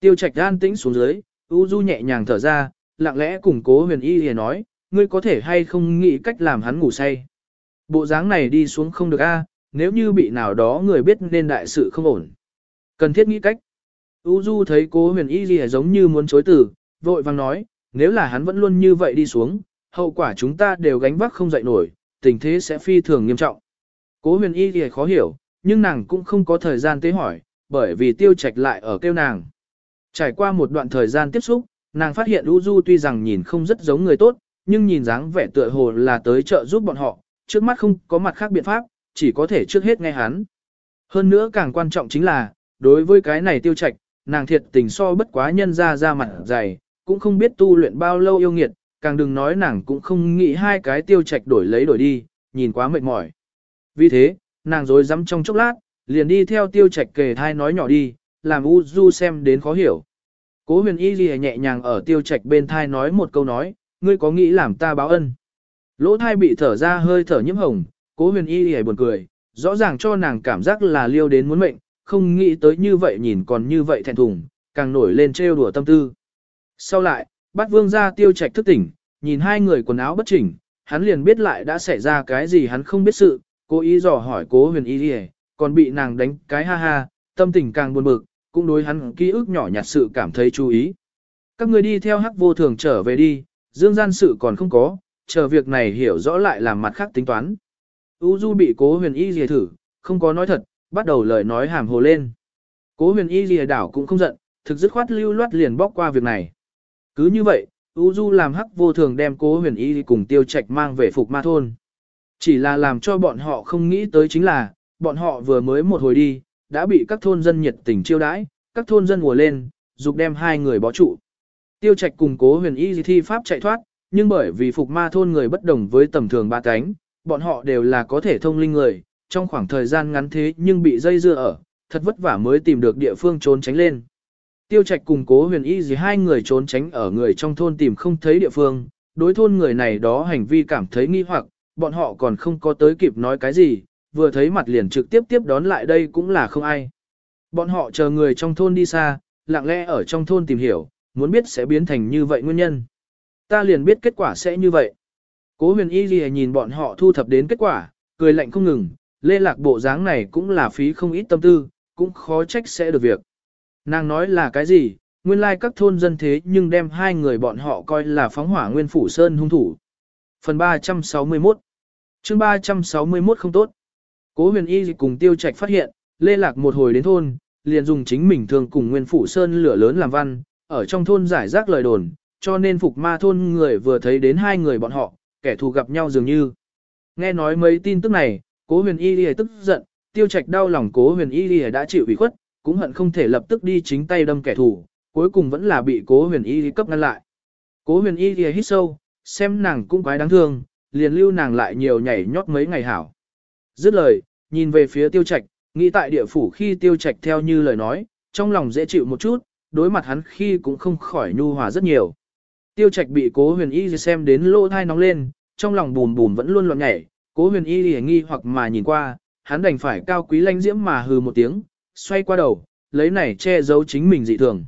Tiêu trạch an tĩnh xuống dưới, U Du nhẹ nhàng thở ra, lặng lẽ cùng cố huyền y hề nói, ngươi có thể hay không nghĩ cách làm hắn ngủ say. Bộ dáng này đi xuống không được a, nếu như bị nào đó người biết nên đại sự không ổn. Cần thiết nghĩ cách. U Du thấy cố huyền y gì giống như muốn chối từ, vội vàng nói, nếu là hắn vẫn luôn như vậy đi xuống, hậu quả chúng ta đều gánh vác không dậy nổi, tình thế sẽ phi thường nghiêm trọng. Cố huyền y thì khó hiểu, nhưng nàng cũng không có thời gian tế hỏi, bởi vì tiêu trạch lại ở kêu nàng. Trải qua một đoạn thời gian tiếp xúc, nàng phát hiện U Du tuy rằng nhìn không rất giống người tốt, nhưng nhìn dáng vẻ tựa hồ là tới trợ giúp bọn họ, trước mắt không có mặt khác biện pháp, chỉ có thể trước hết nghe hắn. Hơn nữa càng quan trọng chính là, đối với cái này tiêu trạch, nàng thiệt tình so bất quá nhân ra ra mặt dày, cũng không biết tu luyện bao lâu yêu nghiệt, càng đừng nói nàng cũng không nghĩ hai cái tiêu trạch đổi lấy đổi đi, nhìn quá mệt mỏi. Vì thế, nàng rồi dám trong chốc lát, liền đi theo tiêu trạch kề thai nói nhỏ đi, làm U Du xem đến khó hiểu. Cố huyền y gì nhẹ nhàng ở tiêu trạch bên thai nói một câu nói, ngươi có nghĩ làm ta báo ân. Lỗ thai bị thở ra hơi thở nhiễm hồng, cố huyền y gì buồn cười, rõ ràng cho nàng cảm giác là liêu đến muốn mệnh, không nghĩ tới như vậy nhìn còn như vậy thẹn thùng, càng nổi lên trêu đùa tâm tư. Sau lại, bắt vương ra tiêu trạch thức tỉnh, nhìn hai người quần áo bất chỉnh, hắn liền biết lại đã xảy ra cái gì hắn không biết sự, cố ý dò hỏi cố huyền y đi còn bị nàng đánh cái ha ha, tâm tình càng buồn bực, cũng đối hắn ký ức nhỏ nhặt sự cảm thấy chú ý. Các người đi theo hắc vô thường trở về đi, dương gian sự còn không có, chờ việc này hiểu rõ lại làm mặt khác tính toán. U Du bị cố huyền y dìa thử, không có nói thật, bắt đầu lời nói hàm hồ lên. Cố huyền y dìa đảo cũng không giận, thực dứt khoát lưu loát liền bóc qua việc này. Cứ như vậy, U Du làm hắc vô thường đem cố huyền y cùng tiêu trạch mang về phục ma thôn. Chỉ là làm cho bọn họ không nghĩ tới chính là, bọn họ vừa mới một hồi đi, đã bị các thôn dân nhiệt tình chiêu đãi, các thôn dân ùa lên, dục đem hai người bó trụ. Tiêu trạch cùng cố huyền y thi pháp chạy thoát, nhưng bởi vì phục ma thôn người bất đồng với tầm thường ba cánh, bọn họ đều là có thể thông linh người, trong khoảng thời gian ngắn thế nhưng bị dây dưa ở, thật vất vả mới tìm được địa phương trốn tránh lên. Tiêu Trạch cùng cố huyền y gì hai người trốn tránh ở người trong thôn tìm không thấy địa phương, đối thôn người này đó hành vi cảm thấy nghi hoặc, bọn họ còn không có tới kịp nói cái gì, vừa thấy mặt liền trực tiếp tiếp đón lại đây cũng là không ai. Bọn họ chờ người trong thôn đi xa, lặng lẽ ở trong thôn tìm hiểu, muốn biết sẽ biến thành như vậy nguyên nhân. Ta liền biết kết quả sẽ như vậy. Cố huyền y gì nhìn bọn họ thu thập đến kết quả, cười lạnh không ngừng, lê lạc bộ dáng này cũng là phí không ít tâm tư, cũng khó trách sẽ được việc. Nàng nói là cái gì, nguyên lai các thôn dân thế nhưng đem hai người bọn họ coi là phóng hỏa nguyên phủ sơn hung thủ. Phần 361 chương 361 không tốt. Cố huyền y cùng tiêu trạch phát hiện, lê lạc một hồi đến thôn, liền dùng chính mình thường cùng nguyên phủ sơn lửa lớn làm văn, ở trong thôn giải rác lời đồn, cho nên phục ma thôn người vừa thấy đến hai người bọn họ, kẻ thù gặp nhau dường như. Nghe nói mấy tin tức này, cố huyền y lìa tức giận, tiêu trạch đau lòng cố huyền y lìa đã chịu ủy khuất, cũng hận không thể lập tức đi chính tay đâm kẻ thù, cuối cùng vẫn là bị cố huyền y cấp ngăn lại. Cố huyền y thì hít sâu, xem nàng cũng quái đáng thương, liền lưu nàng lại nhiều nhảy nhót mấy ngày hảo. Dứt lời, nhìn về phía tiêu trạch, nghĩ tại địa phủ khi tiêu trạch theo như lời nói, trong lòng dễ chịu một chút, đối mặt hắn khi cũng không khỏi nhu hòa rất nhiều. Tiêu trạch bị cố huyền y xem đến lỗ thai nóng lên, trong lòng bùn bùn vẫn luôn loạn nhảy, cố huyền y nghi hoặc mà nhìn qua, hắn đành phải cao quý lanh diễm mà hừ một tiếng, xoay qua đầu, lấy này che giấu chính mình dị thường.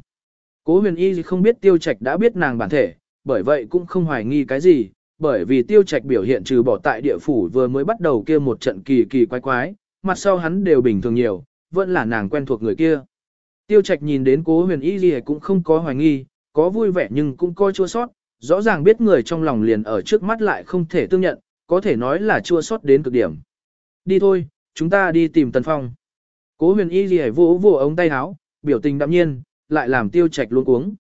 Cố huyền y không biết tiêu trạch đã biết nàng bản thể, bởi vậy cũng không hoài nghi cái gì, bởi vì tiêu trạch biểu hiện trừ bỏ tại địa phủ vừa mới bắt đầu kia một trận kỳ kỳ quái quái, mặt sau hắn đều bình thường nhiều, vẫn là nàng quen thuộc người kia. Tiêu trạch nhìn đến cố huyền y gì cũng không có hoài nghi, có vui vẻ nhưng cũng coi chua sót, rõ ràng biết người trong lòng liền ở trước mắt lại không thể tương nhận, có thể nói là chua sót đến cực điểm. Đi thôi, chúng ta đi tìm Tần Phong. Cố huyền y gì vỗ vỗ ống tay áo, biểu tình đạm nhiên, lại làm tiêu trạch luôn cuống.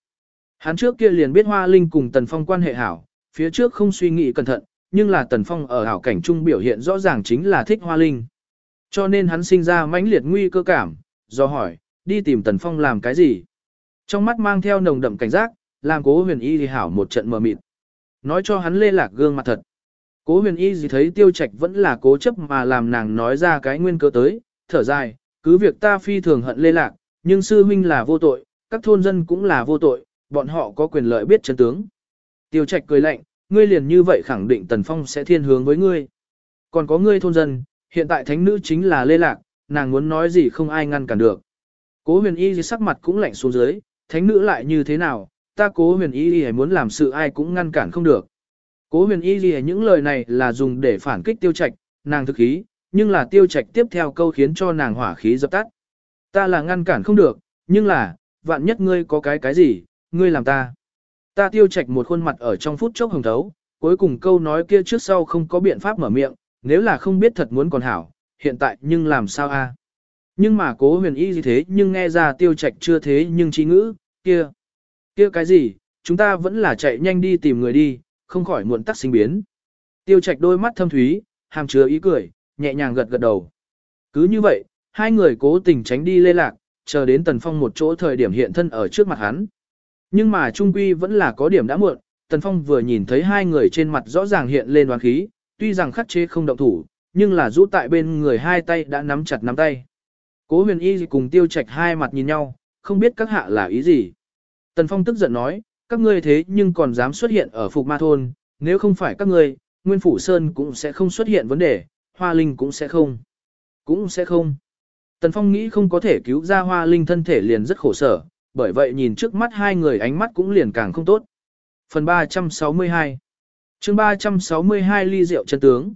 Hắn trước kia liền biết Hoa Linh cùng Tần Phong quan hệ hảo, phía trước không suy nghĩ cẩn thận, nhưng là Tần Phong ở hảo cảnh trung biểu hiện rõ ràng chính là thích Hoa Linh. Cho nên hắn sinh ra mãnh liệt nguy cơ cảm, do hỏi, đi tìm Tần Phong làm cái gì? Trong mắt mang theo nồng đậm cảnh giác, làm cố huyền y thì hảo một trận mờ mịt. Nói cho hắn lê lạc gương mặt thật. Cố huyền y gì thấy tiêu trạch vẫn là cố chấp mà làm nàng nói ra cái nguyên cơ tới, thở dài, cứ việc ta phi thường hận lê lạc, nhưng sư huynh là vô tội, các thôn dân cũng là vô tội, bọn họ có quyền lợi biết chân tướng. Tiêu trạch cười lạnh, ngươi liền như vậy khẳng định tần phong sẽ thiên hướng với ngươi. Còn có ngươi thôn dân, hiện tại thánh nữ chính là lê lạc, nàng muốn nói gì không ai ngăn cản được. Cố huyền y sắc mặt cũng lạnh xuống dưới, thánh nữ lại như thế nào, ta cố huyền y thì muốn làm sự ai cũng ngăn cản không được. Cố huyền y thì những lời này là dùng để phản kích tiêu trạch, nàng thực ý nhưng là tiêu trạch tiếp theo câu khiến cho nàng hỏa khí dập tắt. Ta là ngăn cản không được, nhưng là, vạn nhất ngươi có cái cái gì, ngươi làm ta. Ta tiêu trạch một khuôn mặt ở trong phút chốc hồng thấu, cuối cùng câu nói kia trước sau không có biện pháp mở miệng, nếu là không biết thật muốn còn hảo, hiện tại nhưng làm sao a? Nhưng mà cố huyền y gì thế nhưng nghe ra tiêu trạch chưa thế nhưng trí ngữ, kia, kia cái gì, chúng ta vẫn là chạy nhanh đi tìm người đi, không khỏi muộn tắc sinh biến. Tiêu trạch đôi mắt thâm thúy, hàm chứa ý cười, nhẹ nhàng gật gật đầu. Cứ như vậy, hai người cố tình tránh đi lê lạc, chờ đến tần phong một chỗ thời điểm hiện thân ở trước mặt hắn. Nhưng mà trung quy vẫn là có điểm đã muộn, Tần Phong vừa nhìn thấy hai người trên mặt rõ ràng hiện lên đoán khí, tuy rằng khắc chế không động thủ, nhưng là rũ tại bên người hai tay đã nắm chặt nắm tay. Cố huyền y cùng tiêu trạch hai mặt nhìn nhau, không biết các hạ là ý gì. Tần Phong tức giận nói, các ngươi thế nhưng còn dám xuất hiện ở Phục Ma Thôn, nếu không phải các ngươi, Nguyên Phủ Sơn cũng sẽ không xuất hiện vấn đề, Hoa Linh cũng sẽ không. Cũng sẽ không. Tần Phong nghĩ không có thể cứu ra Hoa Linh thân thể liền rất khổ sở, bởi vậy nhìn trước mắt hai người ánh mắt cũng liền càng không tốt. Phần 362 chương 362 ly rượu chân tướng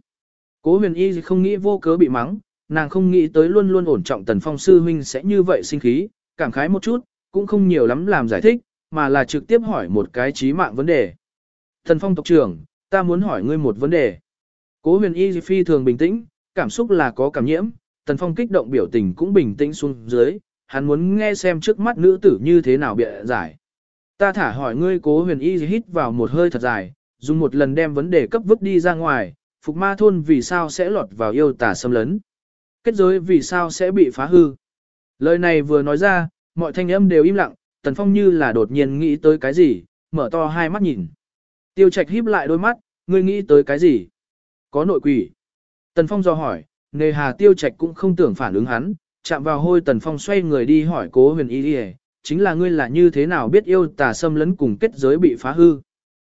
Cố huyền y không nghĩ vô cớ bị mắng, nàng không nghĩ tới luôn luôn ổn trọng tần phong sư huynh sẽ như vậy sinh khí, cảm khái một chút, cũng không nhiều lắm làm giải thích, mà là trực tiếp hỏi một cái trí mạng vấn đề. Tần phong tộc trưởng, ta muốn hỏi ngươi một vấn đề. Cố huyền y phi thường bình tĩnh, cảm xúc là có cảm nhiễm, tần phong kích động biểu tình cũng bình tĩnh xuống dưới, hắn muốn nghe xem trước mắt nữ tử như thế nào bịa giải. Ta thả hỏi ngươi cố huyền y hít vào một hơi thật dài, dùng một lần đem vấn đề cấp vứt đi ra ngoài, phục ma thôn vì sao sẽ lọt vào yêu tà xâm lấn. Kết giới vì sao sẽ bị phá hư. Lời này vừa nói ra, mọi thanh âm đều im lặng, tần phong như là đột nhiên nghĩ tới cái gì, mở to hai mắt nhìn. Tiêu trạch híp lại đôi mắt, ngươi nghĩ tới cái gì? Có nội quỷ. Tần phong do hỏi, nề hà tiêu trạch cũng không tưởng phản ứng hắn, chạm vào hôi tần phong xoay người đi hỏi cố huyền y đi chính là ngươi là như thế nào biết yêu tà xâm lấn cùng kết giới bị phá hư.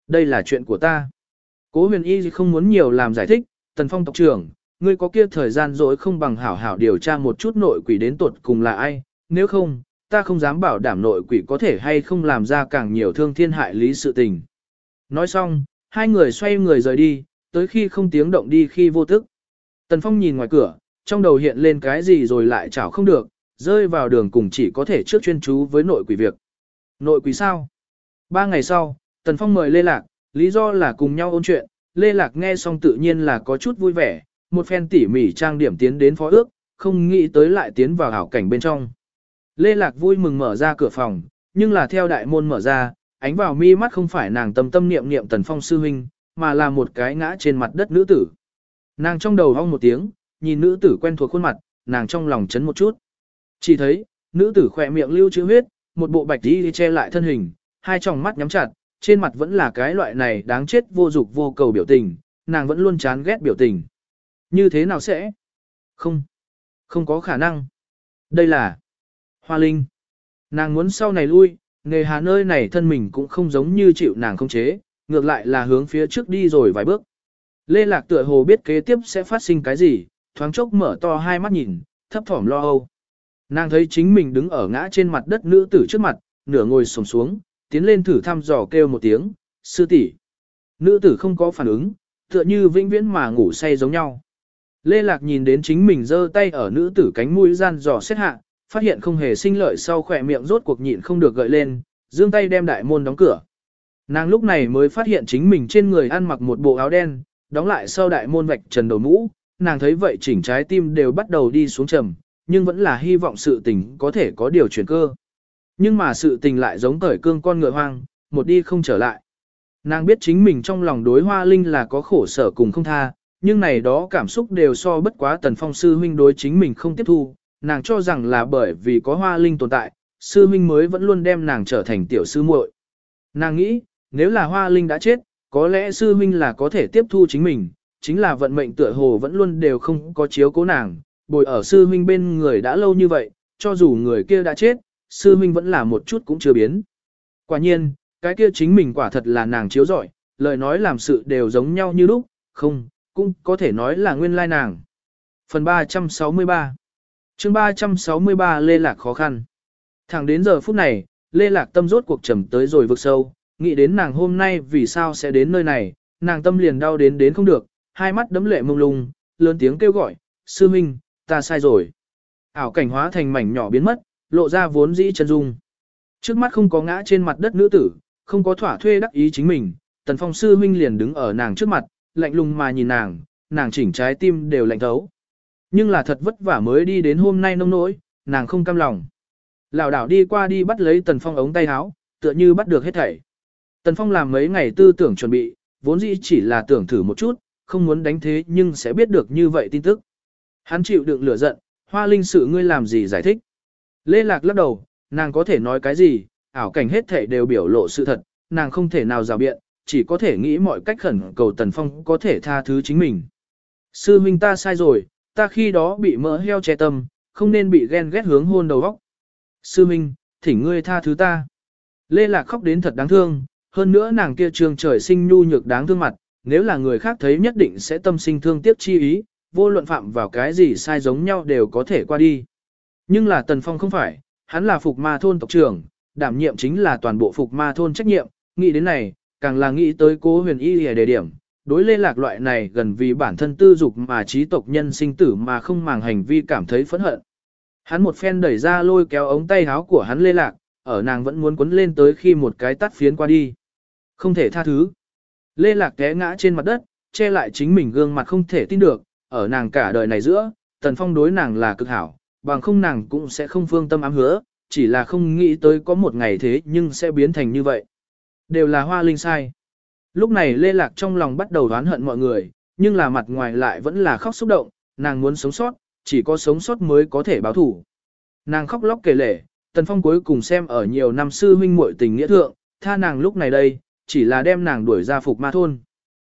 Đây là chuyện của ta. Cố huyền y không muốn nhiều làm giải thích, tần phong tộc trưởng, ngươi có kia thời gian rồi không bằng hảo hảo điều tra một chút nội quỷ đến tuột cùng là ai, nếu không, ta không dám bảo đảm nội quỷ có thể hay không làm ra càng nhiều thương thiên hại lý sự tình. Nói xong, hai người xoay người rời đi, tới khi không tiếng động đi khi vô thức. Tần Phong nhìn ngoài cửa, trong đầu hiện lên cái gì rồi lại chảo không được, rơi vào đường cùng chỉ có thể trước chuyên chú với nội quỷ việc. Nội quỷ sao? Ba ngày sau, Tần Phong mời Lê Lạc, lý do là cùng nhau ôn chuyện, Lê Lạc nghe xong tự nhiên là có chút vui vẻ, một phen tỉ mỉ trang điểm tiến đến phó ước, không nghĩ tới lại tiến vào hảo cảnh bên trong. Lê Lạc vui mừng mở ra cửa phòng, nhưng là theo đại môn mở ra, ánh vào mi mắt không phải nàng tâm tâm niệm niệm Tần Phong sư huynh, mà là một cái ngã trên mặt đất nữ tử. Nàng trong đầu hong một tiếng, nhìn nữ tử quen thuộc khuôn mặt, nàng trong lòng chấn một chút. Chỉ thấy, nữ tử khỏe miệng lưu chữ huyết, một bộ bạch đi che lại thân hình, hai tròng mắt nhắm chặt, trên mặt vẫn là cái loại này đáng chết vô dục vô cầu biểu tình, nàng vẫn luôn chán ghét biểu tình. Như thế nào sẽ? Không. Không có khả năng. Đây là Hoa Linh. Nàng muốn sau này lui, nghề hà nơi này thân mình cũng không giống như chịu nàng không chế, ngược lại là hướng phía trước đi rồi vài bước. Lê Lạc tựa hồ biết kế tiếp sẽ phát sinh cái gì, thoáng chốc mở to hai mắt nhìn, thấp thỏm lo âu. Nàng thấy chính mình đứng ở ngã trên mặt đất nữ tử trước mặt, nửa ngồi sổng xuống, tiến lên thử thăm dò kêu một tiếng, sư tỷ. Nữ tử không có phản ứng, tựa như vĩnh viễn mà ngủ say giống nhau. Lê Lạc nhìn đến chính mình giơ tay ở nữ tử cánh mũi gian dò xét hạ, phát hiện không hề sinh lợi sau khỏe miệng rốt cuộc nhịn không được gợi lên, dương tay đem đại môn đóng cửa. Nàng lúc này mới phát hiện chính mình trên người ăn mặc một bộ áo đen, đóng lại sau đại môn vạch trần đầu mũ, nàng thấy vậy chỉnh trái tim đều bắt đầu đi xuống trầm, nhưng vẫn là hy vọng sự tình có thể có điều chuyển cơ. Nhưng mà sự tình lại giống cởi cương con ngựa hoang, một đi không trở lại. Nàng biết chính mình trong lòng đối hoa linh là có khổ sở cùng không tha, nhưng này đó cảm xúc đều so bất quá tần phong sư huynh đối chính mình không tiếp thu, nàng cho rằng là bởi vì có hoa linh tồn tại, sư huynh mới vẫn luôn đem nàng trở thành tiểu sư muội. Nàng nghĩ, nếu là hoa linh đã chết, có lẽ sư huynh là có thể tiếp thu chính mình, chính là vận mệnh tựa hồ vẫn luôn đều không có chiếu cố nàng, bồi ở sư huynh bên người đã lâu như vậy, cho dù người kia đã chết, sư huynh vẫn là một chút cũng chưa biến. Quả nhiên, cái kia chính mình quả thật là nàng chiếu giỏi, lời nói làm sự đều giống nhau như lúc, không, cũng có thể nói là nguyên lai nàng. Phần 363 chương 363 Lê Lạc khó khăn. Thẳng đến giờ phút này, Lê Lạc tâm rốt cuộc trầm tới rồi vực sâu, nghĩ đến nàng hôm nay vì sao sẽ đến nơi này, nàng tâm liền đau đến đến không được, hai mắt đấm lệ mông lung, lớn tiếng kêu gọi, sư minh, ta sai rồi. Ảo cảnh hóa thành mảnh nhỏ biến mất, lộ ra vốn dĩ chân dung. Trước mắt không có ngã trên mặt đất nữ tử, không có thỏa thuê đắc ý chính mình, tần phong sư huynh liền đứng ở nàng trước mặt, lạnh lùng mà nhìn nàng, nàng chỉnh trái tim đều lạnh thấu. Nhưng là thật vất vả mới đi đến hôm nay nông nỗi, nàng không cam lòng. lão đảo đi qua đi bắt lấy tần phong ống tay áo, tựa như bắt được hết thảy. Tần phong làm mấy ngày tư tưởng chuẩn bị, vốn dĩ chỉ là tưởng thử một chút, không muốn đánh thế nhưng sẽ biết được như vậy tin tức. Hắn chịu đựng lửa giận, hoa linh sự ngươi làm gì giải thích. Lê Lạc lắc đầu, nàng có thể nói cái gì, ảo cảnh hết thể đều biểu lộ sự thật, nàng không thể nào rào biện, chỉ có thể nghĩ mọi cách khẩn cầu Tần Phong có thể tha thứ chính mình. Sư huynh ta sai rồi, ta khi đó bị mỡ heo che tâm, không nên bị ghen ghét hướng hôn đầu óc. Sư huynh, thỉnh ngươi tha thứ ta. Lê Lạc khóc đến thật đáng thương, hơn nữa nàng kia trường trời sinh nhu nhược đáng thương mặt, nếu là người khác thấy nhất định sẽ tâm sinh thương tiếc chi ý, vô luận phạm vào cái gì sai giống nhau đều có thể qua đi. Nhưng là Tần Phong không phải, hắn là phục ma thôn tộc trưởng, đảm nhiệm chính là toàn bộ phục ma thôn trách nhiệm, nghĩ đến này, càng là nghĩ tới cố huyền y hề đề điểm. Đối lê lạc loại này gần vì bản thân tư dục mà trí tộc nhân sinh tử mà không màng hành vi cảm thấy phẫn hận. Hắn một phen đẩy ra lôi kéo ống tay áo của hắn lê lạc, ở nàng vẫn muốn quấn lên tới khi một cái tắt phiến qua đi. Không thể tha thứ. Lê lạc té ngã trên mặt đất, che lại chính mình gương mặt không thể tin được, ở nàng cả đời này giữa, tần phong đối nàng là cực hảo, bằng không nàng cũng sẽ không phương tâm ám hứa, chỉ là không nghĩ tới có một ngày thế nhưng sẽ biến thành như vậy. Đều là hoa linh sai. Lúc này Lê Lạc trong lòng bắt đầu đoán hận mọi người, nhưng là mặt ngoài lại vẫn là khóc xúc động, nàng muốn sống sót, chỉ có sống sót mới có thể báo thủ. Nàng khóc lóc kể lể, Tần Phong cuối cùng xem ở nhiều năm sư huynh muội tình nghĩa thượng, tha nàng lúc này đây, chỉ là đem nàng đuổi ra phục ma thôn.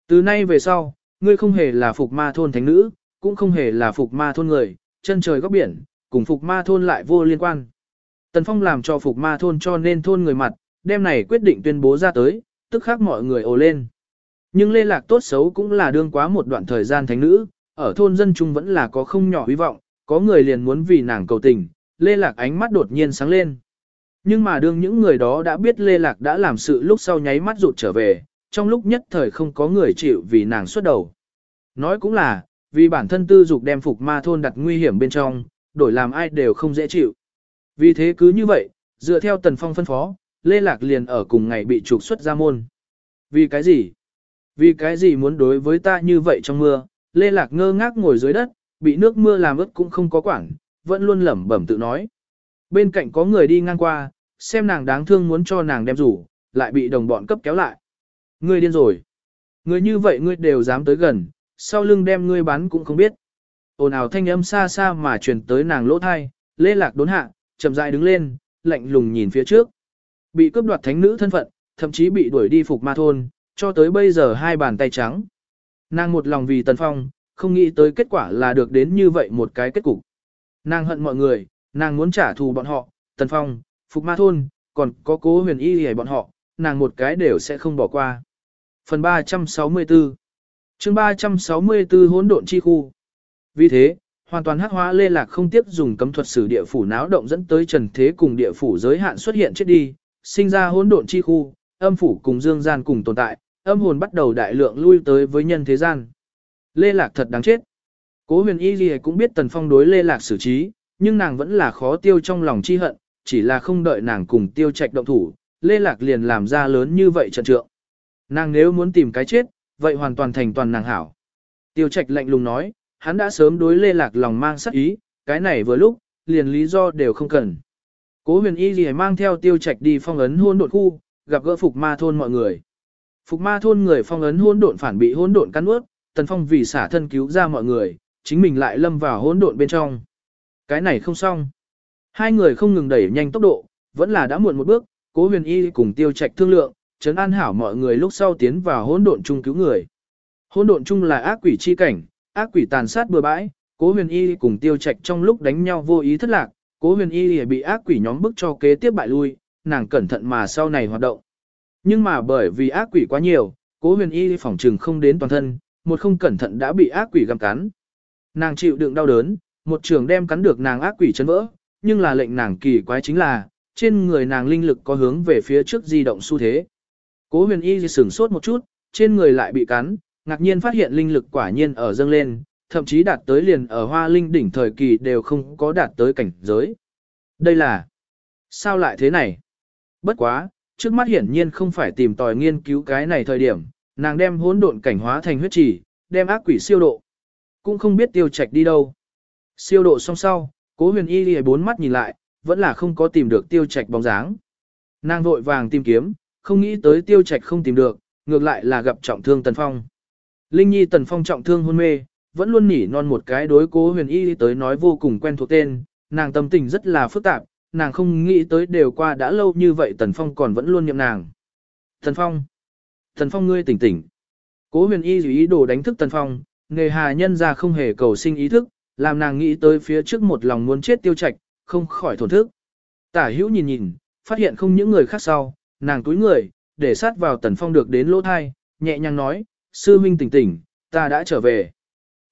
Từ nay về sau, ngươi không hề là phục ma thôn thánh nữ, cũng không hề là phục ma thôn người, chân trời góc biển, cùng phục ma thôn lại vô liên quan. Tần Phong làm cho phục ma thôn cho nên thôn người mặt, đêm này quyết định tuyên bố ra tới, tức khác mọi người ồ lên. Nhưng Lê Lạc tốt xấu cũng là đương quá một đoạn thời gian thánh nữ, ở thôn dân chung vẫn là có không nhỏ hy vọng, có người liền muốn vì nàng cầu tình, Lê Lạc ánh mắt đột nhiên sáng lên. Nhưng mà đương những người đó đã biết Lê Lạc đã làm sự lúc sau nháy mắt rụt trở về, trong lúc nhất thời không có người chịu vì nàng xuất đầu. Nói cũng là, vì bản thân tư dục đem phục ma thôn đặt nguy hiểm bên trong, đổi làm ai đều không dễ chịu. Vì thế cứ như vậy, dựa theo Tần Phong phân phó, Lê Lạc liền ở cùng ngày bị trục xuất ra môn. Vì cái gì? Vì cái gì muốn đối với ta như vậy trong mưa? Lê Lạc ngơ ngác ngồi dưới đất, bị nước mưa làm ướt cũng không có quản, vẫn luôn lẩm bẩm tự nói. Bên cạnh có người đi ngang qua, xem nàng đáng thương muốn cho nàng đem rủ, lại bị đồng bọn cấp kéo lại. Ngươi điên rồi. Ngươi như vậy ngươi đều dám tới gần, sau lưng đem ngươi bắn cũng không biết. Ồn ào thanh âm xa xa mà truyền tới nàng lỗ thai, Lê Lạc đốn hạ, chậm rãi đứng lên, lạnh lùng nhìn phía trước. Bị cướp đoạt thánh nữ thân phận, thậm chí bị đuổi đi phục ma thôn, cho tới bây giờ hai bàn tay trắng. Nàng một lòng vì Tần Phong, không nghĩ tới kết quả là được đến như vậy một cái kết cục. Nàng hận mọi người, nàng muốn trả thù bọn họ, Tần Phong, phục ma thôn, còn có cố huyền y hề bọn họ, nàng một cái đều sẽ không bỏ qua. Phần 364 chương 364 hỗn độn chi khu Vì thế, hoàn toàn hắc hóa lê lạc không tiếp dùng cấm thuật sử địa phủ náo động dẫn tới trần thế cùng địa phủ giới hạn xuất hiện chết đi, sinh ra hỗn độn chi khu, âm phủ cùng dương gian cùng tồn tại, âm hồn bắt đầu đại lượng lui tới với nhân thế gian. Lê Lạc thật đáng chết. Cố huyền y gì cũng biết tần phong đối Lê Lạc xử trí, nhưng nàng vẫn là khó tiêu trong lòng chi hận, chỉ là không đợi nàng cùng tiêu trạch động thủ, Lê Lạc liền làm ra lớn như vậy trận trượng. Nàng nếu muốn tìm cái chết, vậy hoàn toàn thành toàn nàng hảo. Tiêu trạch lạnh lùng nói, hắn đã sớm đối Lê Lạc lòng mang sắc ý, cái này vừa lúc, liền lý do đều không cần. Cố huyền y gì mang theo tiêu trạch đi phong ấn hôn độn khu, gặp gỡ phục ma thôn mọi người. Phục ma thôn người phong ấn hôn độn phản bị hôn độn cắn ướt, tần phong vì xả thân cứu ra mọi người, chính mình lại lâm vào hôn độn bên trong. Cái này không xong. Hai người không ngừng đẩy nhanh tốc độ, vẫn là đã muộn một bước, cố huyền y cùng tiêu trạch thương lượng, chấn an hảo mọi người lúc sau tiến vào hỗn độn chung cứu người. Hỗn độn chung là ác quỷ chi cảnh, ác quỷ tàn sát bừa bãi, cố huyền y cùng tiêu trạch trong lúc đánh nhau vô ý thất lạc, cố huyền y bị ác quỷ nhóm bức cho kế tiếp bại lui, nàng cẩn thận mà sau này hoạt động. Nhưng mà bởi vì ác quỷ quá nhiều, cố huyền y phỏng trừng không đến toàn thân, một không cẩn thận đã bị ác quỷ găm cắn. Nàng chịu đựng đau đớn, một trường đem cắn được nàng ác quỷ chấn vỡ, nhưng là lệnh nàng kỳ quái chính là, trên người nàng linh lực có hướng về phía trước di động xu thế. Cố huyền y sửng sốt một chút, trên người lại bị cắn, ngạc nhiên phát hiện linh lực quả nhiên ở dâng lên, thậm chí đạt tới liền ở hoa linh đỉnh thời kỳ đều không có đạt tới cảnh giới. Đây là... Sao lại thế này? Bất quá, trước mắt hiển nhiên không phải tìm tòi nghiên cứu cái này thời điểm, nàng đem hỗn độn cảnh hóa thành huyết trì, đem ác quỷ siêu độ. Cũng không biết tiêu trạch đi đâu. Siêu độ xong sau, cố huyền y lìa bốn mắt nhìn lại, vẫn là không có tìm được tiêu trạch bóng dáng. Nàng vội vàng tìm kiếm, không nghĩ tới tiêu trạch không tìm được, ngược lại là gặp trọng thương Tần Phong. Linh Nhi Tần Phong trọng thương hôn mê, vẫn luôn nỉ non một cái đối cố huyền y tới nói vô cùng quen thuộc tên, nàng tâm tình rất là phức tạp, nàng không nghĩ tới đều qua đã lâu như vậy Tần Phong còn vẫn luôn nhậm nàng. Tần Phong! Tần Phong ngươi tỉnh tỉnh. Cố huyền y ý đồ đánh thức Tần Phong, nghề hà nhân ra không hề cầu sinh ý thức, làm nàng nghĩ tới phía trước một lòng muốn chết tiêu trạch, không khỏi thổn thức. Tả hữu nhìn nhìn, phát hiện không những người khác sau, nàng túi người, để sát vào Tần Phong được đến lỗ thai, nhẹ nhàng nói, sư minh tỉnh tỉnh, ta đã trở về.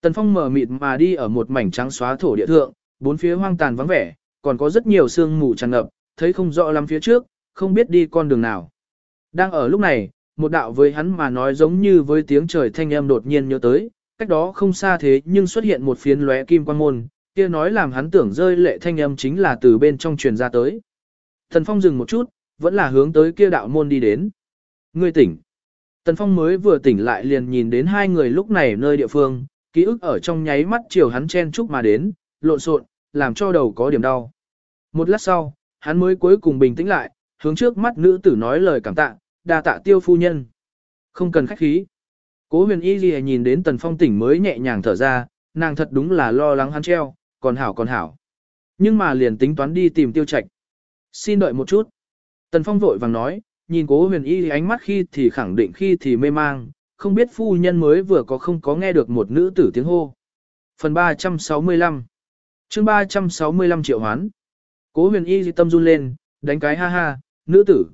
Tần Phong mở mịt mà đi ở một mảnh trắng xóa thổ địa thượng, bốn phía hoang tàn vắng vẻ, còn có rất nhiều sương mù tràn ngập, thấy không rõ lắm phía trước, không biết đi con đường nào. Đang ở lúc này, một đạo với hắn mà nói giống như với tiếng trời thanh âm đột nhiên nhớ tới, cách đó không xa thế nhưng xuất hiện một phiến lóe kim quang môn, kia nói làm hắn tưởng rơi lệ thanh âm chính là từ bên trong truyền ra tới. Tần Phong dừng một chút, vẫn là hướng tới kia đạo môn đi đến. Ngươi tỉnh. Tần Phong mới vừa tỉnh lại liền nhìn đến hai người lúc này nơi địa phương, ký ức ở trong nháy mắt chiều hắn chen chúc mà đến, lộn xộn, làm cho đầu có điểm đau. Một lát sau, hắn mới cuối cùng bình tĩnh lại, hướng trước mắt nữ tử nói lời cảm tạ, đa tạ tiêu phu nhân. Không cần khách khí. Cố huyền y gì nhìn đến tần phong tỉnh mới nhẹ nhàng thở ra, nàng thật đúng là lo lắng hắn treo, còn hảo còn hảo. Nhưng mà liền tính toán đi tìm tiêu trạch. Xin đợi một chút. Tần phong vội vàng nói, nhìn cố huyền y ánh mắt khi thì khẳng định khi thì mê mang, không biết phu nhân mới vừa có không có nghe được một nữ tử tiếng hô. Phần 365 chương 365 triệu hoán. Cố huyền y tâm run lên, đánh cái ha ha, nữ tử.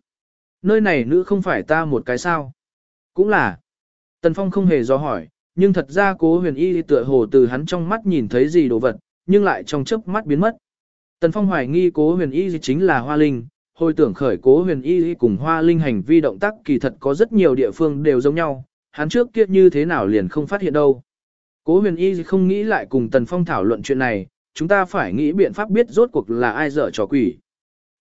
Nơi này nữ không phải ta một cái sao. Cũng là. Tần Phong không hề do hỏi, nhưng thật ra cố huyền y tựa hồ từ hắn trong mắt nhìn thấy gì đồ vật, nhưng lại trong chớp mắt biến mất. Tần Phong hoài nghi cố huyền y chính là hoa linh, hồi tưởng khởi cố huyền y cùng hoa linh hành vi động tác kỳ thật có rất nhiều địa phương đều giống nhau, hắn trước kia như thế nào liền không phát hiện đâu. Cố huyền y không nghĩ lại cùng Tần Phong thảo luận chuyện này, chúng ta phải nghĩ biện pháp biết rốt cuộc là ai dở trò quỷ.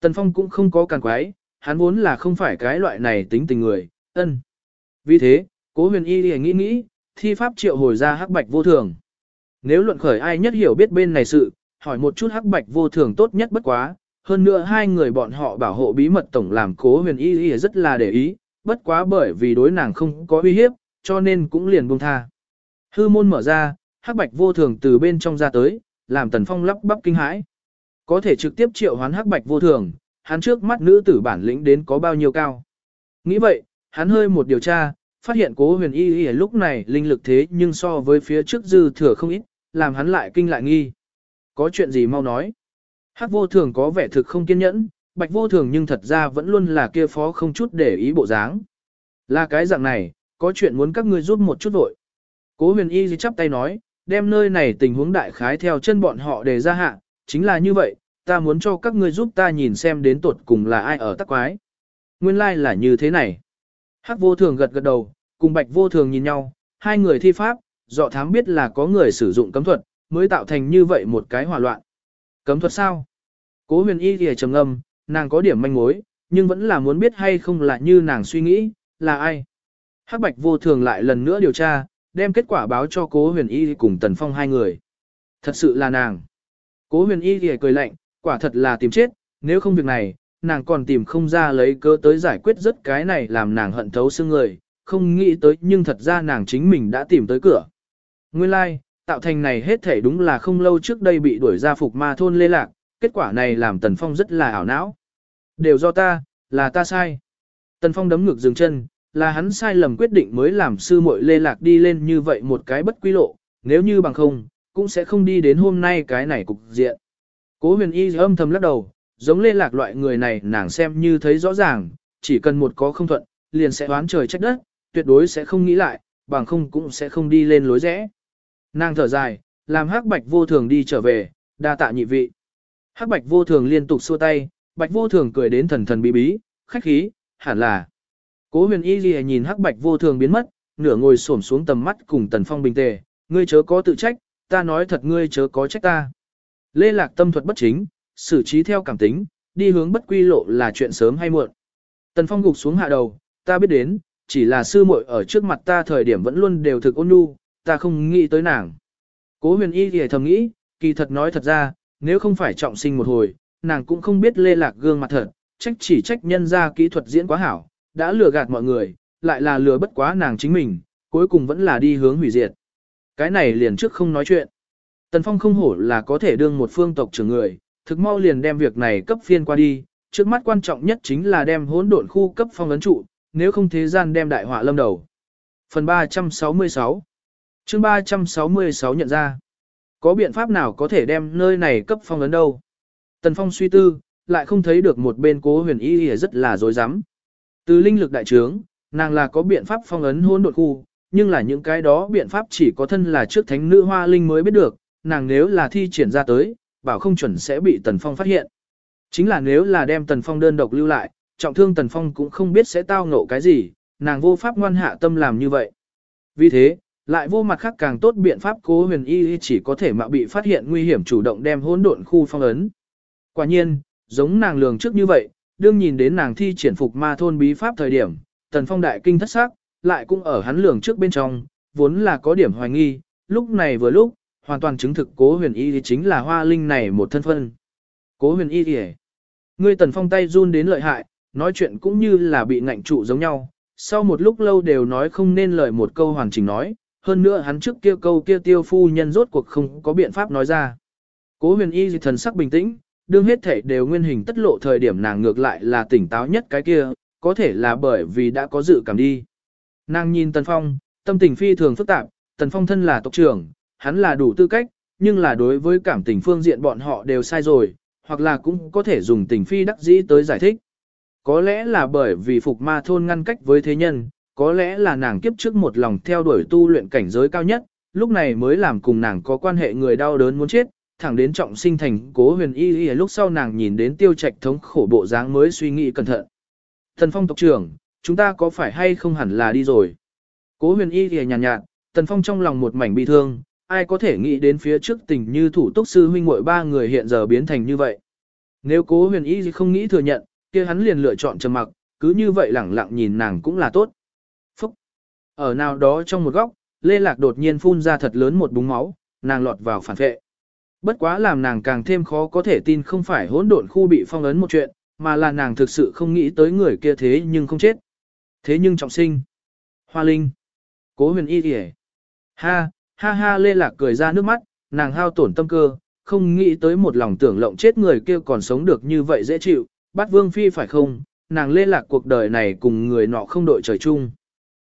Tần Phong cũng không có càng quái, hắn vốn là không phải cái loại này tính tình người, ân. Vì thế, cố huyền y liền nghĩ nghĩ, thi pháp triệu hồi ra hắc bạch vô thường. Nếu luận khởi ai nhất hiểu biết bên này sự, hỏi một chút hắc bạch vô thường tốt nhất bất quá, hơn nữa hai người bọn họ bảo hộ bí mật tổng làm cố huyền y y rất là để ý, bất quá bởi vì đối nàng không có uy hiếp, cho nên cũng liền buông tha. Hư môn mở ra, hắc bạch vô thường từ bên trong ra tới, làm tần phong lắp bắp kinh hãi. Có thể trực tiếp triệu hoán hắc bạch vô thường, hắn trước mắt nữ tử bản lĩnh đến có bao nhiêu cao. Nghĩ vậy, hắn hơi một điều tra, phát hiện cố huyền y y lúc này linh lực thế nhưng so với phía trước dư thừa không ít, làm hắn lại kinh lại nghi. Có chuyện gì mau nói. Hắc vô thường có vẻ thực không kiên nhẫn, bạch vô thường nhưng thật ra vẫn luôn là kia phó không chút để ý bộ dáng. Là cái dạng này, có chuyện muốn các ngươi giúp một chút vội. Cố huyền y chắp tay nói, đem nơi này tình huống đại khái theo chân bọn họ để ra hạ, chính là như vậy, ta muốn cho các ngươi giúp ta nhìn xem đến tuột cùng là ai ở tắc quái. Nguyên lai like là như thế này. Hắc vô thường gật gật đầu, cùng bạch vô thường nhìn nhau, hai người thi pháp, dọ thám biết là có người sử dụng cấm thuật, mới tạo thành như vậy một cái hòa loạn. Cấm thuật sao? Cố huyền y thì trầm ngâm, nàng có điểm manh mối, nhưng vẫn là muốn biết hay không là như nàng suy nghĩ, là ai. Hắc bạch vô thường lại lần nữa điều tra, đem kết quả báo cho cố huyền y cùng tần phong hai người. Thật sự là nàng. Cố huyền y thì cười lạnh, quả thật là tìm chết, nếu không việc này, nàng còn tìm không ra lấy cớ tới giải quyết rất cái này làm nàng hận thấu xương người, không nghĩ tới nhưng thật ra nàng chính mình đã tìm tới cửa. Nguyên lai, like, tạo thành này hết thể đúng là không lâu trước đây bị đuổi ra phục ma thôn lê lạc, kết quả này làm Tần Phong rất là ảo não. Đều do ta, là ta sai. Tần Phong đấm ngược dừng chân, là hắn sai lầm quyết định mới làm sư muội lê lạc đi lên như vậy một cái bất quy lộ, nếu như bằng không, cũng sẽ không đi đến hôm nay cái này cục diện. Cố huyền y âm thầm lắc đầu, giống lê lạc loại người này nàng xem như thấy rõ ràng, chỉ cần một có không thuận, liền sẽ đoán trời trách đất, tuyệt đối sẽ không nghĩ lại, bằng không cũng sẽ không đi lên lối rẽ. Nàng thở dài, làm hắc bạch vô thường đi trở về, đa tạ nhị vị. Hắc bạch vô thường liên tục xua tay, bạch vô thường cười đến thần thần bí bí, khách khí, hẳn là. Cố huyền y gì nhìn hắc bạch vô thường biến mất, nửa ngồi xổm xuống tầm mắt cùng tần phong bình tề, ngươi chớ có tự trách, ta nói thật ngươi chớ có trách ta. Lê lạc tâm thuật bất chính, xử trí theo cảm tính, đi hướng bất quy lộ là chuyện sớm hay muộn. Tần phong gục xuống hạ đầu, ta biết đến, chỉ là sư muội ở trước mặt ta thời điểm vẫn luôn đều thực ôn nhu, ta không nghĩ tới nàng. Cố huyền y thì thầm nghĩ, kỳ thật nói thật ra, nếu không phải trọng sinh một hồi, nàng cũng không biết lê lạc gương mặt thật, trách chỉ trách nhân ra kỹ thuật diễn quá hảo, đã lừa gạt mọi người, lại là lừa bất quá nàng chính mình, cuối cùng vẫn là đi hướng hủy diệt. Cái này liền trước không nói chuyện. Tần Phong không hổ là có thể đương một phương tộc trưởng người, thực mau liền đem việc này cấp phiên qua đi, trước mắt quan trọng nhất chính là đem hỗn độn khu cấp phong ấn trụ, nếu không thế gian đem đại họa lâm đầu. Phần 366 chương 366 nhận ra, có biện pháp nào có thể đem nơi này cấp phong ấn đâu? Tần Phong suy tư, lại không thấy được một bên cố huyền y rất là dối rắm Từ linh lực đại trướng, nàng là có biện pháp phong ấn hỗn độn khu, nhưng là những cái đó biện pháp chỉ có thân là trước thánh nữ hoa linh mới biết được, nàng nếu là thi triển ra tới, bảo không chuẩn sẽ bị Tần Phong phát hiện. Chính là nếu là đem Tần Phong đơn độc lưu lại, trọng thương Tần Phong cũng không biết sẽ tao ngộ cái gì, nàng vô pháp ngoan hạ tâm làm như vậy. Vì thế, lại vô mặt khác càng tốt biện pháp cố huyền y chỉ có thể mạo bị phát hiện nguy hiểm chủ động đem hỗn độn khu phong ấn. Quả nhiên, giống nàng lường trước như vậy, đương nhìn đến nàng thi triển phục ma thôn bí pháp thời điểm, Tần Phong đại kinh thất sắc, lại cũng ở hắn lường trước bên trong, vốn là có điểm hoài nghi, lúc này vừa lúc, hoàn toàn chứng thực cố huyền y chính là hoa linh này một thân phân. Cố huyền y thì Ngươi Tần Phong tay run đến lợi hại, nói chuyện cũng như là bị ngạnh trụ giống nhau, sau một lúc lâu đều nói không nên lời một câu hoàn chỉnh nói, hơn nữa hắn trước kia câu kia tiêu phu nhân rốt cuộc không có biện pháp nói ra. Cố huyền y thần sắc bình tĩnh, đương hết thể đều nguyên hình tất lộ thời điểm nàng ngược lại là tỉnh táo nhất cái kia, có thể là bởi vì đã có dự cảm đi. Nàng nhìn Tần Phong, tâm tình phi thường phức tạp, Tần Phong thân là tộc trưởng, hắn là đủ tư cách, nhưng là đối với cảm tình phương diện bọn họ đều sai rồi, hoặc là cũng có thể dùng tình phi đắc dĩ tới giải thích. Có lẽ là bởi vì phục ma thôn ngăn cách với thế nhân, có lẽ là nàng kiếp trước một lòng theo đuổi tu luyện cảnh giới cao nhất, lúc này mới làm cùng nàng có quan hệ người đau đớn muốn chết, thẳng đến trọng sinh thành cố huyền y y lúc sau nàng nhìn đến tiêu trạch thống khổ bộ dáng mới suy nghĩ cẩn thận. Thần phong tộc trưởng, chúng ta có phải hay không hẳn là đi rồi? Cố huyền y y nhàn nhạt, nhạt, tần phong trong lòng một mảnh bi thương, ai có thể nghĩ đến phía trước tình như thủ túc sư huynh muội ba người hiện giờ biến thành như vậy. Nếu cố huyền y không nghĩ thừa nhận, kia hắn liền lựa chọn trầm mặc, cứ như vậy lẳng lặng nhìn nàng cũng là tốt. Phúc! Ở nào đó trong một góc, Lê Lạc đột nhiên phun ra thật lớn một búng máu, nàng lọt vào phản vệ. Bất quá làm nàng càng thêm khó có thể tin không phải hỗn độn khu bị phong ấn một chuyện, mà là nàng thực sự không nghĩ tới người kia thế nhưng không chết. Thế nhưng trọng sinh. Hoa Linh. Cố huyền y kìa. Ha, ha ha Lê Lạc cười ra nước mắt, nàng hao tổn tâm cơ, không nghĩ tới một lòng tưởng lộng chết người kia còn sống được như vậy dễ chịu, bắt vương phi phải không, nàng Lê Lạc cuộc đời này cùng người nọ không đội trời chung.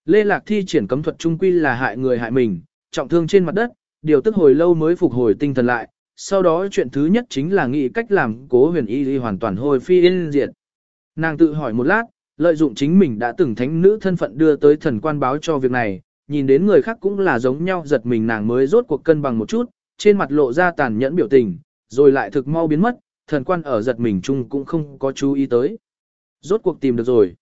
Lê Lạc thi triển cấm thuật trung quy là hại người hại mình, trọng thương trên mặt đất, điều tức hồi lâu mới phục hồi tinh thần lại, sau đó chuyện thứ nhất chính là nghĩ cách làm cố huyền y hoàn toàn hồi phi yên diệt. Nàng tự hỏi một lát, lợi dụng chính mình đã từng thánh nữ thân phận đưa tới thần quan báo cho việc này, nhìn đến người khác cũng là giống nhau giật mình nàng mới rốt cuộc cân bằng một chút, trên mặt lộ ra tàn nhẫn biểu tình, rồi lại thực mau biến mất, thần quan ở giật mình chung cũng không có chú ý tới. Rốt cuộc tìm được rồi.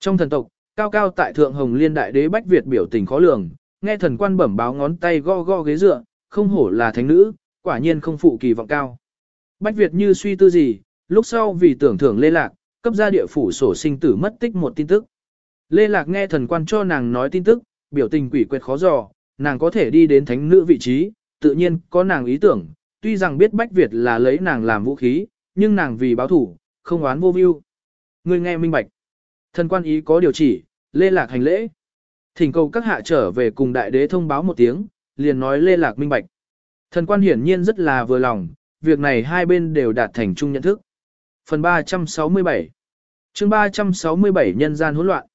Trong thần tộc, cao cao tại thượng hồng liên đại đế Bách Việt biểu tình khó lường, nghe thần quan bẩm báo ngón tay go go ghế dựa, không hổ là thánh nữ, quả nhiên không phụ kỳ vọng cao. Bách Việt như suy tư gì, lúc sau vì tưởng thưởng Lê Lạc, cấp ra địa phủ sổ sinh tử mất tích một tin tức. Lê Lạc nghe thần quan cho nàng nói tin tức, biểu tình quỷ quyệt khó dò, nàng có thể đi đến thánh nữ vị trí, tự nhiên có nàng ý tưởng, tuy rằng biết Bách Việt là lấy nàng làm vũ khí, nhưng nàng vì báo thủ, không oán vô view. Người nghe minh bạch. Thần quan ý có điều chỉ, Lê Lạc hành lễ. Thỉnh cầu các hạ trở về cùng đại đế thông báo một tiếng, liền nói Lê Lạc minh bạch. Thần quan hiển nhiên rất là vừa lòng, việc này hai bên đều đạt thành chung nhận thức. Phần 367 chương 367 nhân gian hỗn loạn.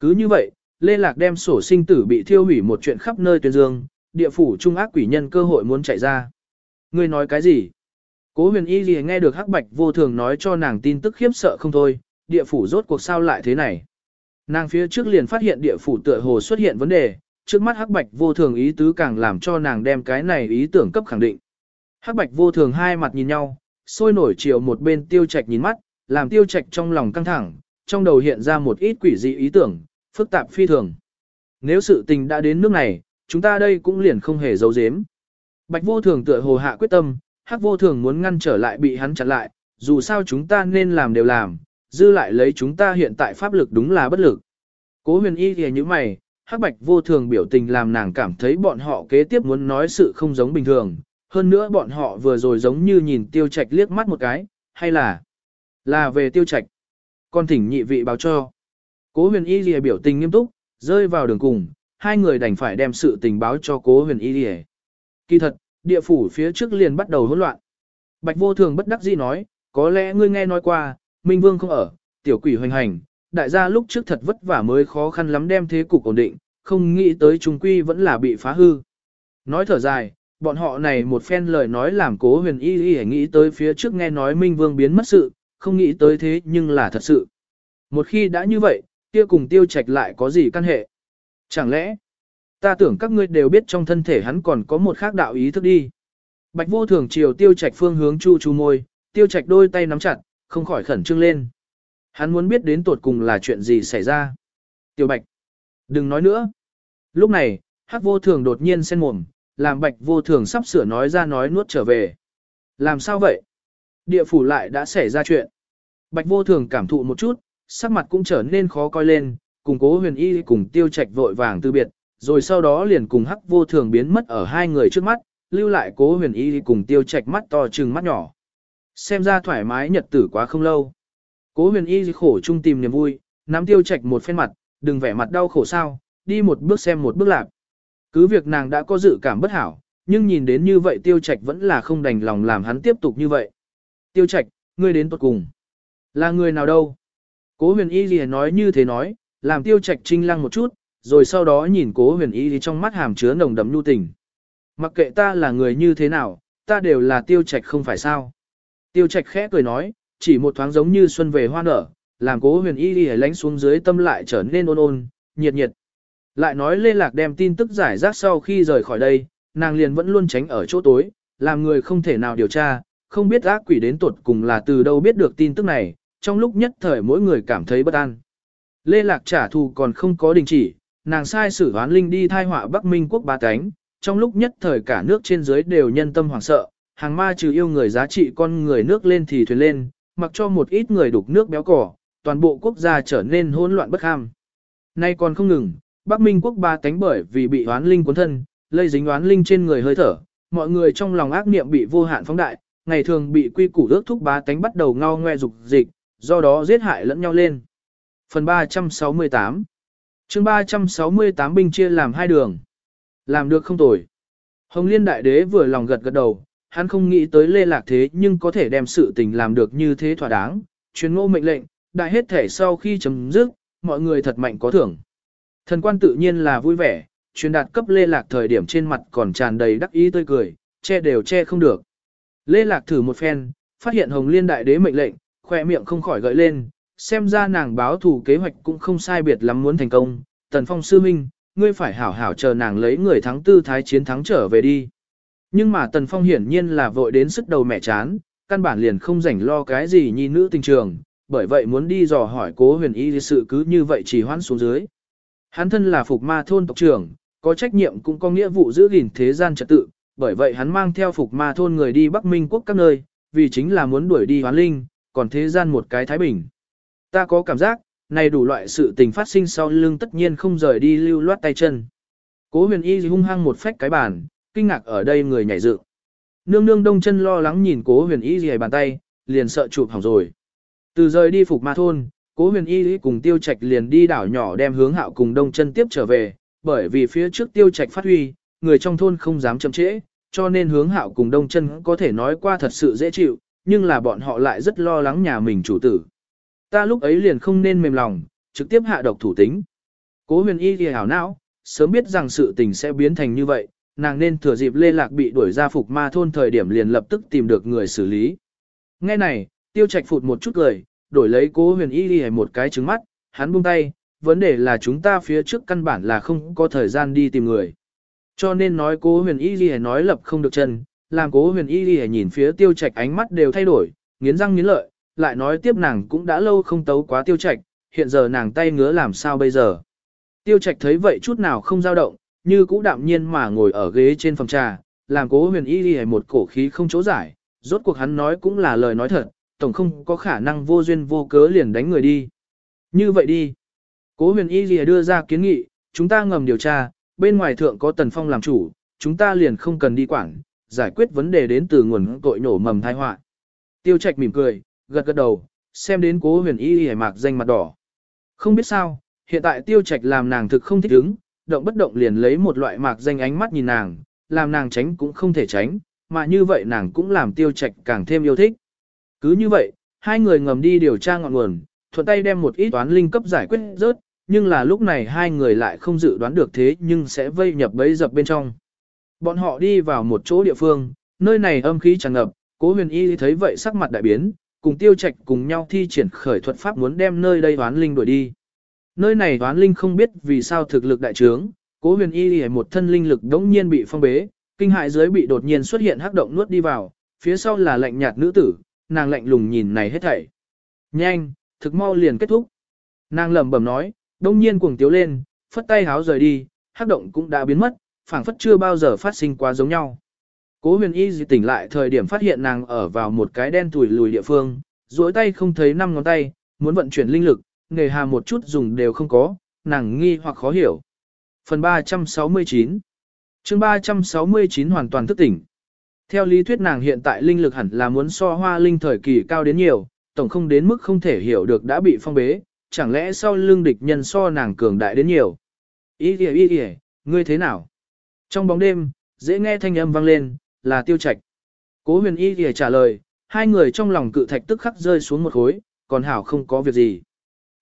Cứ như vậy, Lê Lạc đem sổ sinh tử bị thiêu hủy một chuyện khắp nơi tuyên dương, địa phủ trung ác quỷ nhân cơ hội muốn chạy ra. Ngươi nói cái gì? Cố huyền y gì nghe được hắc bạch vô thường nói cho nàng tin tức khiếp sợ không thôi, địa phủ rốt cuộc sao lại thế này. Nàng phía trước liền phát hiện địa phủ tựa hồ xuất hiện vấn đề, trước mắt hắc bạch vô thường ý tứ càng làm cho nàng đem cái này ý tưởng cấp khẳng định. Hắc bạch vô thường hai mặt nhìn nhau, sôi nổi chiều một bên tiêu trạch nhìn mắt, làm tiêu trạch trong lòng căng thẳng, trong đầu hiện ra một ít quỷ dị ý tưởng, phức tạp phi thường. Nếu sự tình đã đến nước này, chúng ta đây cũng liền không hề giấu giếm. Bạch vô thường tựa hồ hạ quyết tâm, hắc vô thường muốn ngăn trở lại bị hắn chặn lại, dù sao chúng ta nên làm đều làm, dư lại lấy chúng ta hiện tại pháp lực đúng là bất lực. Cố huyền y thì như mày, hắc bạch vô thường biểu tình làm nàng cảm thấy bọn họ kế tiếp muốn nói sự không giống bình thường, hơn nữa bọn họ vừa rồi giống như nhìn tiêu trạch liếc mắt một cái, hay là là về tiêu trạch. Con thỉnh nhị vị báo cho. Cố huyền y lìa biểu tình nghiêm túc, rơi vào đường cùng, hai người đành phải đem sự tình báo cho cố huyền y lìa. Kỳ thật, địa phủ phía trước liền bắt đầu hỗn loạn. Bạch vô thường bất đắc dĩ nói, có lẽ ngươi nghe nói qua, Minh Vương không ở, tiểu quỷ hoành hành, đại gia lúc trước thật vất vả mới khó khăn lắm đem thế cục ổn định, không nghĩ tới trung quy vẫn là bị phá hư. Nói thở dài, bọn họ này một phen lời nói làm cố huyền y y nghĩ tới phía trước nghe nói Minh Vương biến mất sự, không nghĩ tới thế nhưng là thật sự. Một khi đã như vậy, kia cùng tiêu trạch lại có gì căn hệ? Chẳng lẽ, ta tưởng các ngươi đều biết trong thân thể hắn còn có một khác đạo ý thức đi. Bạch vô thường chiều tiêu trạch phương hướng chu chu môi, tiêu trạch đôi tay nắm chặt, không khỏi khẩn trương lên. Hắn muốn biết đến tột cùng là chuyện gì xảy ra. Tiêu bạch, đừng nói nữa. Lúc này, hắc vô thường đột nhiên sen mồm, làm bạch vô thường sắp sửa nói ra nói nuốt trở về. Làm sao vậy? Địa phủ lại đã xảy ra chuyện. Bạch vô thường cảm thụ một chút, sắc mặt cũng trở nên khó coi lên, cùng cố huyền y cùng tiêu trạch vội vàng từ biệt, rồi sau đó liền cùng hắc vô thường biến mất ở hai người trước mắt, lưu lại cố huyền y cùng tiêu trạch mắt to trừng mắt nhỏ. Xem ra thoải mái nhật tử quá không lâu. Cố huyền y khổ chung tìm niềm vui, nắm tiêu trạch một phen mặt, đừng vẻ mặt đau khổ sao, đi một bước xem một bước lạc. Cứ việc nàng đã có dự cảm bất hảo, nhưng nhìn đến như vậy tiêu trạch vẫn là không đành lòng làm hắn tiếp tục như vậy. Tiêu trạch, ngươi đến tuột cùng. Là người nào đâu? Cố huyền y gì nói như thế nói, làm tiêu trạch trinh lăng một chút, rồi sau đó nhìn cố huyền y trong mắt hàm chứa nồng đậm nhu tình. Mặc kệ ta là người như thế nào, ta đều là tiêu trạch không phải sao. Tiêu trạch khẽ cười nói, chỉ một thoáng giống như xuân về hoa nở, làm cố huyền y đi lánh xuống dưới tâm lại trở nên ôn ôn, nhiệt nhiệt. Lại nói Lê Lạc đem tin tức giải rác sau khi rời khỏi đây, nàng liền vẫn luôn tránh ở chỗ tối, làm người không thể nào điều tra, không biết ác quỷ đến tuột cùng là từ đâu biết được tin tức này, trong lúc nhất thời mỗi người cảm thấy bất an. Lê Lạc trả thù còn không có đình chỉ, nàng sai sử hoán linh đi thai họa Bắc Minh quốc ba cánh, trong lúc nhất thời cả nước trên dưới đều nhân tâm hoảng sợ, hàng ma trừ yêu người giá trị con người nước lên thì thuyền lên, mặc cho một ít người đục nước béo cỏ, toàn bộ quốc gia trở nên hỗn loạn bất ham. Nay còn không ngừng, Bắc Minh quốc ba cánh bởi vì bị hoán linh cuốn thân, lây dính hoán linh trên người hơi thở, mọi người trong lòng ác niệm bị vô hạn phóng đại, ngày thường bị quy củ ước thúc ba cánh bắt đầu ngao ngoe dục dịch, do đó giết hại lẫn nhau lên. Phần 368 chương 368 binh chia làm hai đường. Làm được không tồi. Hồng Liên Đại Đế vừa lòng gật gật đầu, hắn không nghĩ tới lê lạc thế nhưng có thể đem sự tình làm được như thế thỏa đáng. Chuyên ngô mệnh lệnh, đại hết thể sau khi chấm dứt, mọi người thật mạnh có thưởng. Thần quan tự nhiên là vui vẻ, truyền đạt cấp lê lạc thời điểm trên mặt còn tràn đầy đắc ý tươi cười, che đều che không được. Lê lạc thử một phen, phát hiện Hồng Liên Đại Đế mệnh lệnh, khỏe miệng không khỏi gợi lên, xem ra nàng báo thù kế hoạch cũng không sai biệt lắm muốn thành công. Tần Phong sư minh, ngươi phải hảo hảo chờ nàng lấy người thắng tư thái chiến thắng trở về đi. Nhưng mà Tần Phong hiển nhiên là vội đến sức đầu mẹ chán, căn bản liền không rảnh lo cái gì nhi nữ tình trường, bởi vậy muốn đi dò hỏi cố huyền y sự cứ như vậy chỉ hoãn xuống dưới. Hắn thân là phục ma thôn tộc trưởng, có trách nhiệm cũng có nghĩa vụ giữ gìn thế gian trật tự, bởi vậy hắn mang theo phục ma thôn người đi Bắc Minh quốc các nơi, vì chính là muốn đuổi đi hoán linh, còn thế gian một cái thái bình. Ta có cảm giác, này đủ loại sự tình phát sinh sau lưng tất nhiên không rời đi lưu loát tay chân. Cố huyền y hung hăng một phách cái bàn, kinh ngạc ở đây người nhảy dựng. Nương nương đông chân lo lắng nhìn cố huyền y gì bàn tay, liền sợ chụp hỏng rồi. Từ rời đi phục ma thôn, cố huyền y cùng tiêu trạch liền đi đảo nhỏ đem hướng hạo cùng đông chân tiếp trở về, bởi vì phía trước tiêu trạch phát huy, người trong thôn không dám chậm trễ, cho nên hướng hạo cùng đông chân có thể nói qua thật sự dễ chịu, nhưng là bọn họ lại rất lo lắng nhà mình chủ tử. Ta lúc ấy liền không nên mềm lòng, trực tiếp hạ độc thủ tính. Cố huyền y thì hảo não, sớm biết rằng sự tình sẽ biến thành như vậy, nàng nên thừa dịp lê lạc bị đuổi ra phục ma thôn thời điểm liền lập tức tìm được người xử lý. Nghe này, tiêu trạch phụt một chút cười, đổi lấy cố huyền y đi một cái trứng mắt, hắn buông tay, vấn đề là chúng ta phía trước căn bản là không có thời gian đi tìm người. Cho nên nói cố huyền y đi nói lập không được chân, làm cố huyền y đi nhìn phía tiêu trạch ánh mắt đều thay đổi, nghiến răng nghiến lợi, lại nói tiếp nàng cũng đã lâu không tấu quá tiêu trạch, hiện giờ nàng tay ngứa làm sao bây giờ. Tiêu trạch thấy vậy chút nào không dao động, như cũ đạm nhiên mà ngồi ở ghế trên phòng trà, làm cố huyền y đi một cổ khí không chỗ giải, rốt cuộc hắn nói cũng là lời nói thật, tổng không có khả năng vô duyên vô cớ liền đánh người đi. Như vậy đi. Cố huyền y gì đưa ra kiến nghị, chúng ta ngầm điều tra, bên ngoài thượng có tần phong làm chủ, chúng ta liền không cần đi quảng giải quyết vấn đề đến từ nguồn tội nổ mầm thai họa. Tiêu Trạch mỉm cười, gật gật đầu, xem đến Cố Huyền Y y mạc danh mặt đỏ. Không biết sao, hiện tại Tiêu Trạch làm nàng thực không thích ứng, động bất động liền lấy một loại mạc danh ánh mắt nhìn nàng, làm nàng tránh cũng không thể tránh, mà như vậy nàng cũng làm Tiêu Trạch càng thêm yêu thích. Cứ như vậy, hai người ngầm đi điều tra ngọn nguồn, thuận tay đem một ít toán linh cấp giải quyết rớt, nhưng là lúc này hai người lại không dự đoán được thế nhưng sẽ vây nhập bấy dập bên trong. Bọn họ đi vào một chỗ địa phương, nơi này âm khí tràn ngập, cố huyền y thấy vậy sắc mặt đại biến, cùng tiêu trạch cùng nhau thi triển khởi thuật pháp muốn đem nơi đây toán linh đuổi đi. Nơi này toán linh không biết vì sao thực lực đại trướng, cố huyền y một thân linh lực đống nhiên bị phong bế, kinh hại dưới bị đột nhiên xuất hiện hắc động nuốt đi vào, phía sau là lạnh nhạt nữ tử, nàng lạnh lùng nhìn này hết thảy. Nhanh, thực mau liền kết thúc. Nàng lẩm bẩm nói, đông nhiên cuồng tiếu lên, phất tay háo rời đi, hắc động cũng đã biến mất, phảng phất chưa bao giờ phát sinh quá giống nhau. Cố huyền y dị tỉnh lại thời điểm phát hiện nàng ở vào một cái đen tủi lùi địa phương, duỗi tay không thấy năm ngón tay, muốn vận chuyển linh lực, nghề hà một chút dùng đều không có, nàng nghi hoặc khó hiểu. Phần 369 chương 369 hoàn toàn thức tỉnh. Theo lý thuyết nàng hiện tại linh lực hẳn là muốn so hoa linh thời kỳ cao đến nhiều, tổng không đến mức không thể hiểu được đã bị phong bế, chẳng lẽ sau lưng địch nhân so nàng cường đại đến nhiều. Ý kìa ý kìa, ngươi thế nào? Trong bóng đêm, dễ nghe thanh âm vang lên, là tiêu trạch. Cố huyền y thì trả lời, hai người trong lòng cự thạch tức khắc rơi xuống một khối, còn hảo không có việc gì.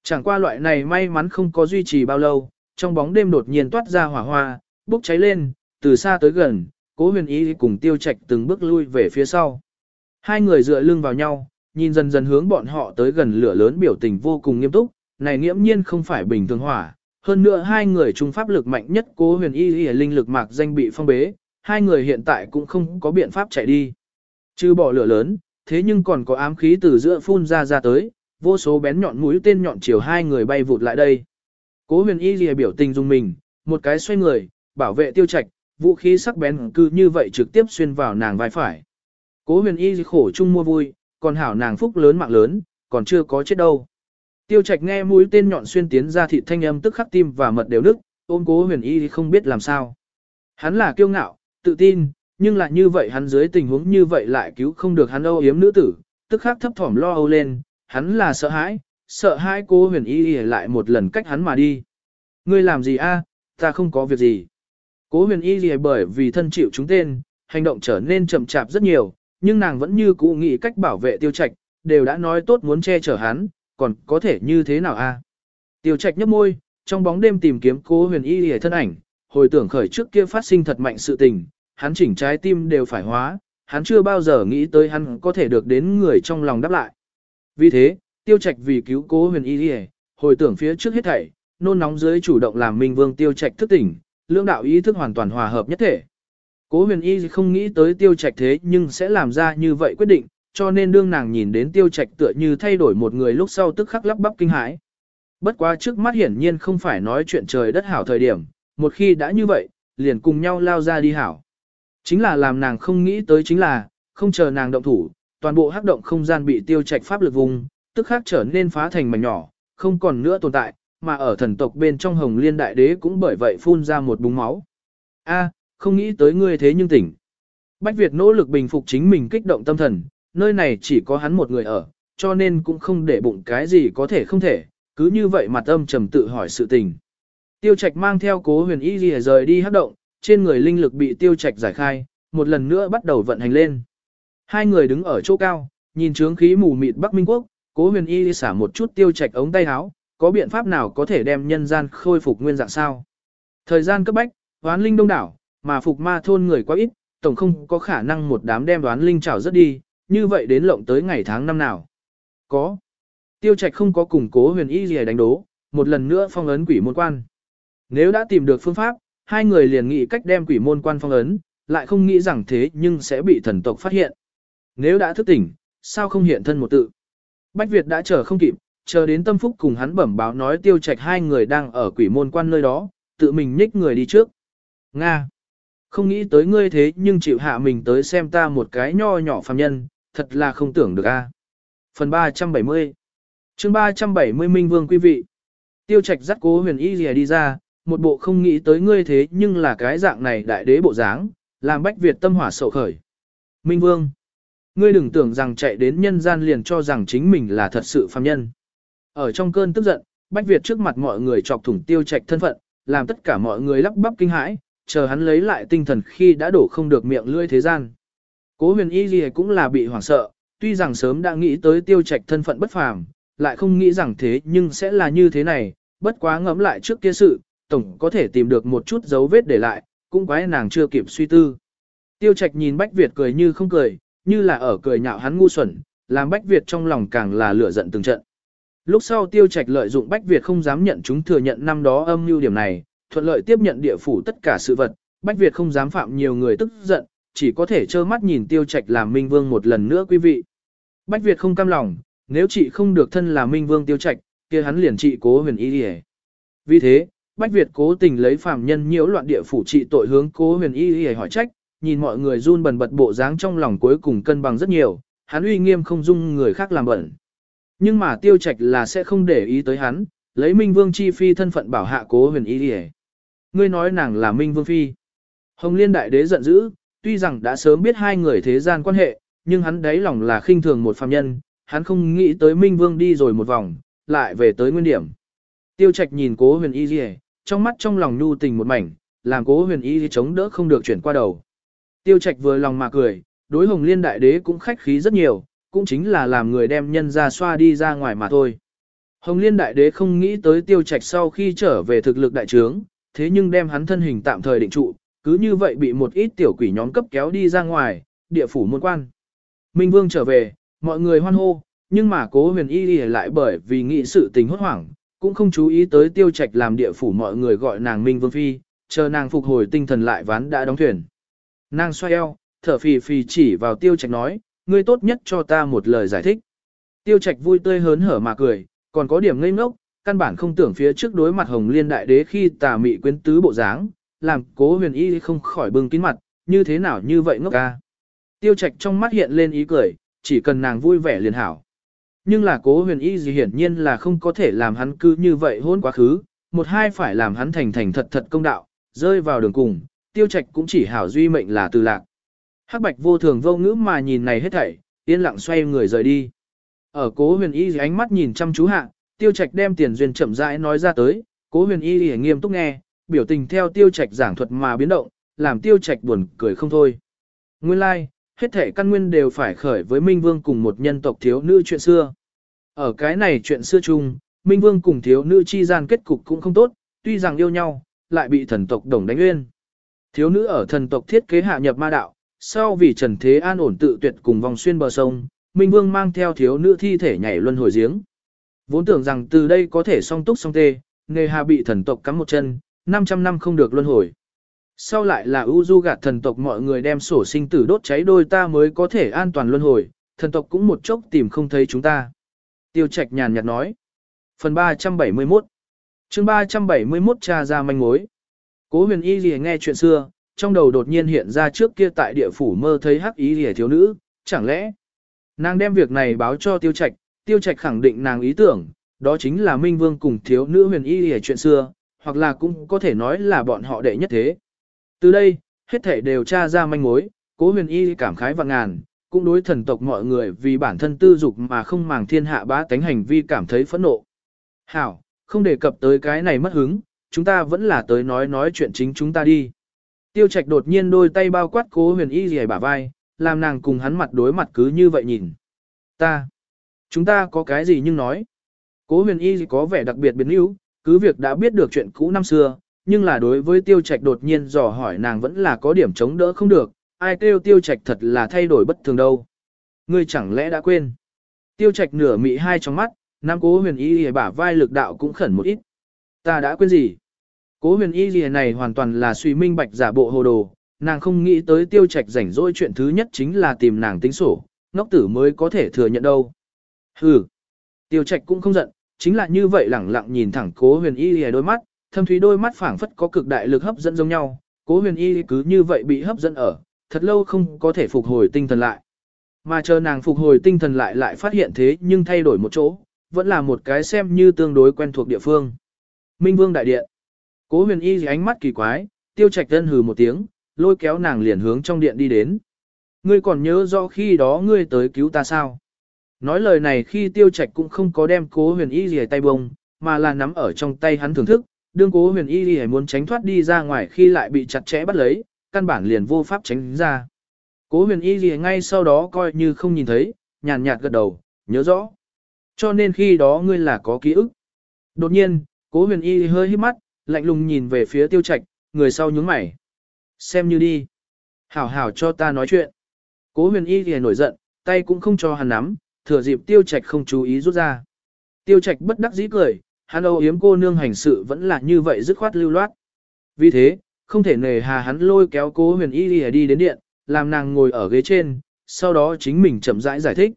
Chẳng qua loại này may mắn không có duy trì bao lâu, trong bóng đêm đột nhiên toát ra hỏa hoa, bốc cháy lên, từ xa tới gần, cố huyền y cùng tiêu trạch từng bước lui về phía sau. Hai người dựa lưng vào nhau, nhìn dần dần hướng bọn họ tới gần lửa lớn biểu tình vô cùng nghiêm túc, này nghiễm nhiên không phải bình thường hỏa. Hơn nữa hai người trung pháp lực mạnh nhất cố huyền y y linh lực mạc danh bị phong bế, hai người hiện tại cũng không có biện pháp chạy đi. Chứ bỏ lửa lớn, thế nhưng còn có ám khí từ giữa phun ra ra tới, vô số bén nhọn mũi tên nhọn chiều hai người bay vụt lại đây. Cố huyền y lìa biểu tình dùng mình, một cái xoay người, bảo vệ tiêu trạch, vũ khí sắc bén cứ như vậy trực tiếp xuyên vào nàng vai phải. Cố huyền y khổ chung mua vui, còn hảo nàng phúc lớn mạng lớn, còn chưa có chết đâu. Tiêu trạch nghe mũi tên nhọn xuyên tiến ra thị thanh âm tức khắc tim và mật đều nức, ôm cố huyền y không biết làm sao. Hắn là kiêu ngạo, tự tin, nhưng lại như vậy hắn dưới tình huống như vậy lại cứu không được hắn âu yếm nữ tử, tức khắc thấp thỏm lo âu lên, hắn là sợ hãi, sợ hãi cố huyền y lại một lần cách hắn mà đi. Ngươi làm gì a? ta không có việc gì. Cố huyền y bởi vì thân chịu chúng tên, hành động trở nên chậm chạp rất nhiều, nhưng nàng vẫn như cũ nghĩ cách bảo vệ tiêu trạch, đều đã nói tốt muốn che chở hắn, còn có thể như thế nào a? Tiêu trạch nhấp môi, trong bóng đêm tìm kiếm cố huyền y lìa thân ảnh, hồi tưởng khởi trước kia phát sinh thật mạnh sự tình, hắn chỉnh trái tim đều phải hóa, hắn chưa bao giờ nghĩ tới hắn có thể được đến người trong lòng đáp lại. Vì thế, tiêu trạch vì cứu cố huyền y lìa, hồi tưởng phía trước hết thảy, nôn nóng dưới chủ động làm minh vương tiêu trạch thức tỉnh, lương đạo ý thức hoàn toàn hòa hợp nhất thể. Cố huyền y không nghĩ tới tiêu trạch thế nhưng sẽ làm ra như vậy quyết định, cho nên đương nàng nhìn đến tiêu trạch tựa như thay đổi một người lúc sau tức khắc lắp bắp kinh hãi. Bất quá trước mắt hiển nhiên không phải nói chuyện trời đất hảo thời điểm, một khi đã như vậy, liền cùng nhau lao ra đi hảo. Chính là làm nàng không nghĩ tới chính là, không chờ nàng động thủ, toàn bộ hắc động không gian bị tiêu trạch pháp lực vùng, tức khắc trở nên phá thành mảnh nhỏ, không còn nữa tồn tại, mà ở thần tộc bên trong hồng liên đại đế cũng bởi vậy phun ra một búng máu. A, không nghĩ tới ngươi thế nhưng tỉnh. Bách Việt nỗ lực bình phục chính mình kích động tâm thần, nơi này chỉ có hắn một người ở, cho nên cũng không để bụng cái gì có thể không thể, cứ như vậy mặt âm trầm tự hỏi sự tình. Tiêu Trạch mang theo cố huyền y lìa rời đi hấp động, trên người linh lực bị Tiêu Trạch giải khai, một lần nữa bắt đầu vận hành lên. Hai người đứng ở chỗ cao, nhìn trướng khí mù mịt Bắc Minh Quốc, cố huyền y xả một chút Tiêu Trạch ống tay áo, có biện pháp nào có thể đem nhân gian khôi phục nguyên dạng sao? Thời gian cấp bách, đoán linh đông đảo, mà phục ma thôn người quá ít, tổng không có khả năng một đám đem đoán linh trảo rất đi, như vậy đến lộng tới ngày tháng năm nào. Có. Tiêu trạch không có củng cố huyền y gì đánh đố, một lần nữa phong ấn quỷ môn quan. Nếu đã tìm được phương pháp, hai người liền nghĩ cách đem quỷ môn quan phong ấn, lại không nghĩ rằng thế nhưng sẽ bị thần tộc phát hiện. Nếu đã thức tỉnh, sao không hiện thân một tự? Bách Việt đã chờ không kịp, chờ đến tâm phúc cùng hắn bẩm báo nói tiêu trạch hai người đang ở quỷ môn quan nơi đó, tự mình nhích người đi trước. Nga! Không nghĩ tới ngươi thế nhưng chịu hạ mình tới xem ta một cái nho nhỏ phàm nhân, thật là không tưởng được a. Phần 370 chương 370 Minh Vương quý vị. Tiêu trạch dắt cố huyền y gì đi ra, một bộ không nghĩ tới ngươi thế nhưng là cái dạng này đại đế bộ dáng, làm bách Việt tâm hỏa sầu khởi. Minh Vương! Ngươi đừng tưởng rằng chạy đến nhân gian liền cho rằng chính mình là thật sự phàm nhân. Ở trong cơn tức giận, Bách Việt trước mặt mọi người chọc thủng tiêu trạch thân phận, làm tất cả mọi người lắp bắp kinh hãi, chờ hắn lấy lại tinh thần khi đã đổ không được miệng lưỡi thế gian. Cố huyền y gì cũng là bị hoảng sợ, tuy rằng sớm đã nghĩ tới tiêu trạch thân phận bất phàm, lại không nghĩ rằng thế nhưng sẽ là như thế này, bất quá ngẫm lại trước kia sự, tổng có thể tìm được một chút dấu vết để lại, cũng quái nàng chưa kịp suy tư. Tiêu Trạch nhìn Bách Việt cười như không cười, như là ở cười nhạo hắn ngu xuẩn, làm Bách Việt trong lòng càng là lửa giận từng trận. Lúc sau Tiêu Trạch lợi dụng Bách Việt không dám nhận chúng thừa nhận năm đó âm mưu điểm này, thuận lợi tiếp nhận địa phủ tất cả sự vật, Bách Việt không dám phạm nhiều người tức giận, chỉ có thể trơ mắt nhìn Tiêu Trạch làm Minh Vương một lần nữa quý vị. Bách Việt không cam lòng, nếu chị không được thân là Minh Vương Tiêu Trạch, kia hắn liền trị cố huyền y đi Vì thế, Bách Việt cố tình lấy phàm nhân nhiễu loạn địa phủ trị tội hướng cố huyền y đi hỏi trách, nhìn mọi người run bần bật bộ dáng trong lòng cuối cùng cân bằng rất nhiều, hắn uy nghiêm không dung người khác làm bẩn. Nhưng mà tiêu trạch là sẽ không để ý tới hắn, lấy Minh Vương chi phi thân phận bảo hạ cố huyền y đi Ngươi nói nàng là Minh Vương phi. Hồng Liên đại đế giận dữ, tuy rằng đã sớm biết hai người thế gian quan hệ, nhưng hắn đáy lòng là khinh thường một phàm nhân, hắn không nghĩ tới Minh Vương đi rồi một vòng, lại về tới nguyên điểm. Tiêu Trạch nhìn Cố Huyền Y Liễu, trong mắt trong lòng nhu tình một mảnh, làm Cố Huyền Y chống đỡ không được chuyển qua đầu. Tiêu Trạch vừa lòng mà cười, đối Hồng Liên đại đế cũng khách khí rất nhiều, cũng chính là làm người đem nhân ra xoa đi ra ngoài mà thôi. Hồng Liên đại đế không nghĩ tới Tiêu Trạch sau khi trở về thực lực đại trướng, thế nhưng đem hắn thân hình tạm thời định trụ, cứ như vậy bị một ít tiểu quỷ nhóm cấp kéo đi ra ngoài, địa phủ môn quan. Minh Vương trở về, mọi người hoan hô, nhưng mà cố huyền y lại bởi vì nghĩ sự tình hốt hoảng, cũng không chú ý tới tiêu trạch làm địa phủ mọi người gọi nàng Minh Vương Phi, chờ nàng phục hồi tinh thần lại ván đã đóng thuyền. Nàng xoay eo, thở phì phì chỉ vào tiêu trạch nói, ngươi tốt nhất cho ta một lời giải thích. Tiêu trạch vui tươi hớn hở mà cười, còn có điểm ngây ngốc, căn bản không tưởng phía trước đối mặt hồng liên đại đế khi tà mị quyến tứ bộ dáng, làm cố huyền y không khỏi bưng kín mặt, như thế nào như vậy ngốc ca. Tiêu trạch trong mắt hiện lên ý cười, chỉ cần nàng vui vẻ liền hảo. Nhưng là cố huyền y gì hiển nhiên là không có thể làm hắn cứ như vậy hôn quá khứ, một hai phải làm hắn thành thành thật thật công đạo, rơi vào đường cùng, tiêu trạch cũng chỉ hảo duy mệnh là từ lạc. Hắc bạch vô thường vô ngữ mà nhìn này hết thảy, yên lặng xoay người rời đi. Ở cố huyền y ánh mắt nhìn chăm chú hạ, tiêu trạch đem tiền duyên chậm rãi nói ra tới, cố huyền y nghiêm túc nghe, biểu tình theo tiêu trạch giảng thuật mà biến động, làm tiêu trạch buồn cười không thôi. Nguyên lai, like, hết thể căn nguyên đều phải khởi với Minh Vương cùng một nhân tộc thiếu nữ chuyện xưa. Ở cái này chuyện xưa chung, Minh Vương cùng thiếu nữ chi gian kết cục cũng không tốt, tuy rằng yêu nhau, lại bị thần tộc đồng đánh nguyên. Thiếu nữ ở thần tộc thiết kế hạ nhập ma đạo, sau vì Trần Thế An ổn tự tuyệt cùng vòng xuyên bờ sông, Minh Vương mang theo thiếu nữ thi thể nhảy luân hồi giếng. Vốn tưởng rằng từ đây có thể song túc song tê, nghề hà bị thần tộc cắm một chân, 500 năm không được luân hồi. Sau lại là ưu du gạt thần tộc mọi người đem sổ sinh tử đốt cháy đôi ta mới có thể an toàn luân hồi, thần tộc cũng một chốc tìm không thấy chúng ta. Tiêu Trạch nhàn nhạt nói. Phần 371 chương 371 Cha ra manh mối. Cố huyền y lìa nghe chuyện xưa, trong đầu đột nhiên hiện ra trước kia tại địa phủ mơ thấy hắc y lìa thiếu nữ, chẳng lẽ nàng đem việc này báo cho Tiêu Trạch, Tiêu Trạch khẳng định nàng ý tưởng, đó chính là Minh Vương cùng thiếu nữ huyền y lìa chuyện xưa, hoặc là cũng có thể nói là bọn họ đệ nhất thế. Từ đây, hết thảy đều tra ra manh mối, cố huyền y cảm khái và ngàn, cũng đối thần tộc mọi người vì bản thân tư dục mà không màng thiên hạ bá tánh hành vi cảm thấy phẫn nộ. Hảo, không đề cập tới cái này mất hứng, chúng ta vẫn là tới nói nói chuyện chính chúng ta đi. Tiêu trạch đột nhiên đôi tay bao quát cố huyền y dì bả vai, làm nàng cùng hắn mặt đối mặt cứ như vậy nhìn. Ta, chúng ta có cái gì nhưng nói. Cố huyền y có vẻ đặc biệt biến yếu, cứ việc đã biết được chuyện cũ năm xưa, nhưng là đối với tiêu trạch đột nhiên dò hỏi nàng vẫn là có điểm chống đỡ không được, ai kêu tiêu trạch thật là thay đổi bất thường đâu. Ngươi chẳng lẽ đã quên. Tiêu trạch nửa mị hai trong mắt, nam cố huyền y lìa bả vai lực đạo cũng khẩn một ít. Ta đã quên gì? Cố huyền y lìa này hoàn toàn là suy minh bạch giả bộ hồ đồ, nàng không nghĩ tới tiêu trạch rảnh rỗi chuyện thứ nhất chính là tìm nàng tính sổ, ngốc tử mới có thể thừa nhận đâu. Hừ. Tiêu trạch cũng không giận, chính là như vậy lẳng lặng nhìn thẳng cố huyền y lìa đôi mắt, thâm thúy đôi mắt phảng phất có cực đại lực hấp dẫn giống nhau, cố huyền y cứ như vậy bị hấp dẫn ở, thật lâu không có thể phục hồi tinh thần lại. Mà chờ nàng phục hồi tinh thần lại lại phát hiện thế nhưng thay đổi một chỗ, vẫn là một cái xem như tương đối quen thuộc địa phương. Minh Vương Đại Điện. Cố huyền y ánh mắt kỳ quái, tiêu trạch thân hừ một tiếng, lôi kéo nàng liền hướng trong điện đi đến. Ngươi còn nhớ rõ khi đó ngươi tới cứu ta sao? Nói lời này khi tiêu trạch cũng không có đem cố huyền y gì tay bông, mà là nắm ở trong tay hắn thưởng thức, đương cố huyền y gì muốn tránh thoát đi ra ngoài khi lại bị chặt chẽ bắt lấy, căn bản liền vô pháp tránh ra. Cố huyền y gì ngay sau đó coi như không nhìn thấy, nhàn nhạt gật đầu, nhớ rõ. Cho nên khi đó ngươi là có ký ức. Đột nhiên, cố huyền y hơi hít mắt, lạnh lùng nhìn về phía tiêu trạch, người sau nhướng mày. Xem như đi. Hảo hảo cho ta nói chuyện. Cố huyền y thì nổi giận, tay cũng không cho hắn nắm, thừa dịp tiêu trạch không chú ý rút ra. Tiêu trạch bất đắc dĩ cười, hắn âu yếm cô nương hành sự vẫn là như vậy dứt khoát lưu loát. Vì thế, không thể nề hà hắn lôi kéo cố huyền y đi, đi đến điện, làm nàng ngồi ở ghế trên, sau đó chính mình chậm rãi giải, giải thích.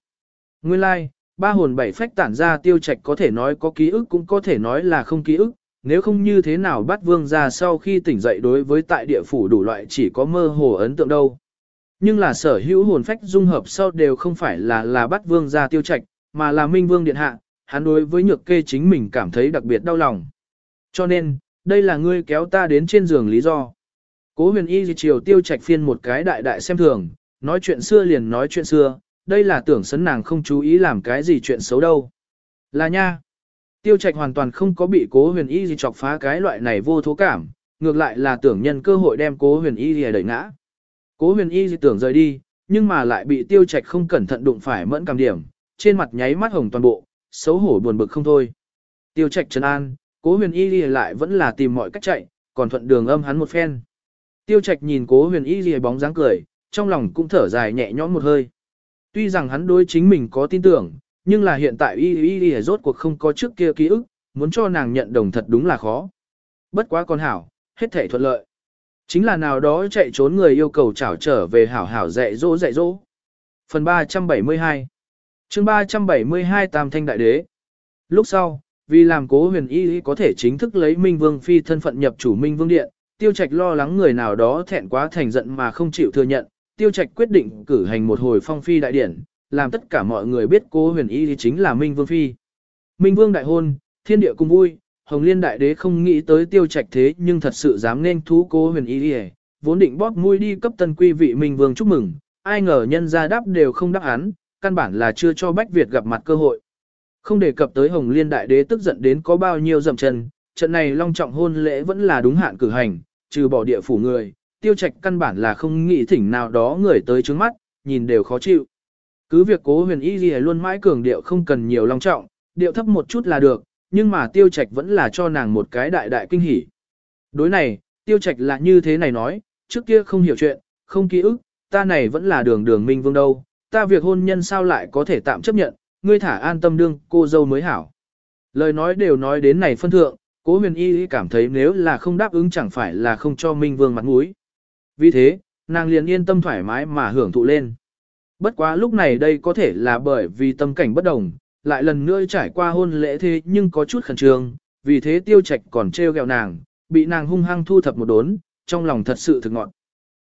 Nguyên lai, like, ba hồn bảy phách tản ra tiêu trạch có thể nói có ký ức cũng có thể nói là không ký ức, nếu không như thế nào bắt vương ra sau khi tỉnh dậy đối với tại địa phủ đủ loại chỉ có mơ hồ ấn tượng đâu. Nhưng là sở hữu hồn phách dung hợp sau đều không phải là là bắt vương gia tiêu trạch, mà là minh vương điện hạ, hắn đối với nhược kê chính mình cảm thấy đặc biệt đau lòng. Cho nên, đây là ngươi kéo ta đến trên giường lý do. Cố huyền y chiều tiêu trạch phiên một cái đại đại xem thường, nói chuyện xưa liền nói chuyện xưa, đây là tưởng sấn nàng không chú ý làm cái gì chuyện xấu đâu. Là nha. Tiêu trạch hoàn toàn không có bị cố huyền y gì chọc phá cái loại này vô thố cảm, ngược lại là tưởng nhân cơ hội đem cố huyền y gì đẩy ngã. Cố huyền y gì tưởng rời đi, nhưng mà lại bị tiêu trạch không cẩn thận đụng phải mẫn cảm điểm, trên mặt nháy mắt hồng toàn bộ, xấu hổ buồn bực không thôi. Tiêu trạch trấn an, cố huyền y gì lại vẫn là tìm mọi cách chạy, còn thuận đường âm hắn một phen. Tiêu trạch nhìn cố huyền y lìa bóng dáng cười, trong lòng cũng thở dài nhẹ nhõm một hơi. Tuy rằng hắn đối chính mình có tin tưởng, nhưng là hiện tại y y y rốt cuộc không có trước kia ký ức, muốn cho nàng nhận đồng thật đúng là khó. Bất quá con hảo, hết thể thuận lợi. Chính là nào đó chạy trốn người yêu cầu trảo trở về hảo hảo dạy dỗ dạy dỗ. Phần 372 chương 372 Tam Thanh Đại Đế Lúc sau, vì làm cố huyền y có thể chính thức lấy Minh Vương Phi thân phận nhập chủ Minh Vương Điện, tiêu trạch lo lắng người nào đó thẹn quá thành giận mà không chịu thừa nhận, tiêu trạch quyết định cử hành một hồi phong phi đại điển, làm tất cả mọi người biết cô huyền y chính là Minh Vương Phi. Minh Vương đại hôn, thiên địa cùng vui, Hồng Liên đại đế không nghĩ tới tiêu trạch thế nhưng thật sự dám nên thú cô huyền ý y vốn định bóp mũi đi cấp tân quy vị Minh Vương chúc mừng, ai ngờ nhân ra đáp đều không đáp án, căn bản là chưa cho Bách Việt gặp mặt cơ hội. Không đề cập tới Hồng Liên đại đế tức giận đến có bao nhiêu dậm chân, trận này long trọng hôn lễ vẫn là đúng hạn cử hành, trừ bỏ địa phủ người, tiêu trạch căn bản là không nghĩ thỉnh nào đó người tới trước mắt, nhìn đều khó chịu. Cứ việc cố huyền y gì luôn mãi cường điệu không cần nhiều long trọng, điệu thấp một chút là được, nhưng mà tiêu trạch vẫn là cho nàng một cái đại đại kinh hỉ. Đối này, tiêu trạch là như thế này nói, trước kia không hiểu chuyện, không ký ức, ta này vẫn là đường đường minh vương đâu, ta việc hôn nhân sao lại có thể tạm chấp nhận, ngươi thả an tâm đương cô dâu mới hảo. Lời nói đều nói đến này phân thượng, cố huyền y cảm thấy nếu là không đáp ứng chẳng phải là không cho minh vương mặt mũi. Vì thế, nàng liền yên tâm thoải mái mà hưởng thụ lên. Bất quá lúc này đây có thể là bởi vì tâm cảnh bất đồng, lại lần nữa trải qua hôn lễ thế nhưng có chút khẩn trương, vì thế tiêu trạch còn trêu ghẹo nàng, bị nàng hung hăng thu thập một đốn, trong lòng thật sự thực ngọn.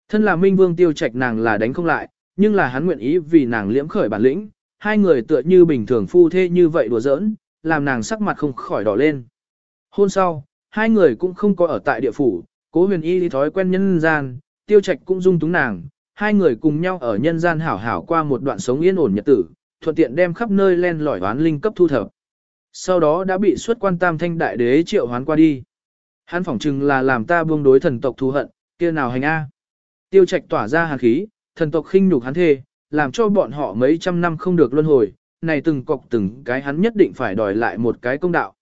Thân là minh vương tiêu trạch nàng là đánh không lại, nhưng là hắn nguyện ý vì nàng liễm khởi bản lĩnh, hai người tựa như bình thường phu thê như vậy đùa giỡn, làm nàng sắc mặt không khỏi đỏ lên. Hôn sau, hai người cũng không có ở tại địa phủ, cố huyền y thói quen nhân gian, tiêu trạch cũng dung túng nàng, hai người cùng nhau ở nhân gian hảo hảo qua một đoạn sống yên ổn nhật tử, thuận tiện đem khắp nơi len lỏi hoán linh cấp thu thập. Sau đó đã bị xuất quan tam thanh đại đế triệu hoán qua đi. Hắn phỏng chừng là làm ta buông đối thần tộc thù hận, kia nào hành a. Tiêu trạch tỏa ra hàn khí, thần tộc khinh nhục hắn thề, làm cho bọn họ mấy trăm năm không được luân hồi, này từng cọc từng cái hắn nhất định phải đòi lại một cái công đạo.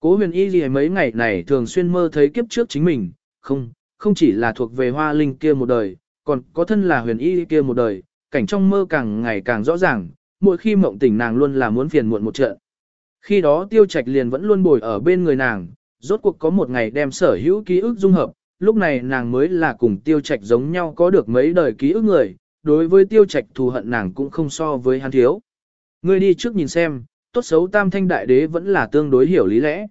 Cố huyền y gì mấy ngày này thường xuyên mơ thấy kiếp trước chính mình, không, không chỉ là thuộc về hoa linh kia một đời, còn có thân là huyền y kia một đời, cảnh trong mơ càng ngày càng rõ ràng, mỗi khi mộng tỉnh nàng luôn là muốn phiền muộn một trận. Khi đó tiêu trạch liền vẫn luôn bồi ở bên người nàng, rốt cuộc có một ngày đem sở hữu ký ức dung hợp, lúc này nàng mới là cùng tiêu trạch giống nhau có được mấy đời ký ức người, đối với tiêu trạch thù hận nàng cũng không so với hắn thiếu. Ngươi đi trước nhìn xem, tốt xấu tam thanh đại đế vẫn là tương đối hiểu lý lẽ.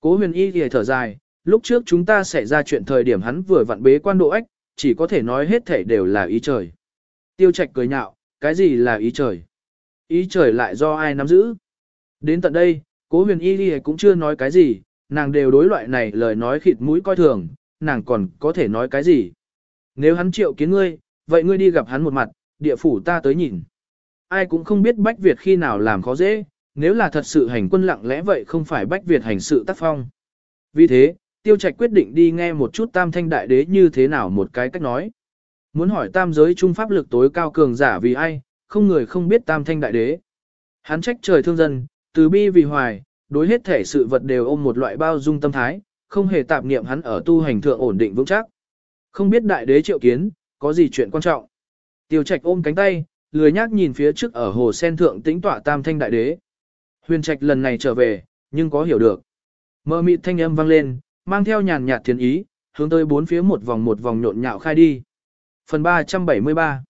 Cố huyền y thì thở dài, lúc trước chúng ta xảy ra chuyện thời điểm hắn vừa vặn bế quan độ ách, chỉ có thể nói hết thể đều là ý trời. Tiêu trạch cười nhạo, cái gì là ý trời? Ý trời lại do ai nắm giữ? Đến tận đây, cố huyền y đi cũng chưa nói cái gì, nàng đều đối loại này lời nói khịt mũi coi thường, nàng còn có thể nói cái gì? Nếu hắn triệu kiến ngươi, vậy ngươi đi gặp hắn một mặt, địa phủ ta tới nhìn. Ai cũng không biết Bách Việt khi nào làm khó dễ, nếu là thật sự hành quân lặng lẽ vậy không phải Bách Việt hành sự tác phong. Vì thế, tiêu trạch quyết định đi nghe một chút tam thanh đại đế như thế nào một cái cách nói. Muốn hỏi tam giới trung pháp lực tối cao cường giả vì ai, không người không biết tam thanh đại đế. Hắn trách trời thương dân, Từ bi vì hoài, đối hết thể sự vật đều ôm một loại bao dung tâm thái, không hề tạp niệm hắn ở tu hành thượng ổn định vững chắc. Không biết đại đế triệu kiến, có gì chuyện quan trọng. Tiêu trạch ôm cánh tay, lười nhác nhìn phía trước ở hồ sen thượng tĩnh tọa tam thanh đại đế. Huyền trạch lần này trở về, nhưng có hiểu được. Mơ mịt thanh âm vang lên, mang theo nhàn nhạt thiền ý, hướng tới bốn phía một vòng một vòng nhộn nhạo khai đi. Phần 373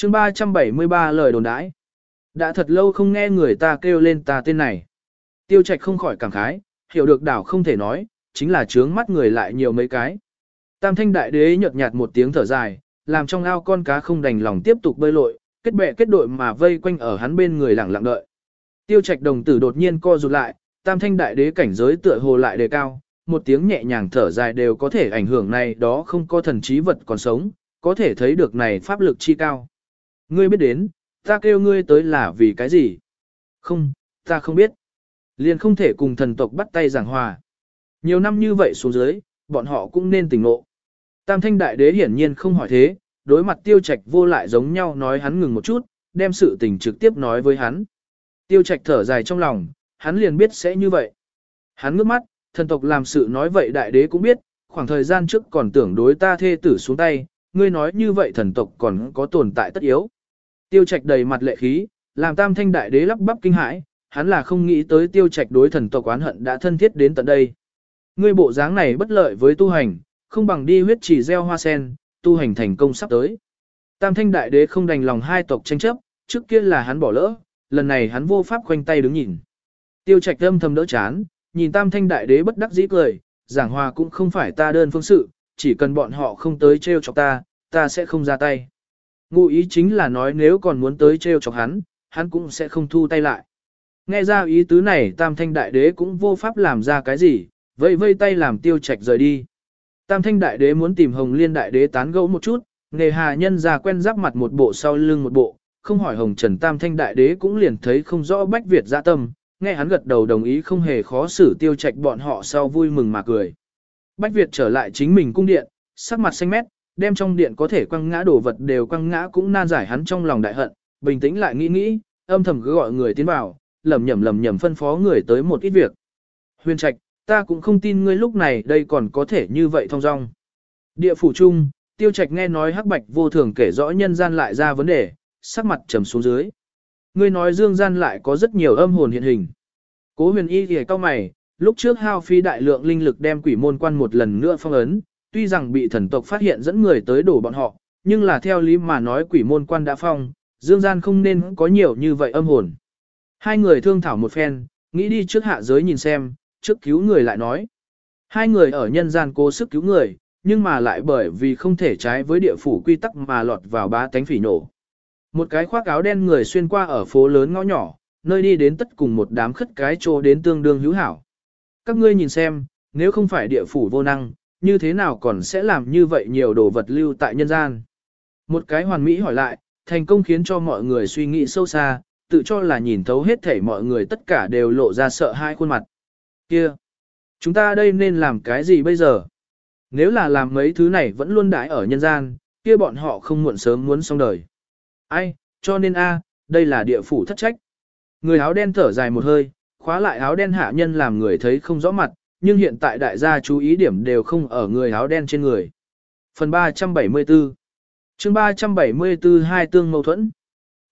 chương 373 lời đồn đãi. Đã thật lâu không nghe người ta kêu lên ta tên này. Tiêu trạch không khỏi cảm khái, hiểu được đảo không thể nói, chính là trướng mắt người lại nhiều mấy cái. Tam thanh đại đế nhợt nhạt một tiếng thở dài, làm trong ao con cá không đành lòng tiếp tục bơi lội, kết bè kết đội mà vây quanh ở hắn bên người lặng lặng đợi. Tiêu trạch đồng tử đột nhiên co rụt lại, tam thanh đại đế cảnh giới tựa hồ lại đề cao, một tiếng nhẹ nhàng thở dài đều có thể ảnh hưởng này đó không có thần trí vật còn sống, có thể thấy được này pháp lực chi cao. Ngươi biết đến, ta kêu ngươi tới là vì cái gì? Không, ta không biết. Liền không thể cùng thần tộc bắt tay giảng hòa. Nhiều năm như vậy xuống dưới, bọn họ cũng nên tỉnh ngộ. Tam thanh đại đế hiển nhiên không hỏi thế, đối mặt tiêu trạch vô lại giống nhau nói hắn ngừng một chút, đem sự tình trực tiếp nói với hắn. Tiêu trạch thở dài trong lòng, hắn liền biết sẽ như vậy. Hắn ngước mắt, thần tộc làm sự nói vậy đại đế cũng biết, khoảng thời gian trước còn tưởng đối ta thê tử xuống tay, ngươi nói như vậy thần tộc còn có tồn tại tất yếu. Tiêu trạch đầy mặt lệ khí, làm tam thanh đại đế lắp bắp kinh hãi, hắn là không nghĩ tới tiêu trạch đối thần tộc oán hận đã thân thiết đến tận đây. Ngươi bộ dáng này bất lợi với tu hành, không bằng đi huyết chỉ gieo hoa sen, tu hành thành công sắp tới. Tam thanh đại đế không đành lòng hai tộc tranh chấp, trước kia là hắn bỏ lỡ, lần này hắn vô pháp khoanh tay đứng nhìn. Tiêu trạch âm thầm đỡ chán, nhìn tam thanh đại đế bất đắc dĩ cười, giảng hòa cũng không phải ta đơn phương sự, chỉ cần bọn họ không tới treo chọc ta, ta sẽ không ra tay. Ngụ ý chính là nói nếu còn muốn tới treo chọc hắn, hắn cũng sẽ không thu tay lại. Nghe ra ý tứ này tam thanh đại đế cũng vô pháp làm ra cái gì, vây vây tay làm tiêu trạch rời đi. Tam thanh đại đế muốn tìm hồng liên đại đế tán gẫu một chút, nghề hà nhân ra quen giáp mặt một bộ sau lưng một bộ, không hỏi hồng trần tam thanh đại đế cũng liền thấy không rõ bách Việt dạ tâm, nghe hắn gật đầu đồng ý không hề khó xử tiêu trạch bọn họ sau vui mừng mà cười. Bách Việt trở lại chính mình cung điện, sắc mặt xanh mét, đem trong điện có thể quăng ngã đồ vật đều quăng ngã cũng nan giải hắn trong lòng đại hận, bình tĩnh lại nghĩ nghĩ, âm thầm cứ gọi người tiến vào, lầm nhầm lầm nhầm phân phó người tới một ít việc. Huyền Trạch, ta cũng không tin ngươi lúc này đây còn có thể như vậy thông dong. Địa phủ trung Tiêu Trạch nghe nói Hắc Bạch vô thường kể rõ nhân gian lại ra vấn đề, sắc mặt trầm xuống dưới. Ngươi nói dương gian lại có rất nhiều âm hồn hiện hình. Cố huyền y thì cao mày, lúc trước hao phí đại lượng linh lực đem quỷ môn quan một lần nữa phong ấn, tuy rằng bị thần tộc phát hiện dẫn người tới đổ bọn họ, nhưng là theo lý mà nói quỷ môn quan đã phong, dương gian không nên có nhiều như vậy âm hồn. Hai người thương thảo một phen, nghĩ đi trước hạ giới nhìn xem, trước cứu người lại nói. Hai người ở nhân gian cố sức cứu người, nhưng mà lại bởi vì không thể trái với địa phủ quy tắc mà lọt vào ba tánh phỉ nổ. Một cái khoác áo đen người xuyên qua ở phố lớn ngõ nhỏ, nơi đi đến tất cùng một đám khất cái trô đến tương đương hữu hảo. Các ngươi nhìn xem, nếu không phải địa phủ vô năng, như thế nào còn sẽ làm như vậy nhiều đồ vật lưu tại nhân gian. Một cái hoàn mỹ hỏi lại, thành công khiến cho mọi người suy nghĩ sâu xa, tự cho là nhìn thấu hết thảy mọi người tất cả đều lộ ra sợ hai khuôn mặt. Kia! Chúng ta đây nên làm cái gì bây giờ? Nếu là làm mấy thứ này vẫn luôn đãi ở nhân gian, kia bọn họ không muộn sớm muốn xong đời. Ai, cho nên a, đây là địa phủ thất trách. Người áo đen thở dài một hơi, khóa lại áo đen hạ nhân làm người thấy không rõ mặt, nhưng hiện tại đại gia chú ý điểm đều không ở người áo đen trên người. Phần 374 chương 374 hai tương mâu thuẫn.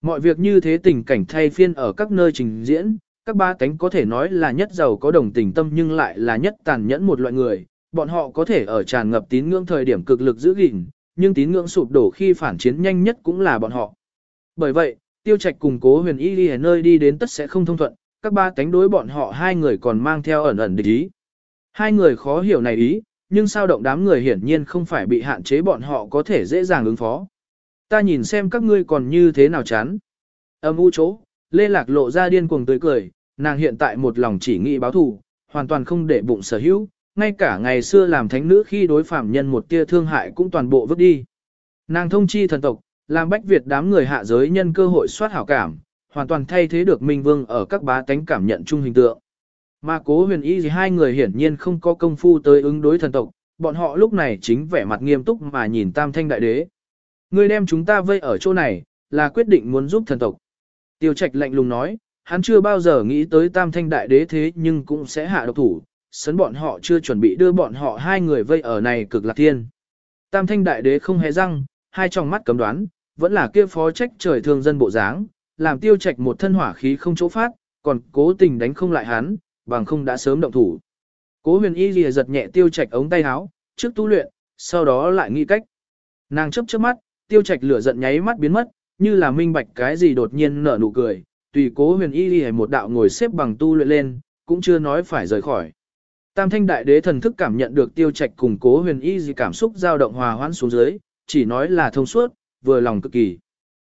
Mọi việc như thế tình cảnh thay phiên ở các nơi trình diễn, các ba cánh có thể nói là nhất giàu có đồng tình tâm nhưng lại là nhất tàn nhẫn một loại người, bọn họ có thể ở tràn ngập tín ngưỡng thời điểm cực lực giữ gìn, nhưng tín ngưỡng sụp đổ khi phản chiến nhanh nhất cũng là bọn họ. Bởi vậy, tiêu trạch cùng cố huyền y đi nơi đi đến tất sẽ không thông thuận, các ba cánh đối bọn họ hai người còn mang theo ẩn ẩn địch ý. Hai người khó hiểu này ý, nhưng sao động đám người hiển nhiên không phải bị hạn chế bọn họ có thể dễ dàng ứng phó. Ta nhìn xem các ngươi còn như thế nào chán. Âm u chỗ, Lê Lạc lộ ra điên cuồng tươi cười, nàng hiện tại một lòng chỉ nghĩ báo thù, hoàn toàn không để bụng sở hữu, ngay cả ngày xưa làm thánh nữ khi đối phạm nhân một tia thương hại cũng toàn bộ vứt đi. Nàng thông chi thần tộc, làm bách Việt đám người hạ giới nhân cơ hội soát hảo cảm, hoàn toàn thay thế được Minh Vương ở các bá tánh cảm nhận chung hình tượng. Mà cố huyền y thì hai người hiển nhiên không có công phu tới ứng đối thần tộc, bọn họ lúc này chính vẻ mặt nghiêm túc mà nhìn tam thanh đại đế. Người đem chúng ta vây ở chỗ này, là quyết định muốn giúp thần tộc. Tiêu trạch lạnh lùng nói, hắn chưa bao giờ nghĩ tới tam thanh đại đế thế nhưng cũng sẽ hạ độc thủ, sấn bọn họ chưa chuẩn bị đưa bọn họ hai người vây ở này cực lạc thiên. Tam thanh đại đế không hề răng, hai tròng mắt cấm đoán, vẫn là kia phó trách trời thương dân bộ dáng, làm tiêu trạch một thân hỏa khí không chỗ phát, còn cố tình đánh không lại hắn, bằng không đã sớm động thủ. Cố huyền y lìa giật nhẹ tiêu trạch ống tay áo, trước tu luyện, sau đó lại nghĩ cách. Nàng chấp chớp mắt, tiêu trạch lửa giận nháy mắt biến mất, như là minh bạch cái gì đột nhiên nở nụ cười, tùy cố huyền y lìa một đạo ngồi xếp bằng tu luyện lên, cũng chưa nói phải rời khỏi. Tam thanh đại đế thần thức cảm nhận được tiêu trạch cùng cố huyền y gì cảm xúc dao động hòa hoãn xuống dưới, chỉ nói là thông suốt, vừa lòng cực kỳ.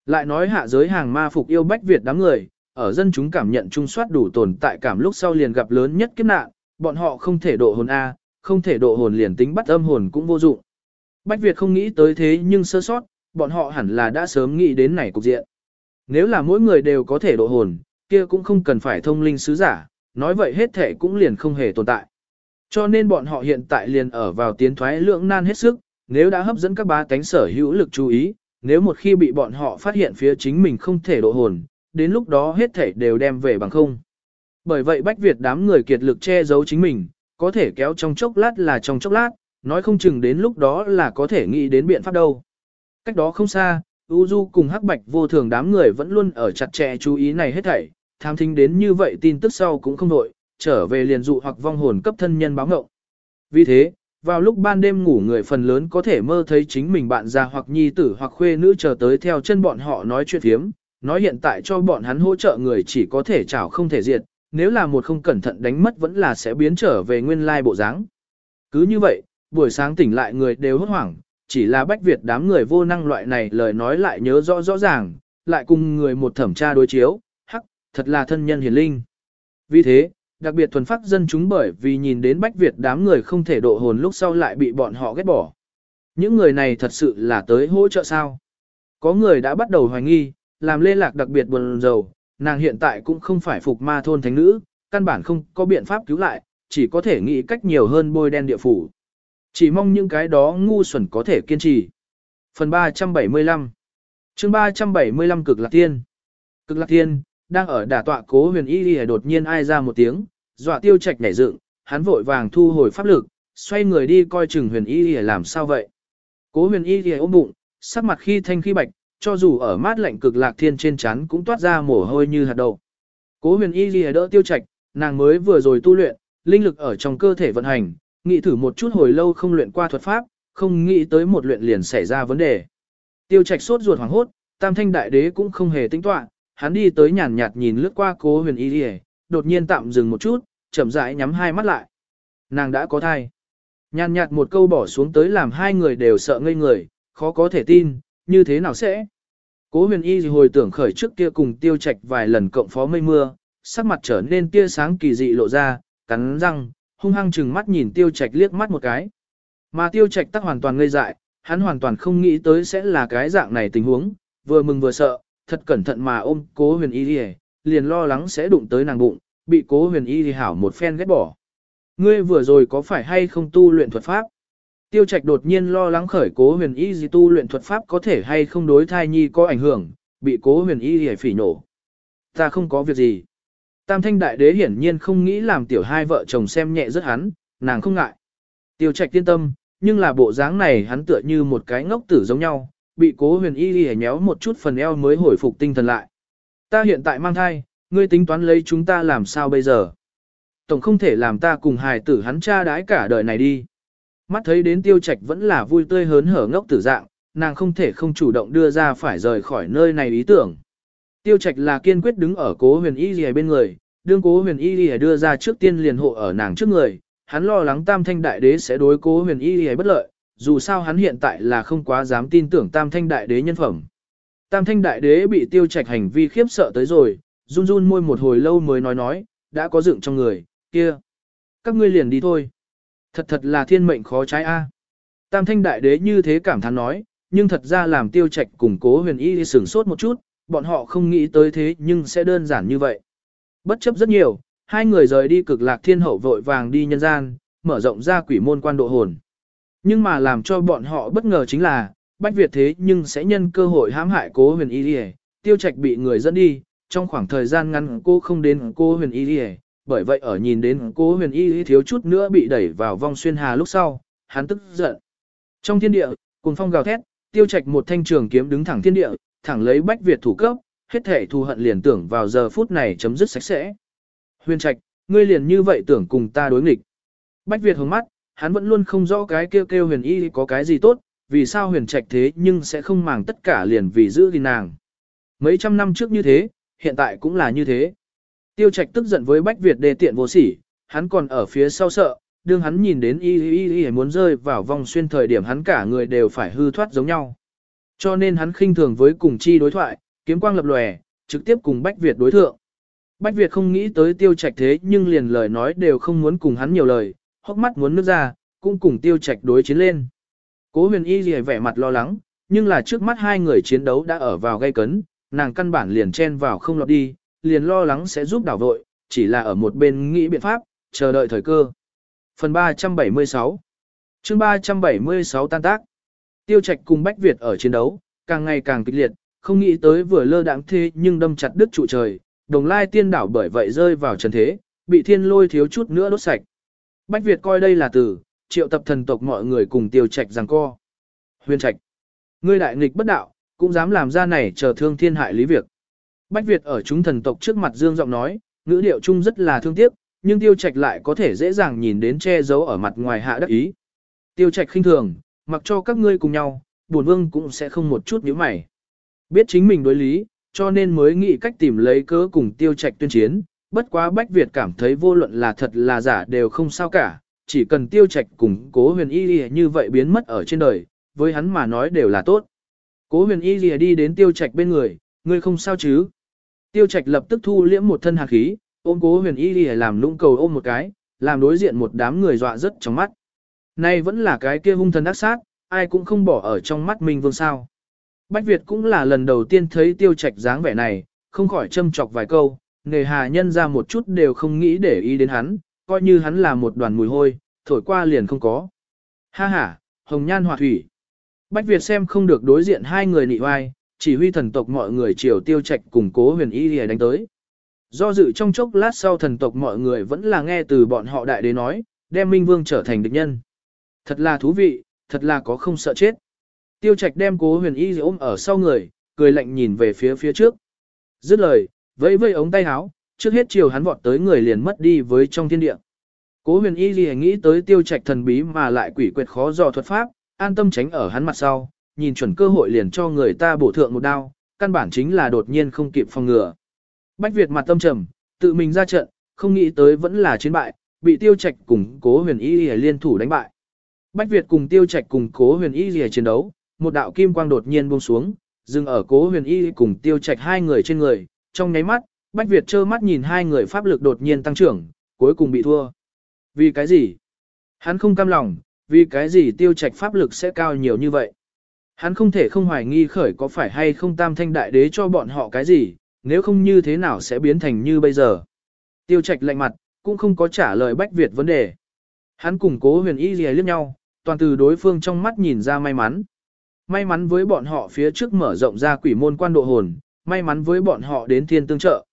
Lại nói hạ giới hàng ma phục yêu bách Việt đám người, ở dân chúng cảm nhận trung soát đủ tồn tại cảm lúc sau liền gặp lớn nhất kiếp nạn, bọn họ không thể độ hồn A, không thể độ hồn liền tính bắt âm hồn cũng vô dụng. Bách Việt không nghĩ tới thế nhưng sơ sót, bọn họ hẳn là đã sớm nghĩ đến này cục diện. Nếu là mỗi người đều có thể độ hồn, kia cũng không cần phải thông linh sứ giả, nói vậy hết thể cũng liền không hề tồn tại. Cho nên bọn họ hiện tại liền ở vào tiến thoái lưỡng nan hết sức, nếu đã hấp dẫn các bá tánh sở hữu lực chú ý, nếu một khi bị bọn họ phát hiện phía chính mình không thể độ hồn, đến lúc đó hết thể đều đem về bằng không. Bởi vậy Bách Việt đám người kiệt lực che giấu chính mình, có thể kéo trong chốc lát là trong chốc lát, nói không chừng đến lúc đó là có thể nghĩ đến biện pháp đâu. Cách đó không xa, U Du cùng Hắc Bạch vô thường đám người vẫn luôn ở chặt chẽ chú ý này hết thảy, tham thính đến như vậy tin tức sau cũng không đội, trở về liền dụ hoặc vong hồn cấp thân nhân báo ngộng. Vì thế, vào lúc ban đêm ngủ người phần lớn có thể mơ thấy chính mình bạn già hoặc nhi tử hoặc khuê nữ chờ tới theo chân bọn họ nói chuyện phiếm, nói hiện tại cho bọn hắn hỗ trợ người chỉ có thể chảo không thể diệt, nếu là một không cẩn thận đánh mất vẫn là sẽ biến trở về nguyên lai bộ dáng. Cứ như vậy, buổi sáng tỉnh lại người đều hốt hoảng, chỉ là bách Việt đám người vô năng loại này lời nói lại nhớ rõ rõ ràng, lại cùng người một thẩm tra đối chiếu, hắc, thật là thân nhân hiền linh. Vì thế, đặc biệt thuần phát dân chúng bởi vì nhìn đến Bách Việt đám người không thể độ hồn lúc sau lại bị bọn họ ghét bỏ. Những người này thật sự là tới hỗ trợ sao? Có người đã bắt đầu hoài nghi, làm lê lạc đặc biệt buồn rầu, nàng hiện tại cũng không phải phục ma thôn thánh nữ, căn bản không có biện pháp cứu lại, chỉ có thể nghĩ cách nhiều hơn bôi đen địa phủ. Chỉ mong những cái đó ngu xuẩn có thể kiên trì. Phần 375 chương 375 cực lạc tiên Cực lạc tiên, đang ở đả tọa cố huyền y y đột nhiên ai ra một tiếng, dọa tiêu trạch nhảy dựng, hắn vội vàng thu hồi pháp lực, xoay người đi coi chừng huyền y y làm sao vậy. Cố huyền y y ôm bụng, sắc mặt khi thanh khi bạch, cho dù ở mát lạnh cực lạc thiên trên chắn cũng toát ra mồ hôi như hạt đậu. Cố huyền y lìa đỡ tiêu trạch, nàng mới vừa rồi tu luyện, linh lực ở trong cơ thể vận hành, nghĩ thử một chút hồi lâu không luyện qua thuật pháp, không nghĩ tới một luyện liền xảy ra vấn đề. Tiêu trạch sốt ruột hoảng hốt, tam thanh đại đế cũng không hề tính toán, hắn đi tới nhàn nhạt nhìn lướt qua cố huyền y lìa, đột nhiên tạm dừng một chút, chậm rãi nhắm hai mắt lại. Nàng đã có thai. Nhàn nhạt một câu bỏ xuống tới làm hai người đều sợ ngây người, khó có thể tin, như thế nào sẽ? Cố huyền y hồi tưởng khởi trước kia cùng tiêu trạch vài lần cộng phó mây mưa, sắc mặt trở nên tia sáng kỳ dị lộ ra, cắn răng, hung hăng chừng mắt nhìn tiêu trạch liếc mắt một cái. Mà tiêu trạch tắc hoàn toàn ngây dại, hắn hoàn toàn không nghĩ tới sẽ là cái dạng này tình huống, vừa mừng vừa sợ, thật cẩn thận mà ôm cố huyền y đi liền lo lắng sẽ đụng tới nàng bụng, bị cố huyền y thì hảo một phen ghét bỏ. Ngươi vừa rồi có phải hay không tu luyện thuật pháp? Tiêu trạch đột nhiên lo lắng khởi cố huyền y gì tu luyện thuật pháp có thể hay không đối thai nhi có ảnh hưởng, bị cố huyền y hề phỉ nổ. Ta không có việc gì. Tam thanh đại đế hiển nhiên không nghĩ làm tiểu hai vợ chồng xem nhẹ rất hắn, nàng không ngại. Tiêu trạch yên tâm, nhưng là bộ dáng này hắn tựa như một cái ngốc tử giống nhau, bị cố huyền y hề nhéo một chút phần eo mới hồi phục tinh thần lại. Ta hiện tại mang thai, ngươi tính toán lấy chúng ta làm sao bây giờ? Tổng không thể làm ta cùng hài tử hắn cha đái cả đời này đi. Mắt thấy đến tiêu trạch vẫn là vui tươi hớn hở ngốc tử dạng, nàng không thể không chủ động đưa ra phải rời khỏi nơi này ý tưởng. Tiêu trạch là kiên quyết đứng ở cố huyền y gì bên người, đương cố huyền y gì đưa ra trước tiên liền hộ ở nàng trước người, hắn lo lắng tam thanh đại đế sẽ đối cố huyền y gì bất lợi, dù sao hắn hiện tại là không quá dám tin tưởng tam thanh đại đế nhân phẩm. Tam thanh đại đế bị tiêu trạch hành vi khiếp sợ tới rồi, run run môi một hồi lâu mới nói nói, đã có dựng trong người, kia. Các ngươi liền đi thôi. Thật thật là thiên mệnh khó trái a. Tam thanh đại đế như thế cảm thán nói, nhưng thật ra làm tiêu trạch củng cố huyền y sửng sốt một chút, bọn họ không nghĩ tới thế nhưng sẽ đơn giản như vậy. Bất chấp rất nhiều, hai người rời đi cực lạc thiên hậu vội vàng đi nhân gian, mở rộng ra quỷ môn quan độ hồn. Nhưng mà làm cho bọn họ bất ngờ chính là, Bách Việt thế nhưng sẽ nhân cơ hội hãm hại cố huyền y đi tiêu trạch bị người dẫn đi, trong khoảng thời gian ngắn cô không đến cô huyền y đi bởi vậy ở nhìn đến cô huyền y thiếu chút nữa bị đẩy vào vong xuyên hà lúc sau, hắn tức giận. Trong thiên địa, cùng phong gào thét, tiêu trạch một thanh trường kiếm đứng thẳng thiên địa, thẳng lấy bách Việt thủ cấp, hết thể thù hận liền tưởng vào giờ phút này chấm dứt sạch sẽ. Huyền trạch, ngươi liền như vậy tưởng cùng ta đối nghịch. Bách Việt hướng mắt, hắn vẫn luôn không rõ cái kêu kêu huyền y có cái gì tốt, vì sao huyền trạch thế nhưng sẽ không màng tất cả liền vì giữ gìn nàng. Mấy trăm năm trước như thế, hiện tại cũng là như thế. Tiêu trạch tức giận với Bách Việt đề tiện vô sỉ, hắn còn ở phía sau sợ, đương hắn nhìn đến y y y muốn rơi vào vòng xuyên thời điểm hắn cả người đều phải hư thoát giống nhau. Cho nên hắn khinh thường với cùng chi đối thoại, kiếm quang lập lòe, trực tiếp cùng Bách Việt đối thượng. Bách Việt không nghĩ tới tiêu trạch thế nhưng liền lời nói đều không muốn cùng hắn nhiều lời, hốc mắt muốn nước ra, cũng cùng tiêu trạch đối chiến lên. Cố huyền y gì vẻ mặt lo lắng, nhưng là trước mắt hai người chiến đấu đã ở vào gây cấn, nàng căn bản liền chen vào không lọt đi, liền lo lắng sẽ giúp đảo vội, chỉ là ở một bên nghĩ biện pháp, chờ đợi thời cơ. Phần 376 chương 376 tan tác Tiêu Trạch cùng Bách Việt ở chiến đấu, càng ngày càng kịch liệt, không nghĩ tới vừa lơ đãng thế nhưng đâm chặt đứt trụ trời, đồng lai tiên đảo bởi vậy rơi vào trần thế, bị thiên lôi thiếu chút nữa đốt sạch. Bách Việt coi đây là từ, triệu tập thần tộc mọi người cùng Tiêu Trạch giằng co. Huyền Trạch, ngươi đại nghịch bất đạo, cũng dám làm ra này chờ thương thiên hại lý việc. Bách Việt ở chúng thần tộc trước mặt dương giọng nói, ngữ điệu chung rất là thương tiếc, nhưng tiêu trạch lại có thể dễ dàng nhìn đến che giấu ở mặt ngoài hạ đắc ý. Tiêu trạch khinh thường, mặc cho các ngươi cùng nhau, buồn vương cũng sẽ không một chút nhíu mày. Biết chính mình đối lý, cho nên mới nghĩ cách tìm lấy cớ cùng tiêu trạch tuyên chiến, bất quá Bách Việt cảm thấy vô luận là thật là giả đều không sao cả, chỉ cần tiêu trạch cùng cố huyền y như vậy biến mất ở trên đời, với hắn mà nói đều là tốt. Cố huyền y lìa đi đến tiêu trạch bên người, ngươi không sao chứ. Tiêu trạch lập tức thu liễm một thân hạt khí, ôm cố huyền y lìa làm lũng cầu ôm một cái, làm đối diện một đám người dọa rất trong mắt. Nay vẫn là cái kia hung thần ác sát, ai cũng không bỏ ở trong mắt mình vương sao. Bách Việt cũng là lần đầu tiên thấy tiêu trạch dáng vẻ này, không khỏi châm chọc vài câu, nghề hà nhân ra một chút đều không nghĩ để ý đến hắn, coi như hắn là một đoàn mùi hôi, thổi qua liền không có. Ha ha, hồng nhan họa thủy. Bách Việt xem không được đối diện hai người nị oai, chỉ huy thần tộc mọi người chiều tiêu trạch cùng cố huyền y lìa đánh tới. Do dự trong chốc lát sau thần tộc mọi người vẫn là nghe từ bọn họ đại đế nói, đem Minh Vương trở thành địch nhân. Thật là thú vị, thật là có không sợ chết. Tiêu trạch đem cố huyền y ôm ở sau người, cười lạnh nhìn về phía phía trước. Dứt lời, vẫy vẫy ống tay háo, trước hết chiều hắn vọt tới người liền mất đi với trong thiên địa. Cố huyền y gì nghĩ tới tiêu trạch thần bí mà lại quỷ quyệt khó dò thuật pháp, an tâm tránh ở hắn mặt sau, nhìn chuẩn cơ hội liền cho người ta bổ thượng một đao, căn bản chính là đột nhiên không kịp phòng ngừa. Bách Việt mặt tâm trầm, tự mình ra trận, không nghĩ tới vẫn là chiến bại, bị tiêu trạch cùng cố huyền y liên thủ đánh bại. Bách Việt cùng tiêu trạch cùng cố huyền y lìa chiến đấu, một đạo kim quang đột nhiên buông xuống, dừng ở cố huyền y cùng tiêu trạch hai người trên người, trong nháy mắt, Bách Việt trơ mắt nhìn hai người pháp lực đột nhiên tăng trưởng, cuối cùng bị thua. Vì cái gì? Hắn không cam lòng, vì cái gì tiêu trạch pháp lực sẽ cao nhiều như vậy? Hắn không thể không hoài nghi khởi có phải hay không tam thanh đại đế cho bọn họ cái gì, nếu không như thế nào sẽ biến thành như bây giờ. Tiêu trạch lạnh mặt, cũng không có trả lời Bách Việt vấn đề. Hắn cùng cố huyền y lìa liếc nhau, toàn từ đối phương trong mắt nhìn ra may mắn. May mắn với bọn họ phía trước mở rộng ra quỷ môn quan độ hồn, may mắn với bọn họ đến thiên tương trợ.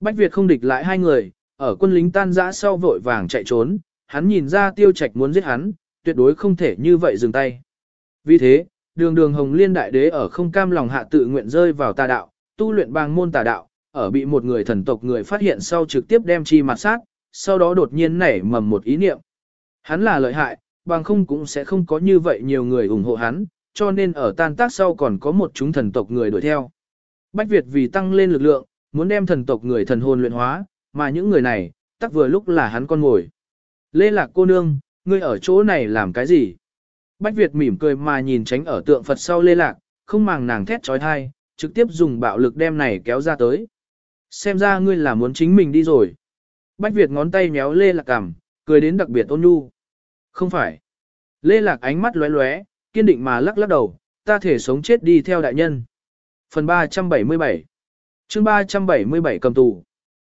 Bách Việt không địch lại hai người, ở quân lính tan rã sau vội vàng chạy trốn, hắn nhìn ra tiêu trạch muốn giết hắn, tuyệt đối không thể như vậy dừng tay. Vì thế, đường đường hồng liên đại đế ở không cam lòng hạ tự nguyện rơi vào tà đạo, tu luyện bang môn tà đạo, ở bị một người thần tộc người phát hiện sau trực tiếp đem chi mặt sát, sau đó đột nhiên nảy mầm một ý niệm. Hắn là lợi hại, bằng không cũng sẽ không có như vậy nhiều người ủng hộ hắn, cho nên ở tan tác sau còn có một chúng thần tộc người đuổi theo. Bách Việt vì tăng lên lực lượng, muốn đem thần tộc người thần hồn luyện hóa, mà những người này, tắc vừa lúc là hắn con ngồi. Lê Lạc cô nương, ngươi ở chỗ này làm cái gì? Bách Việt mỉm cười mà nhìn tránh ở tượng Phật sau Lê Lạc, không màng nàng thét trói thai, trực tiếp dùng bạo lực đem này kéo ra tới. Xem ra ngươi là muốn chính mình đi rồi. Bách Việt ngón tay méo Lê Lạc cằm, cười đến đặc biệt ôn nhu. Không phải. Lê Lạc ánh mắt lóe lóe, kiên định mà lắc lắc đầu, ta thể sống chết đi theo đại nhân. Phần 377 chương 377 cầm tù.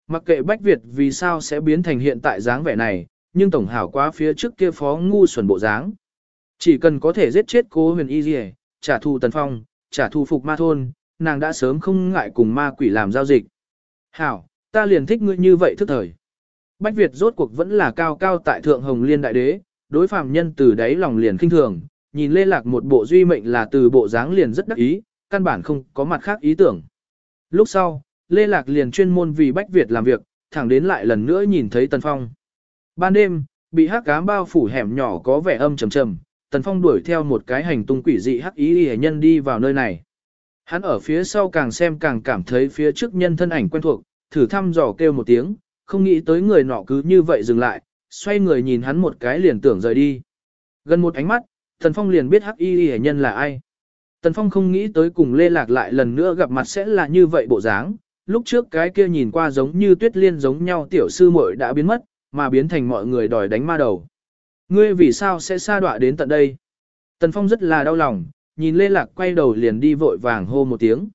Mặc kệ Bách Việt vì sao sẽ biến thành hiện tại dáng vẻ này, nhưng tổng hảo quá phía trước kia phó ngu xuẩn bộ dáng. Chỉ cần có thể giết chết cố huyền y gì trả thù tần phong, trả thù phục ma thôn, nàng đã sớm không ngại cùng ma quỷ làm giao dịch. Hảo, ta liền thích ngươi như vậy thức thời. Bách Việt rốt cuộc vẫn là cao cao tại thượng hồng liên đại đế, đối phàm nhân từ đáy lòng liền kinh thường, nhìn lê lạc một bộ duy mệnh là từ bộ dáng liền rất đắc ý, căn bản không có mặt khác ý tưởng. Lúc sau, lê lạc liền chuyên môn vì Bách Việt làm việc, thẳng đến lại lần nữa nhìn thấy Tần Phong. Ban đêm, bị hắc cám bao phủ hẻm nhỏ có vẻ âm trầm trầm, Tần Phong đuổi theo một cái hành tung quỷ dị hắc ý hệ nhân đi vào nơi này. Hắn ở phía sau càng xem càng cảm thấy phía trước nhân thân ảnh quen thuộc, thử thăm dò kêu một tiếng, không nghĩ tới người nọ cứ như vậy dừng lại, xoay người nhìn hắn một cái liền tưởng rời đi. Gần một ánh mắt, Tần Phong liền biết hắc y hệ nhân là ai. Tần Phong không nghĩ tới cùng Lê Lạc lại lần nữa gặp mặt sẽ là như vậy bộ dáng, lúc trước cái kia nhìn qua giống như tuyết liên giống nhau tiểu sư muội đã biến mất, mà biến thành mọi người đòi đánh ma đầu. Ngươi vì sao sẽ xa đọa đến tận đây? Tần Phong rất là đau lòng, nhìn Lê Lạc quay đầu liền đi vội vàng hô một tiếng.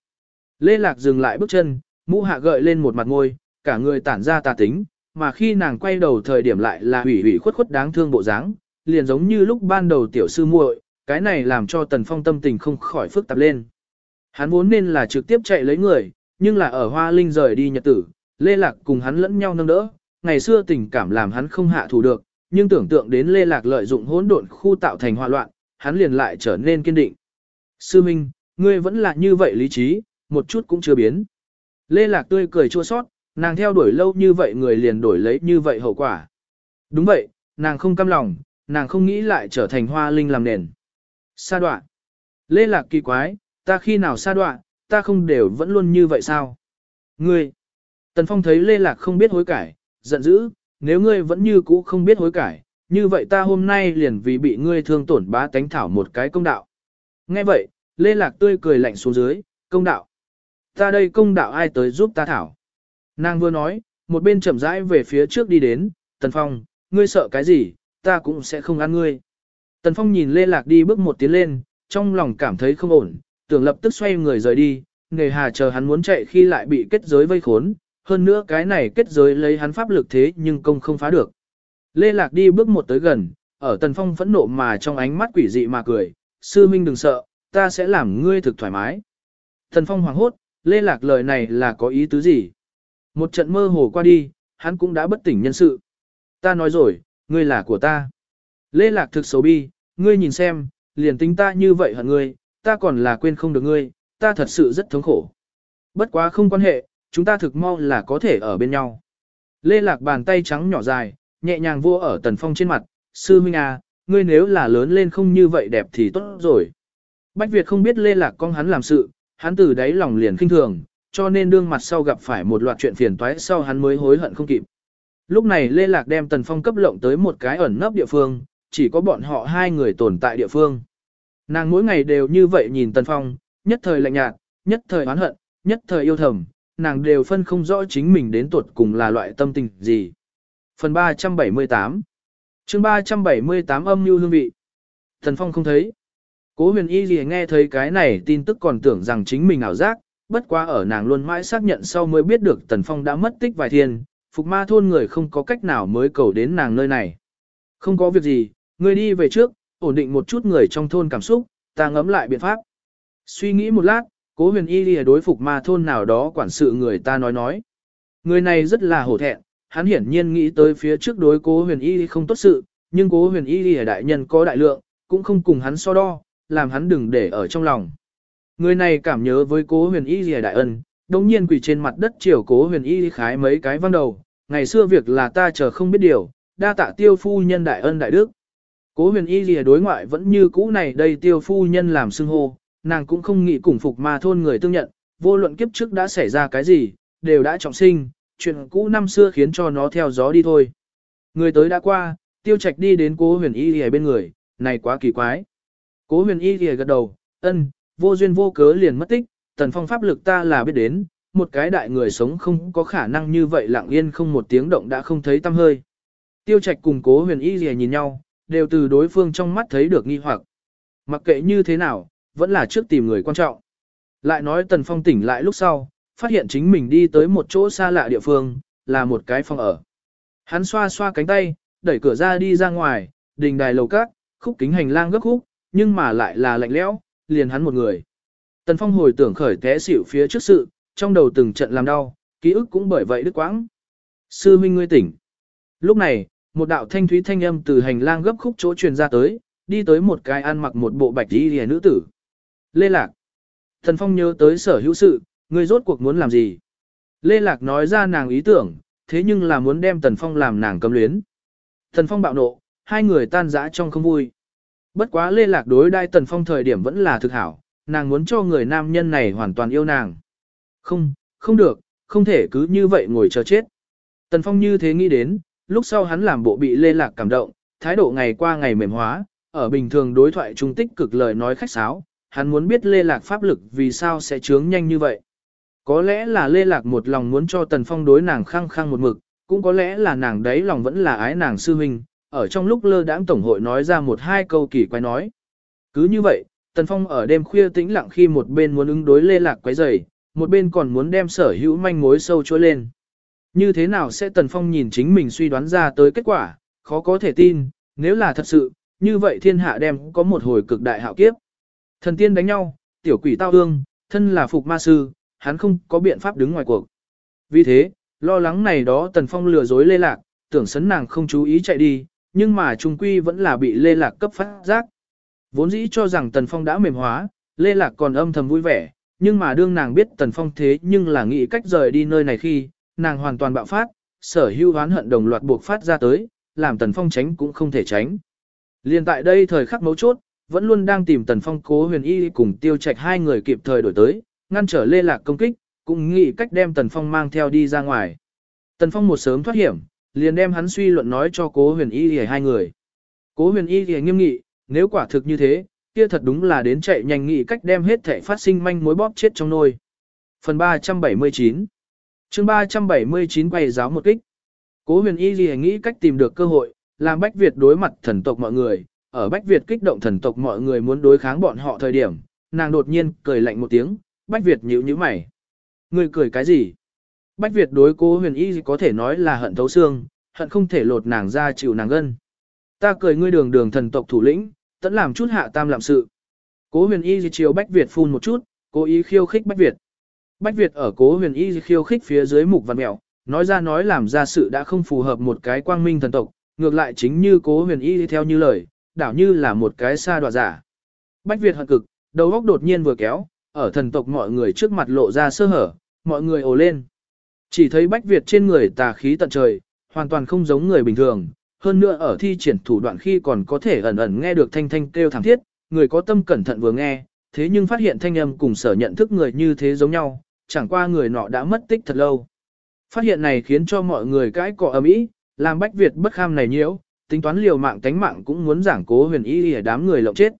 Lê Lạc dừng lại bước chân, mũ hạ gợi lên một mặt ngôi, cả người tản ra tà tính, mà khi nàng quay đầu thời điểm lại là hủy hủy khuất khuất đáng thương bộ dáng, liền giống như lúc ban đầu tiểu sư muội, cái này làm cho Tần Phong tâm tình không khỏi phức tạp lên. Hắn vốn nên là trực tiếp chạy lấy người, nhưng là ở Hoa Linh rời đi nhật tử, Lê Lạc cùng hắn lẫn nhau nâng đỡ, ngày xưa tình cảm làm hắn không hạ thủ được, nhưng tưởng tượng đến Lê Lạc lợi dụng hỗn độn khu tạo thành hòa loạn, hắn liền lại trở nên kiên định. Sư Minh, ngươi vẫn là như vậy lý trí, một chút cũng chưa biến. Lê Lạc tươi cười chua sót, nàng theo đuổi lâu như vậy người liền đổi lấy như vậy hậu quả. Đúng vậy, nàng không cam lòng, nàng không nghĩ lại trở thành hoa linh làm nền. Sa đoạn. Lê Lạc kỳ quái, ta khi nào sa đoạn, ta không đều vẫn luôn như vậy sao? Ngươi. Tần Phong thấy Lê Lạc không biết hối cải, giận dữ, nếu ngươi vẫn như cũ không biết hối cải, như vậy ta hôm nay liền vì bị ngươi thương tổn bá tánh thảo một cái công đạo. Nghe vậy, Lê Lạc tươi cười lạnh xuống dưới, công đạo. Ta đây công đạo ai tới giúp ta thảo. Nàng vừa nói, một bên chậm rãi về phía trước đi đến, Tần Phong, ngươi sợ cái gì, ta cũng sẽ không ăn ngươi. Tần Phong nhìn Lê Lạc đi bước một tiến lên, trong lòng cảm thấy không ổn, tưởng lập tức xoay người rời đi, nghề hà chờ hắn muốn chạy khi lại bị kết giới vây khốn, hơn nữa cái này kết giới lấy hắn pháp lực thế nhưng công không phá được. Lê Lạc đi bước một tới gần, ở Tần Phong phẫn nộ mà trong ánh mắt quỷ dị mà cười, sư minh đừng sợ, ta sẽ làm ngươi thực thoải mái. Tần Phong hoảng hốt, Lê Lạc lời này là có ý tứ gì? Một trận mơ hồ qua đi, hắn cũng đã bất tỉnh nhân sự. Ta nói rồi, ngươi là của ta. Lê Lạc thực xấu bi, ngươi nhìn xem, liền tính ta như vậy hận ngươi, ta còn là quên không được ngươi, ta thật sự rất thống khổ. Bất quá không quan hệ, chúng ta thực mau là có thể ở bên nhau. Lê Lạc bàn tay trắng nhỏ dài, nhẹ nhàng vua ở Tần Phong trên mặt, sư minh à, ngươi nếu là lớn lên không như vậy đẹp thì tốt rồi. Bách Việt không biết Lê Lạc con hắn làm sự, hắn từ đáy lòng liền khinh thường, cho nên đương mặt sau gặp phải một loạt chuyện phiền toái sau hắn mới hối hận không kịp. Lúc này Lê Lạc đem Tần Phong cấp lộng tới một cái ẩn nấp địa phương, chỉ có bọn họ hai người tồn tại địa phương. Nàng mỗi ngày đều như vậy nhìn Tần Phong, nhất thời lạnh nhạt, nhất thời oán hận, nhất thời yêu thầm, nàng đều phân không rõ chính mình đến tuột cùng là loại tâm tình gì. Phần 378 chương 378 âm như hương vị Thần Phong không thấy. Cố huyền y gì nghe thấy cái này tin tức còn tưởng rằng chính mình ảo giác, bất quá ở nàng luôn mãi xác nhận sau mới biết được Tần Phong đã mất tích vài thiên, phục ma thôn người không có cách nào mới cầu đến nàng nơi này. Không có việc gì, người đi về trước, ổn định một chút người trong thôn cảm xúc, ta ngẫm lại biện pháp. Suy nghĩ một lát, cố huyền y lìa đối phục ma thôn nào đó quản sự người ta nói nói. Người này rất là hổ thẹn, hắn hiển nhiên nghĩ tới phía trước đối cố huyền y không tốt sự, nhưng cố huyền y lìa đại nhân có đại lượng, cũng không cùng hắn so đo, làm hắn đừng để ở trong lòng. Người này cảm nhớ với cố huyền y lìa đại ân, đồng nhiên quỳ trên mặt đất chiều cố huyền y khái mấy cái văng đầu, ngày xưa việc là ta chờ không biết điều, đa tạ tiêu phu nhân đại ân đại đức. Cố huyền y lìa đối ngoại vẫn như cũ này đây tiêu phu nhân làm xưng hô, nàng cũng không nghĩ cùng phục ma thôn người tương nhận, vô luận kiếp trước đã xảy ra cái gì, đều đã trọng sinh, chuyện cũ năm xưa khiến cho nó theo gió đi thôi. Người tới đã qua, tiêu trạch đi đến cố huyền y lìa bên người, này quá kỳ quái. Cố huyền y lìa gật đầu, ân, vô duyên vô cớ liền mất tích, tần phong pháp lực ta là biết đến, một cái đại người sống không có khả năng như vậy lặng yên không một tiếng động đã không thấy tâm hơi. Tiêu trạch cùng cố huyền y lìa nhìn nhau, đều từ đối phương trong mắt thấy được nghi hoặc. Mặc kệ như thế nào, vẫn là trước tìm người quan trọng. Lại nói Tần Phong tỉnh lại lúc sau, phát hiện chính mình đi tới một chỗ xa lạ địa phương, là một cái phòng ở. Hắn xoa xoa cánh tay, đẩy cửa ra đi ra ngoài, đình đài lầu cát, khúc kính hành lang gấp khúc, nhưng mà lại là lạnh lẽo, liền hắn một người. Tần Phong hồi tưởng khởi té xỉu phía trước sự, trong đầu từng trận làm đau, ký ức cũng bởi vậy đứt quãng. Sư huynh ngươi tỉnh. Lúc này, một đạo thanh thúy thanh âm từ hành lang gấp khúc chỗ truyền ra tới, đi tới một cái ăn mặc một bộ bạch y liễu nữ tử. Lê Lạc. Thần Phong nhớ tới sở hữu sự, ngươi rốt cuộc muốn làm gì? Lê Lạc nói ra nàng ý tưởng, thế nhưng là muốn đem Tần Phong làm nàng cấm luyến. Tần Phong bạo nộ, hai người tan rã trong không vui. Bất quá Lê Lạc đối đai Tần Phong thời điểm vẫn là thực hảo, nàng muốn cho người nam nhân này hoàn toàn yêu nàng. Không, không được, không thể cứ như vậy ngồi chờ chết. Tần Phong như thế nghĩ đến, lúc sau hắn làm bộ bị Lê Lạc cảm động, thái độ ngày qua ngày mềm hóa, ở bình thường đối thoại trung tích cực lời nói khách sáo, hắn muốn biết Lê Lạc pháp lực vì sao sẽ trướng nhanh như vậy. Có lẽ là Lê Lạc một lòng muốn cho Tần Phong đối nàng khăng khăng một mực, cũng có lẽ là nàng đấy lòng vẫn là ái nàng sư huynh, ở trong lúc lơ đãng tổng hội nói ra một hai câu kỳ quái nói. Cứ như vậy, Tần Phong ở đêm khuya tĩnh lặng khi một bên muốn ứng đối Lê Lạc quấy rầy, một bên còn muốn đem sở hữu manh mối sâu chối lên. Như thế nào sẽ Tần Phong nhìn chính mình suy đoán ra tới kết quả, khó có thể tin, nếu là thật sự, như vậy thiên hạ đem có một hồi cực đại hạo kiếp. Thần tiên đánh nhau, tiểu quỷ tao ương, thân là phục ma sư, hắn không có biện pháp đứng ngoài cuộc. Vì thế, lo lắng này đó Tần Phong lừa dối lê lạc, tưởng sấn nàng không chú ý chạy đi, nhưng mà trung quy vẫn là bị lê lạc cấp phát giác. Vốn dĩ cho rằng Tần Phong đã mềm hóa, lê lạc còn âm thầm vui vẻ, nhưng mà đương nàng biết Tần Phong thế nhưng là nghĩ cách rời đi nơi này khi, nàng hoàn toàn bạo phát, sở hữu hoán hận đồng loạt buộc phát ra tới, làm Tần Phong tránh cũng không thể tránh. Liên tại đây thời khắc mấu chốt, vẫn luôn đang tìm Tần Phong cố huyền y cùng tiêu trạch hai người kịp thời đổi tới, ngăn trở lê lạc công kích, cũng nghĩ cách đem Tần Phong mang theo đi ra ngoài. Tần Phong một sớm thoát hiểm, liền đem hắn suy luận nói cho cố huyền y hai người. Cố huyền y hề nghiêm nghị, nếu quả thực như thế, kia thật đúng là đến chạy nhanh nghĩ cách đem hết thể phát sinh manh mối bóp chết trong nôi. Phần 379 chương 379 quay giáo một kích. Cố huyền y gì nghĩ cách tìm được cơ hội, làm Bách Việt đối mặt thần tộc mọi người, ở Bách Việt kích động thần tộc mọi người muốn đối kháng bọn họ thời điểm, nàng đột nhiên cười lạnh một tiếng, Bách Việt nhíu nhíu mày. Người cười cái gì? Bách Việt đối cố huyền y có thể nói là hận thấu xương, hận không thể lột nàng ra chịu nàng gân. Ta cười ngươi đường đường thần tộc thủ lĩnh, tẫn làm chút hạ tam làm sự. Cố huyền y chiều Bách Việt phun một chút, cố ý khiêu khích Bách Việt. Bách Việt ở cố huyền y khiêu khích phía dưới mục văn mẹo, nói ra nói làm ra sự đã không phù hợp một cái quang minh thần tộc, ngược lại chính như cố huyền y theo như lời, đảo như là một cái xa đoạ giả. Bách Việt hận cực, đầu óc đột nhiên vừa kéo, ở thần tộc mọi người trước mặt lộ ra sơ hở, mọi người ồ lên. Chỉ thấy Bách Việt trên người tà khí tận trời, hoàn toàn không giống người bình thường, hơn nữa ở thi triển thủ đoạn khi còn có thể ẩn ẩn nghe được thanh thanh kêu thảm thiết, người có tâm cẩn thận vừa nghe, thế nhưng phát hiện thanh âm cùng sở nhận thức người như thế giống nhau, chẳng qua người nọ đã mất tích thật lâu. Phát hiện này khiến cho mọi người cãi cọ ầm ĩ, làm Bách Việt bất kham này nhiễu, tính toán liều mạng tánh mạng cũng muốn giảng cố huyền y ở đám người lộng chết.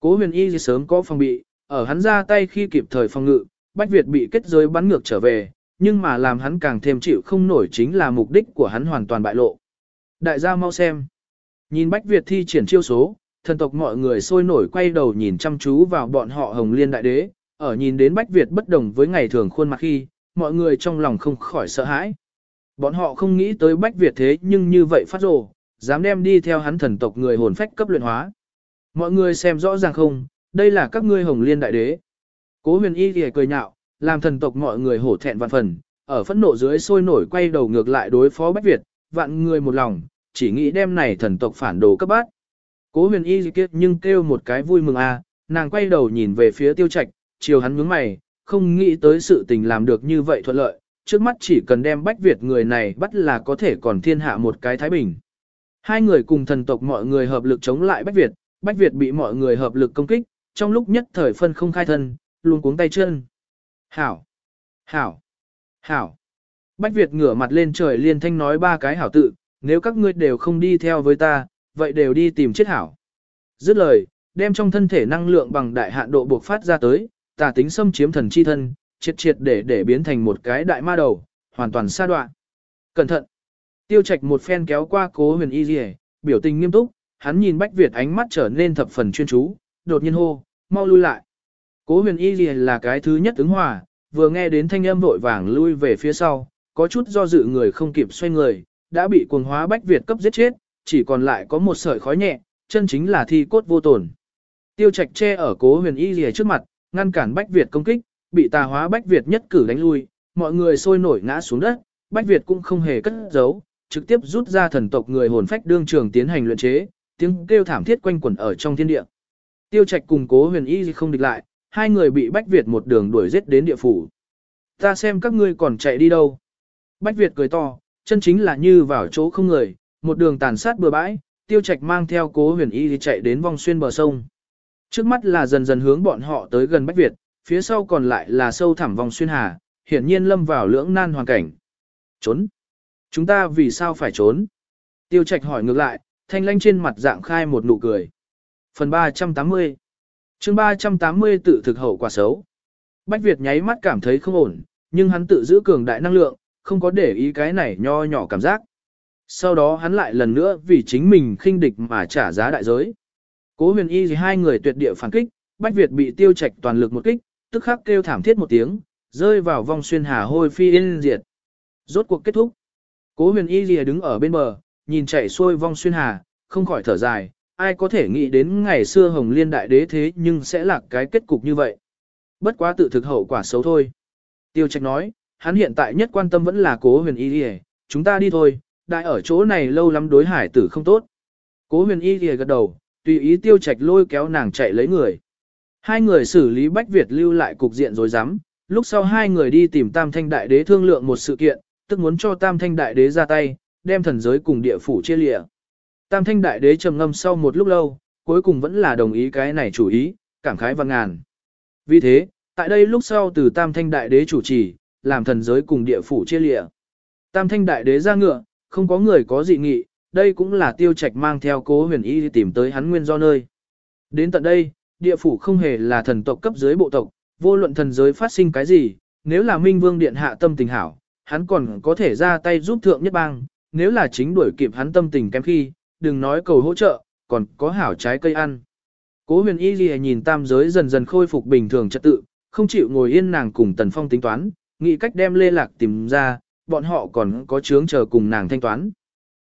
Cố huyền y sớm có phòng bị, ở hắn ra tay khi kịp thời phòng ngự, Bách Việt bị kết giới bắn ngược trở về, nhưng mà làm hắn càng thêm chịu không nổi chính là mục đích của hắn hoàn toàn bại lộ. Đại gia mau xem. Nhìn Bách Việt thi triển chiêu số, thần tộc mọi người sôi nổi quay đầu nhìn chăm chú vào bọn họ Hồng Liên Đại Đế, ở nhìn đến Bách Việt bất đồng với ngày thường khuôn mặt khi, mọi người trong lòng không khỏi sợ hãi. Bọn họ không nghĩ tới Bách Việt thế nhưng như vậy phát rồ, dám đem đi theo hắn thần tộc người hồn phách cấp luyện hóa. Mọi người xem rõ ràng không, đây là các ngươi Hồng Liên Đại Đế. Cố huyền y thì cười nhạo, làm thần tộc mọi người hổ thẹn vạn phần, ở phẫn nộ dưới sôi nổi quay đầu ngược lại đối phó Bách Việt, vạn người một lòng, chỉ nghĩ đem này thần tộc phản đồ cấp bát. Cố huyền y kiết nhưng kêu một cái vui mừng a, à, nàng quay đầu nhìn về phía tiêu trạch, chiều hắn nhướng mày, không nghĩ tới sự tình làm được như vậy thuận lợi, trước mắt chỉ cần đem Bách Việt người này bắt là có thể còn thiên hạ một cái Thái Bình. Hai người cùng thần tộc mọi người hợp lực chống lại Bách Việt, Bách Việt bị mọi người hợp lực công kích, trong lúc nhất thời phân không khai thân, luôn cuống tay chân. Hảo! Hảo! Hảo! Bách Việt ngửa mặt lên trời liên thanh nói ba cái hảo tự, nếu các ngươi đều không đi theo với ta, vậy đều đi tìm chết hảo. Dứt lời, đem trong thân thể năng lượng bằng đại hạn độ buộc phát ra tới, tà tính xâm chiếm thần chi thân, triệt triệt để để biến thành một cái đại ma đầu, hoàn toàn xa đoạn. Cẩn thận! Tiêu trạch một phen kéo qua cố huyền y dì biểu tình nghiêm túc, hắn nhìn Bách Việt ánh mắt trở nên thập phần chuyên chú, đột nhiên hô, mau lui lại. Cố huyền y dì là cái thứ nhất ứng hòa, vừa nghe đến thanh âm vội vàng lui về phía sau, có chút do dự người không kịp xoay người, đã bị cuồng hóa Bách Việt cấp giết chết, chỉ còn lại có một sợi khói nhẹ, chân chính là thi cốt vô tổn. Tiêu Trạch che ở Cố Huyền Y Lìa trước mặt, ngăn cản Bách Việt công kích, bị tà hóa Bách Việt nhất cử đánh lui, mọi người sôi nổi ngã xuống đất, Bách Việt cũng không hề cất giấu, trực tiếp rút ra thần tộc người hồn phách đương trường tiến hành luyện chế, tiếng kêu thảm thiết quanh quẩn ở trong thiên địa. Tiêu Trạch cùng Cố Huyền Y không địch lại, hai người bị Bách Việt một đường đuổi giết đến địa phủ. Ta xem các ngươi còn chạy đi đâu. Bách Việt cười to, chân chính là như vào chỗ không người, một đường tàn sát bừa bãi, Tiêu Trạch mang theo Cố Huyền Y chạy đến vòng xuyên bờ sông. Trước mắt là dần dần hướng bọn họ tới gần Bách Việt, phía sau còn lại là sâu thẳm vòng xuyên hà, hiển nhiên lâm vào lưỡng nan hoàn cảnh. Trốn. Chúng ta vì sao phải trốn? Tiêu Trạch hỏi ngược lại, thanh lanh trên mặt dạng khai một nụ cười. Phần 380 chương 380 tự thực hậu quả xấu. Bách Việt nháy mắt cảm thấy không ổn, nhưng hắn tự giữ cường đại năng lượng, không có để ý cái này nho nhỏ cảm giác. Sau đó hắn lại lần nữa vì chính mình khinh địch mà trả giá đại giới. Cố huyền y thì hai người tuyệt địa phản kích, Bách Việt bị tiêu Trạch toàn lực một kích, tức khắc kêu thảm thiết một tiếng, rơi vào vòng xuyên hà hôi phi yên diệt. Rốt cuộc kết thúc. Cố huyền y lìa đứng ở bên bờ, nhìn chạy xuôi vong xuyên hà, không khỏi thở dài, ai có thể nghĩ đến ngày xưa hồng liên đại đế thế nhưng sẽ là cái kết cục như vậy. Bất quá tự thực hậu quả xấu thôi. Tiêu trạch nói, hắn hiện tại nhất quan tâm vẫn là cố huyền y lìa, chúng ta đi thôi, đại ở chỗ này lâu lắm đối hải tử không tốt. Cố huyền y lìa gật đầu, tùy ý tiêu trạch lôi kéo nàng chạy lấy người. Hai người xử lý Bách Việt lưu lại cục diện rồi dám, lúc sau hai người đi tìm Tam Thanh Đại Đế thương lượng một sự kiện, tức muốn cho Tam Thanh Đại Đế ra tay, đem thần giới cùng địa phủ chia lịa. Tam Thanh Đại Đế trầm ngâm sau một lúc lâu, cuối cùng vẫn là đồng ý cái này chủ ý, cảm khái văn ngàn. Vì thế, tại đây lúc sau từ Tam Thanh Đại Đế chủ trì, làm thần giới cùng địa phủ chia lịa. Tam Thanh Đại Đế ra ngựa, không có người có dị nghị, đây cũng là tiêu trạch mang theo cố huyền y tìm tới hắn nguyên do nơi. Đến tận đây, địa phủ không hề là thần tộc cấp dưới bộ tộc, vô luận thần giới phát sinh cái gì, nếu là Minh Vương Điện hạ tâm tình hảo, hắn còn có thể ra tay giúp thượng nhất bang, nếu là chính đuổi kịp hắn tâm tình kém khi, đừng nói cầu hỗ trợ, còn có hảo trái cây ăn. Cố huyền y ghi nhìn tam giới dần dần khôi phục bình thường trật tự, không chịu ngồi yên nàng cùng tần phong tính toán, nghĩ cách đem lê lạc tìm ra, bọn họ còn có chướng chờ cùng nàng thanh toán.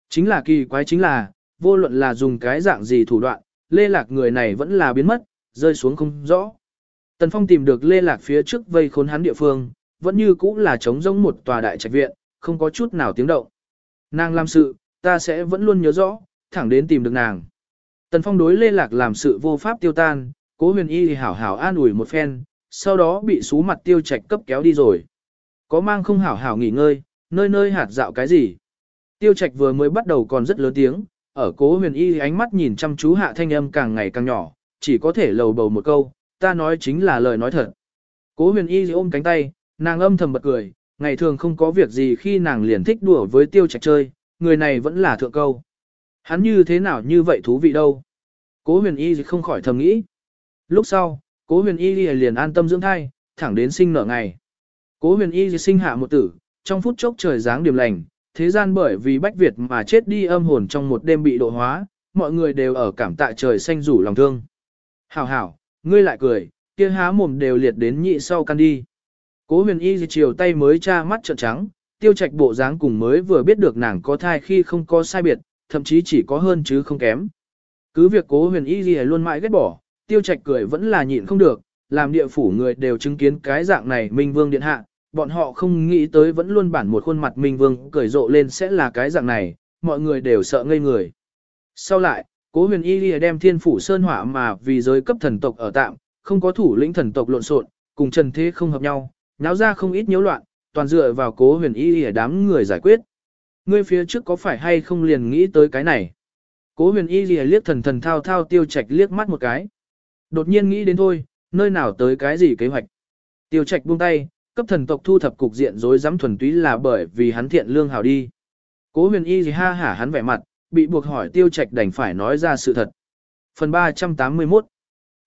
Chính là kỳ quái chính là, vô luận là dùng cái dạng gì thủ đoạn, lê lạc người này vẫn là biến mất, rơi xuống không rõ. Tần Phong tìm được lê lạc phía trước vây khốn hắn địa phương, vẫn như cũ là trống rỗng một tòa đại trạch viện, không có chút nào tiếng động. Nàng làm sự, ta sẽ vẫn luôn nhớ rõ, thẳng đến tìm được nàng. Tần Phong đối lê lạc làm sự vô pháp tiêu tan, cố huyền y thì hảo hảo an ủi một phen, sau đó bị xú mặt tiêu trạch cấp kéo đi rồi. Có mang không hảo hảo nghỉ ngơi, nơi nơi hạt dạo cái gì. Tiêu trạch vừa mới bắt đầu còn rất lớn tiếng, ở cố huyền y ánh mắt nhìn chăm chú hạ thanh âm càng ngày càng nhỏ, chỉ có thể lầu bầu một câu, ta nói chính là lời nói thật. Cố huyền y ôm cánh tay, nàng âm thầm bật cười, ngày thường không có việc gì khi nàng liền thích đùa với tiêu trạch chơi, người này vẫn là thượng câu. Hắn như thế nào như vậy thú vị đâu. Cố huyền y không khỏi thầm nghĩ. Lúc sau, cố huyền y liền an tâm dưỡng thai, thẳng đến sinh nở ngày. Cố huyền y sinh hạ một tử, trong phút chốc trời dáng điểm lành, thế gian bởi vì bách Việt mà chết đi âm hồn trong một đêm bị độ hóa, mọi người đều ở cảm tạ trời xanh rủ lòng thương. Hảo hảo, ngươi lại cười, kia há mồm đều liệt đến nhị sau căn đi. Cố huyền y chiều tay mới tra mắt trợn trắng, tiêu trạch bộ dáng cùng mới vừa biết được nàng có thai khi không có sai biệt, thậm chí chỉ có hơn chứ không kém. Cứ việc cố huyền y luôn mãi ghét bỏ, tiêu trạch cười vẫn là nhịn không được, làm địa phủ người đều chứng kiến cái dạng này Minh Vương Điện Hạ, bọn họ không nghĩ tới vẫn luôn bản một khuôn mặt Minh Vương cười rộ lên sẽ là cái dạng này, mọi người đều sợ ngây người. Sau lại, cố huyền y lìa đem thiên phủ sơn hỏa mà vì giới cấp thần tộc ở tạm, không có thủ lĩnh thần tộc lộn xộn, cùng trần thế không hợp nhau, náo ra không ít nhiễu loạn, toàn dựa vào cố huyền y lìa đám người giải quyết. Ngươi phía trước có phải hay không liền nghĩ tới cái này? Cố huyền y lìa liếc thần thần thao thao tiêu trạch liếc mắt một cái. Đột nhiên nghĩ đến thôi, nơi nào tới cái gì kế hoạch. Tiêu trạch buông tay, cấp thần tộc thu thập cục diện rối rắm thuần túy là bởi vì hắn thiện lương hảo đi. Cố huyền y gì ha hả hắn vẻ mặt, bị buộc hỏi tiêu trạch đành phải nói ra sự thật. Phần 381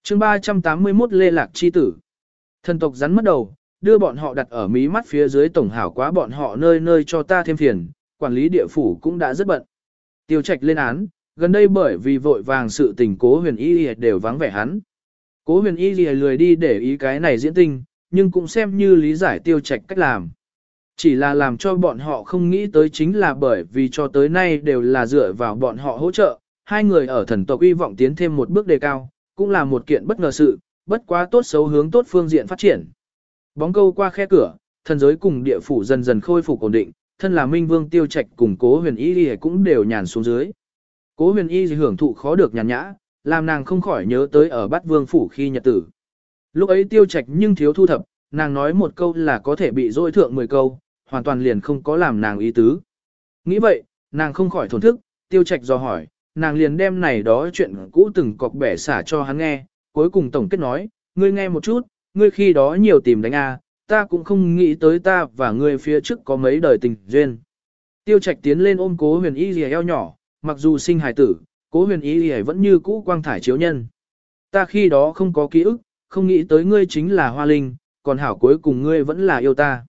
chương 381 Lê Lạc Chi Tử Thần tộc rắn mất đầu, đưa bọn họ đặt ở mí mắt phía dưới tổng hảo quá bọn họ nơi nơi cho ta thêm phiền, quản lý địa phủ cũng đã rất bận. Tiêu trạch lên án, gần đây bởi vì vội vàng sự tình cố huyền y đều vắng vẻ hắn. Cố huyền y lười đi để ý cái này diễn tinh, nhưng cũng xem như lý giải tiêu trạch cách làm. Chỉ là làm cho bọn họ không nghĩ tới chính là bởi vì cho tới nay đều là dựa vào bọn họ hỗ trợ, hai người ở thần tộc hy vọng tiến thêm một bước đề cao, cũng là một kiện bất ngờ sự, bất quá tốt xấu hướng tốt phương diện phát triển. Bóng câu qua khe cửa, thần giới cùng địa phủ dần dần khôi phục ổn định, thân là Minh Vương Tiêu Trạch cùng Cố Huyền Y cũng đều nhàn xuống dưới. Cố Huyền Y hưởng thụ khó được nhàn nhã, làm nàng không khỏi nhớ tới ở Bát Vương phủ khi nhật tử. Lúc ấy Tiêu Trạch nhưng thiếu thu thập, nàng nói một câu là có thể bị dỗi thượng 10 câu, hoàn toàn liền không có làm nàng ý tứ. Nghĩ vậy, nàng không khỏi thổn thức, Tiêu Trạch do hỏi, nàng liền đem này đó chuyện cũ từng cọc bẻ xả cho hắn nghe, cuối cùng tổng kết nói, ngươi nghe một chút, ngươi khi đó nhiều tìm đánh a, ta cũng không nghĩ tới ta và ngươi phía trước có mấy đời tình duyên. Tiêu Trạch tiến lên ôm Cố Huyền Y Lìa eo nhỏ, mặc dù sinh hài tử, Cố Huyền Y Lìa vẫn như cũ quang thải chiếu nhân. Ta khi đó không có ký ức, không nghĩ tới ngươi chính là Hoa Linh, còn hảo cuối cùng ngươi vẫn là yêu ta.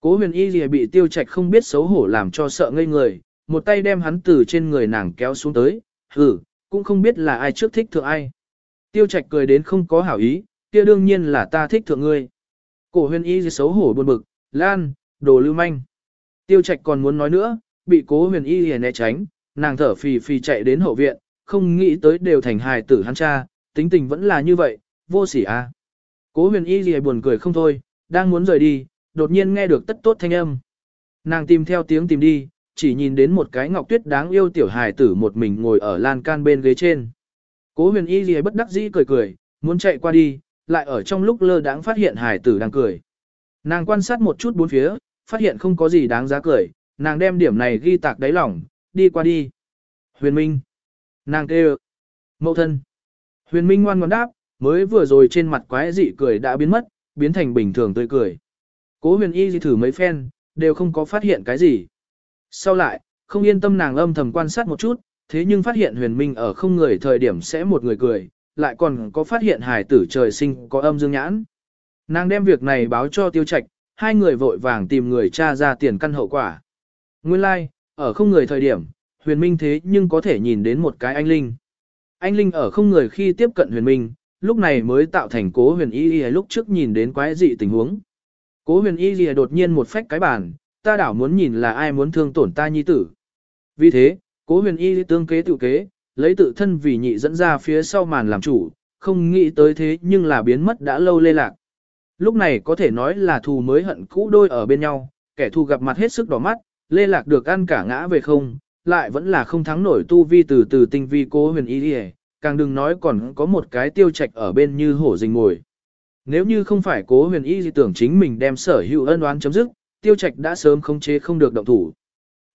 Cố Huyền Y Lìa bị Tiêu Trạch không biết xấu hổ làm cho sợ ngây người, một tay đem hắn từ trên người nàng kéo xuống tới, ừ, cũng không biết là ai trước thích thượng ai. Tiêu Trạch cười đến không có hảo ý, kia đương nhiên là ta thích thượng ngươi. Cổ huyền y xấu hổ buồn bực, lan, đồ lưu manh. Tiêu Trạch còn muốn nói nữa, bị cố huyền y hề né tránh, nàng thở phì phì chạy đến hậu viện, không nghĩ tới đều thành hài tử hắn cha, tính tình vẫn là như vậy, vô sỉ à. Cố huyền y hề buồn cười không thôi, đang muốn rời đi, đột nhiên nghe được tất tốt thanh âm. Nàng tìm theo tiếng tìm đi, chỉ nhìn đến một cái ngọc tuyết đáng yêu tiểu hài tử một mình ngồi ở lan can bên ghế trên. Cố huyền y gì bất đắc dĩ cười cười, muốn chạy qua đi, lại ở trong lúc lơ đãng phát hiện Hải tử đang cười. Nàng quan sát một chút bốn phía, phát hiện không có gì đáng giá cười, nàng đem điểm này ghi tạc đáy lòng, đi qua đi. Huyền Minh. Nàng kêu. Mậu thân. Huyền Minh ngoan ngoãn đáp, mới vừa rồi trên mặt quái dị cười đã biến mất, biến thành bình thường tươi cười. Cố huyền y thử mấy phen, đều không có phát hiện cái gì. Sau lại, không yên tâm nàng âm thầm quan sát một chút, thế nhưng phát hiện huyền minh ở không người thời điểm sẽ một người cười, lại còn có phát hiện hài tử trời sinh có âm dương nhãn. Nàng đem việc này báo cho tiêu trạch, hai người vội vàng tìm người cha ra tiền căn hậu quả. Nguyên lai, like, ở không người thời điểm, huyền minh thế nhưng có thể nhìn đến một cái anh linh. Anh linh ở không người khi tiếp cận huyền minh, lúc này mới tạo thành cố huyền y lúc trước nhìn đến quái dị tình huống. Cố huyền y đột nhiên một phách cái bàn, ta đảo muốn nhìn là ai muốn thương tổn ta nhi tử. Vì thế, cố huyền y tương kế tự kế, lấy tự thân vì nhị dẫn ra phía sau màn làm chủ, không nghĩ tới thế nhưng là biến mất đã lâu lê lạc. Lúc này có thể nói là thù mới hận cũ đôi ở bên nhau, kẻ thù gặp mặt hết sức đỏ mắt, lê lạc được ăn cả ngã về không, lại vẫn là không thắng nổi tu vi từ từ tinh vi cố huyền y đi càng đừng nói còn có một cái tiêu trạch ở bên như hổ rình ngồi. Nếu như không phải cố huyền y tưởng chính mình đem sở hữu ân oán chấm dứt, tiêu trạch đã sớm không chế không được động thủ.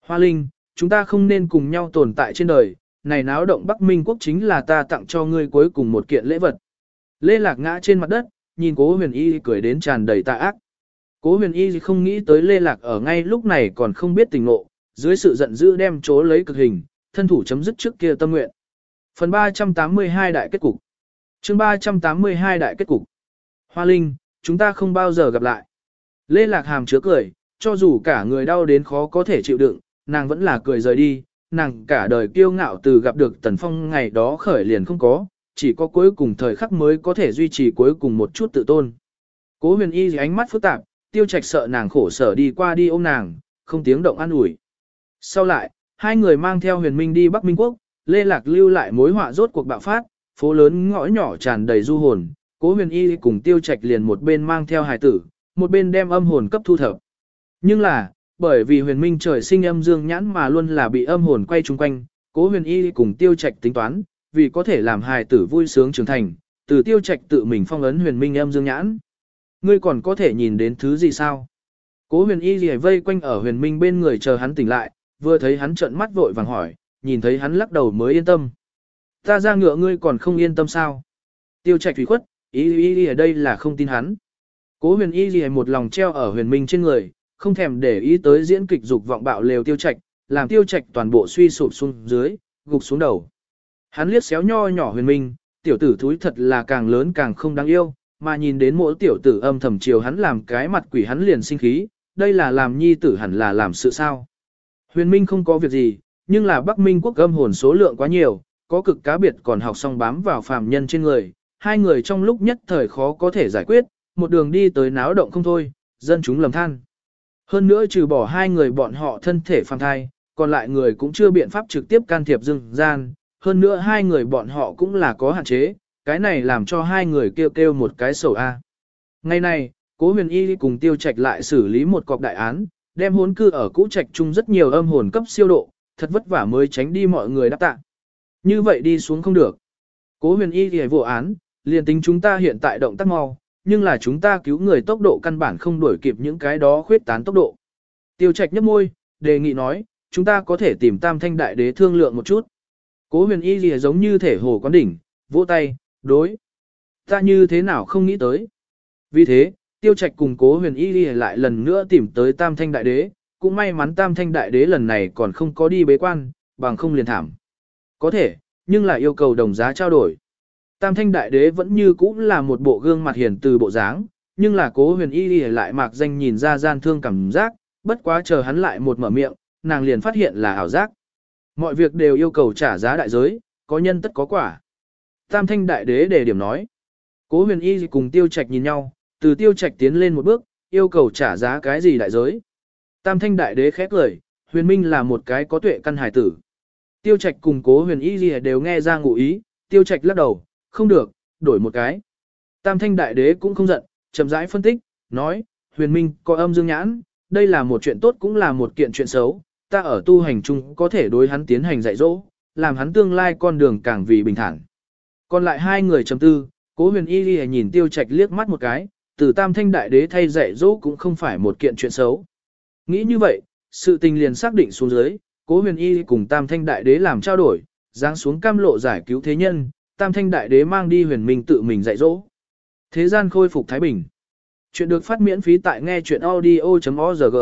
Hoa Linh, chúng ta không nên cùng nhau tồn tại trên đời, này náo động Bắc Minh quốc chính là ta tặng cho ngươi cuối cùng một kiện lễ vật. Lê Lạc ngã trên mặt đất, nhìn cố huyền y cười đến tràn đầy tà ác. Cố huyền y không nghĩ tới Lê Lạc ở ngay lúc này còn không biết tình ngộ, dưới sự giận dữ đem chỗ lấy cực hình, thân thủ chấm dứt trước kia tâm nguyện. Phần 382 đại kết cục chương 382 đại kết cục Hoa Linh, chúng ta không bao giờ gặp lại. Lê Lạc Hàm chứa cười, cho dù cả người đau đến khó có thể chịu đựng, nàng vẫn là cười rời đi, nàng cả đời kiêu ngạo từ gặp được Tần Phong ngày đó khởi liền không có, chỉ có cuối cùng thời khắc mới có thể duy trì cuối cùng một chút tự tôn. Cố huyền y ánh mắt phức tạp, tiêu trạch sợ nàng khổ sở đi qua đi ôm nàng, không tiếng động an ủi. Sau lại, hai người mang theo huyền minh đi Bắc Minh Quốc, Lê Lạc lưu lại mối họa rốt cuộc bạo phát, phố lớn ngõ nhỏ tràn đầy du hồn, cố huyền y cùng tiêu trạch liền một bên mang theo hài tử, một bên đem âm hồn cấp thu thập. Nhưng là, bởi vì huyền minh trời sinh âm dương nhãn mà luôn là bị âm hồn quay chung quanh, cố huyền y cùng tiêu trạch tính toán, vì có thể làm hài tử vui sướng trưởng thành, từ tiêu trạch tự mình phong ấn huyền minh âm dương nhãn. Ngươi còn có thể nhìn đến thứ gì sao? Cố huyền y lìa vây quanh ở huyền minh bên người chờ hắn tỉnh lại, vừa thấy hắn trợn mắt vội vàng hỏi, nhìn thấy hắn lắc đầu mới yên tâm. Ta ra ngựa ngươi còn không yên tâm sao? Tiêu trạch thủy khuất, Y Y ở đây là không tin hắn. Cố huyền y lìa một lòng treo ở huyền minh trên người, không thèm để ý tới diễn kịch dục vọng bạo lều tiêu trạch, làm tiêu trạch toàn bộ suy sụp xuống dưới, gục xuống đầu. Hắn liếc xéo nho nhỏ huyền minh, tiểu tử thúi thật là càng lớn càng không đáng yêu, mà nhìn đến mỗi tiểu tử âm thầm chiều hắn làm cái mặt quỷ hắn liền sinh khí, đây là làm nhi tử hẳn là làm sự sao. Huyền minh không có việc gì, nhưng là Bắc Minh quốc âm hồn số lượng quá nhiều, có cực cá biệt còn học xong bám vào phàm nhân trên người, hai người trong lúc nhất thời khó có thể giải quyết, một đường đi tới náo động không thôi, dân chúng lầm than. Hơn nữa trừ bỏ hai người bọn họ thân thể phàm thai, còn lại người cũng chưa biện pháp trực tiếp can thiệp dương gian, hơn nữa hai người bọn họ cũng là có hạn chế, cái này làm cho hai người kêu kêu một cái sầu A. Ngày này, Cố huyền y cùng tiêu trạch lại xử lý một cọc đại án, đem hốn cư ở cũ trạch chung rất nhiều âm hồn cấp siêu độ, thật vất vả mới tránh đi mọi người đáp tạ. Như vậy đi xuống không được. Cố huyền y thì vụ án, liền tính chúng ta hiện tại động tác mau, nhưng là chúng ta cứu người tốc độ căn bản không đuổi kịp những cái đó khuyết tán tốc độ. Tiêu trạch nhấp môi, đề nghị nói, chúng ta có thể tìm tam thanh đại đế thương lượng một chút. Cố huyền y lìa giống như thể hồ quán đỉnh, vỗ tay, đối. Ta như thế nào không nghĩ tới. Vì thế, tiêu trạch cùng cố huyền y lìa lại lần nữa tìm tới tam thanh đại đế, cũng may mắn tam thanh đại đế lần này còn không có đi bế quan, bằng không liền thảm. Có thể, nhưng lại yêu cầu đồng giá trao đổi. Tam thanh đại đế vẫn như cũ là một bộ gương mặt hiền từ bộ dáng, nhưng là cố huyền y lìa lại mạc danh nhìn ra gian thương cảm giác, bất quá chờ hắn lại một mở miệng, nàng liền phát hiện là ảo giác. Mọi việc đều yêu cầu trả giá đại giới, có nhân tất có quả. Tam thanh đại đế đề điểm nói. Cố huyền y cùng tiêu trạch nhìn nhau, từ tiêu trạch tiến lên một bước, yêu cầu trả giá cái gì đại giới. Tam thanh đại đế khép lời, huyền minh là một cái có tuệ căn hải tử. Tiêu trạch cùng cố huyền y đều nghe ra ngụ ý, tiêu trạch lắc đầu, không được, đổi một cái. Tam thanh đại đế cũng không giận, chậm rãi phân tích, nói, huyền minh có âm dương nhãn, đây là một chuyện tốt cũng là một kiện chuyện xấu, ta ở tu hành chung có thể đối hắn tiến hành dạy dỗ, làm hắn tương lai con đường càng vì bình thản. Còn lại hai người trầm tư, cố huyền y ghi nhìn tiêu trạch liếc mắt một cái, từ tam thanh đại đế thay dạy dỗ cũng không phải một kiện chuyện xấu. Nghĩ như vậy, sự tình liền xác định xuống dưới, cố huyền y cùng tam thanh đại đế làm trao đổi, giáng xuống cam lộ giải cứu thế nhân, tam thanh đại đế mang đi huyền minh tự mình dạy dỗ. Thế gian khôi phục Thái Bình. Chuyện được phát miễn phí tại nghe chuyện audio.org.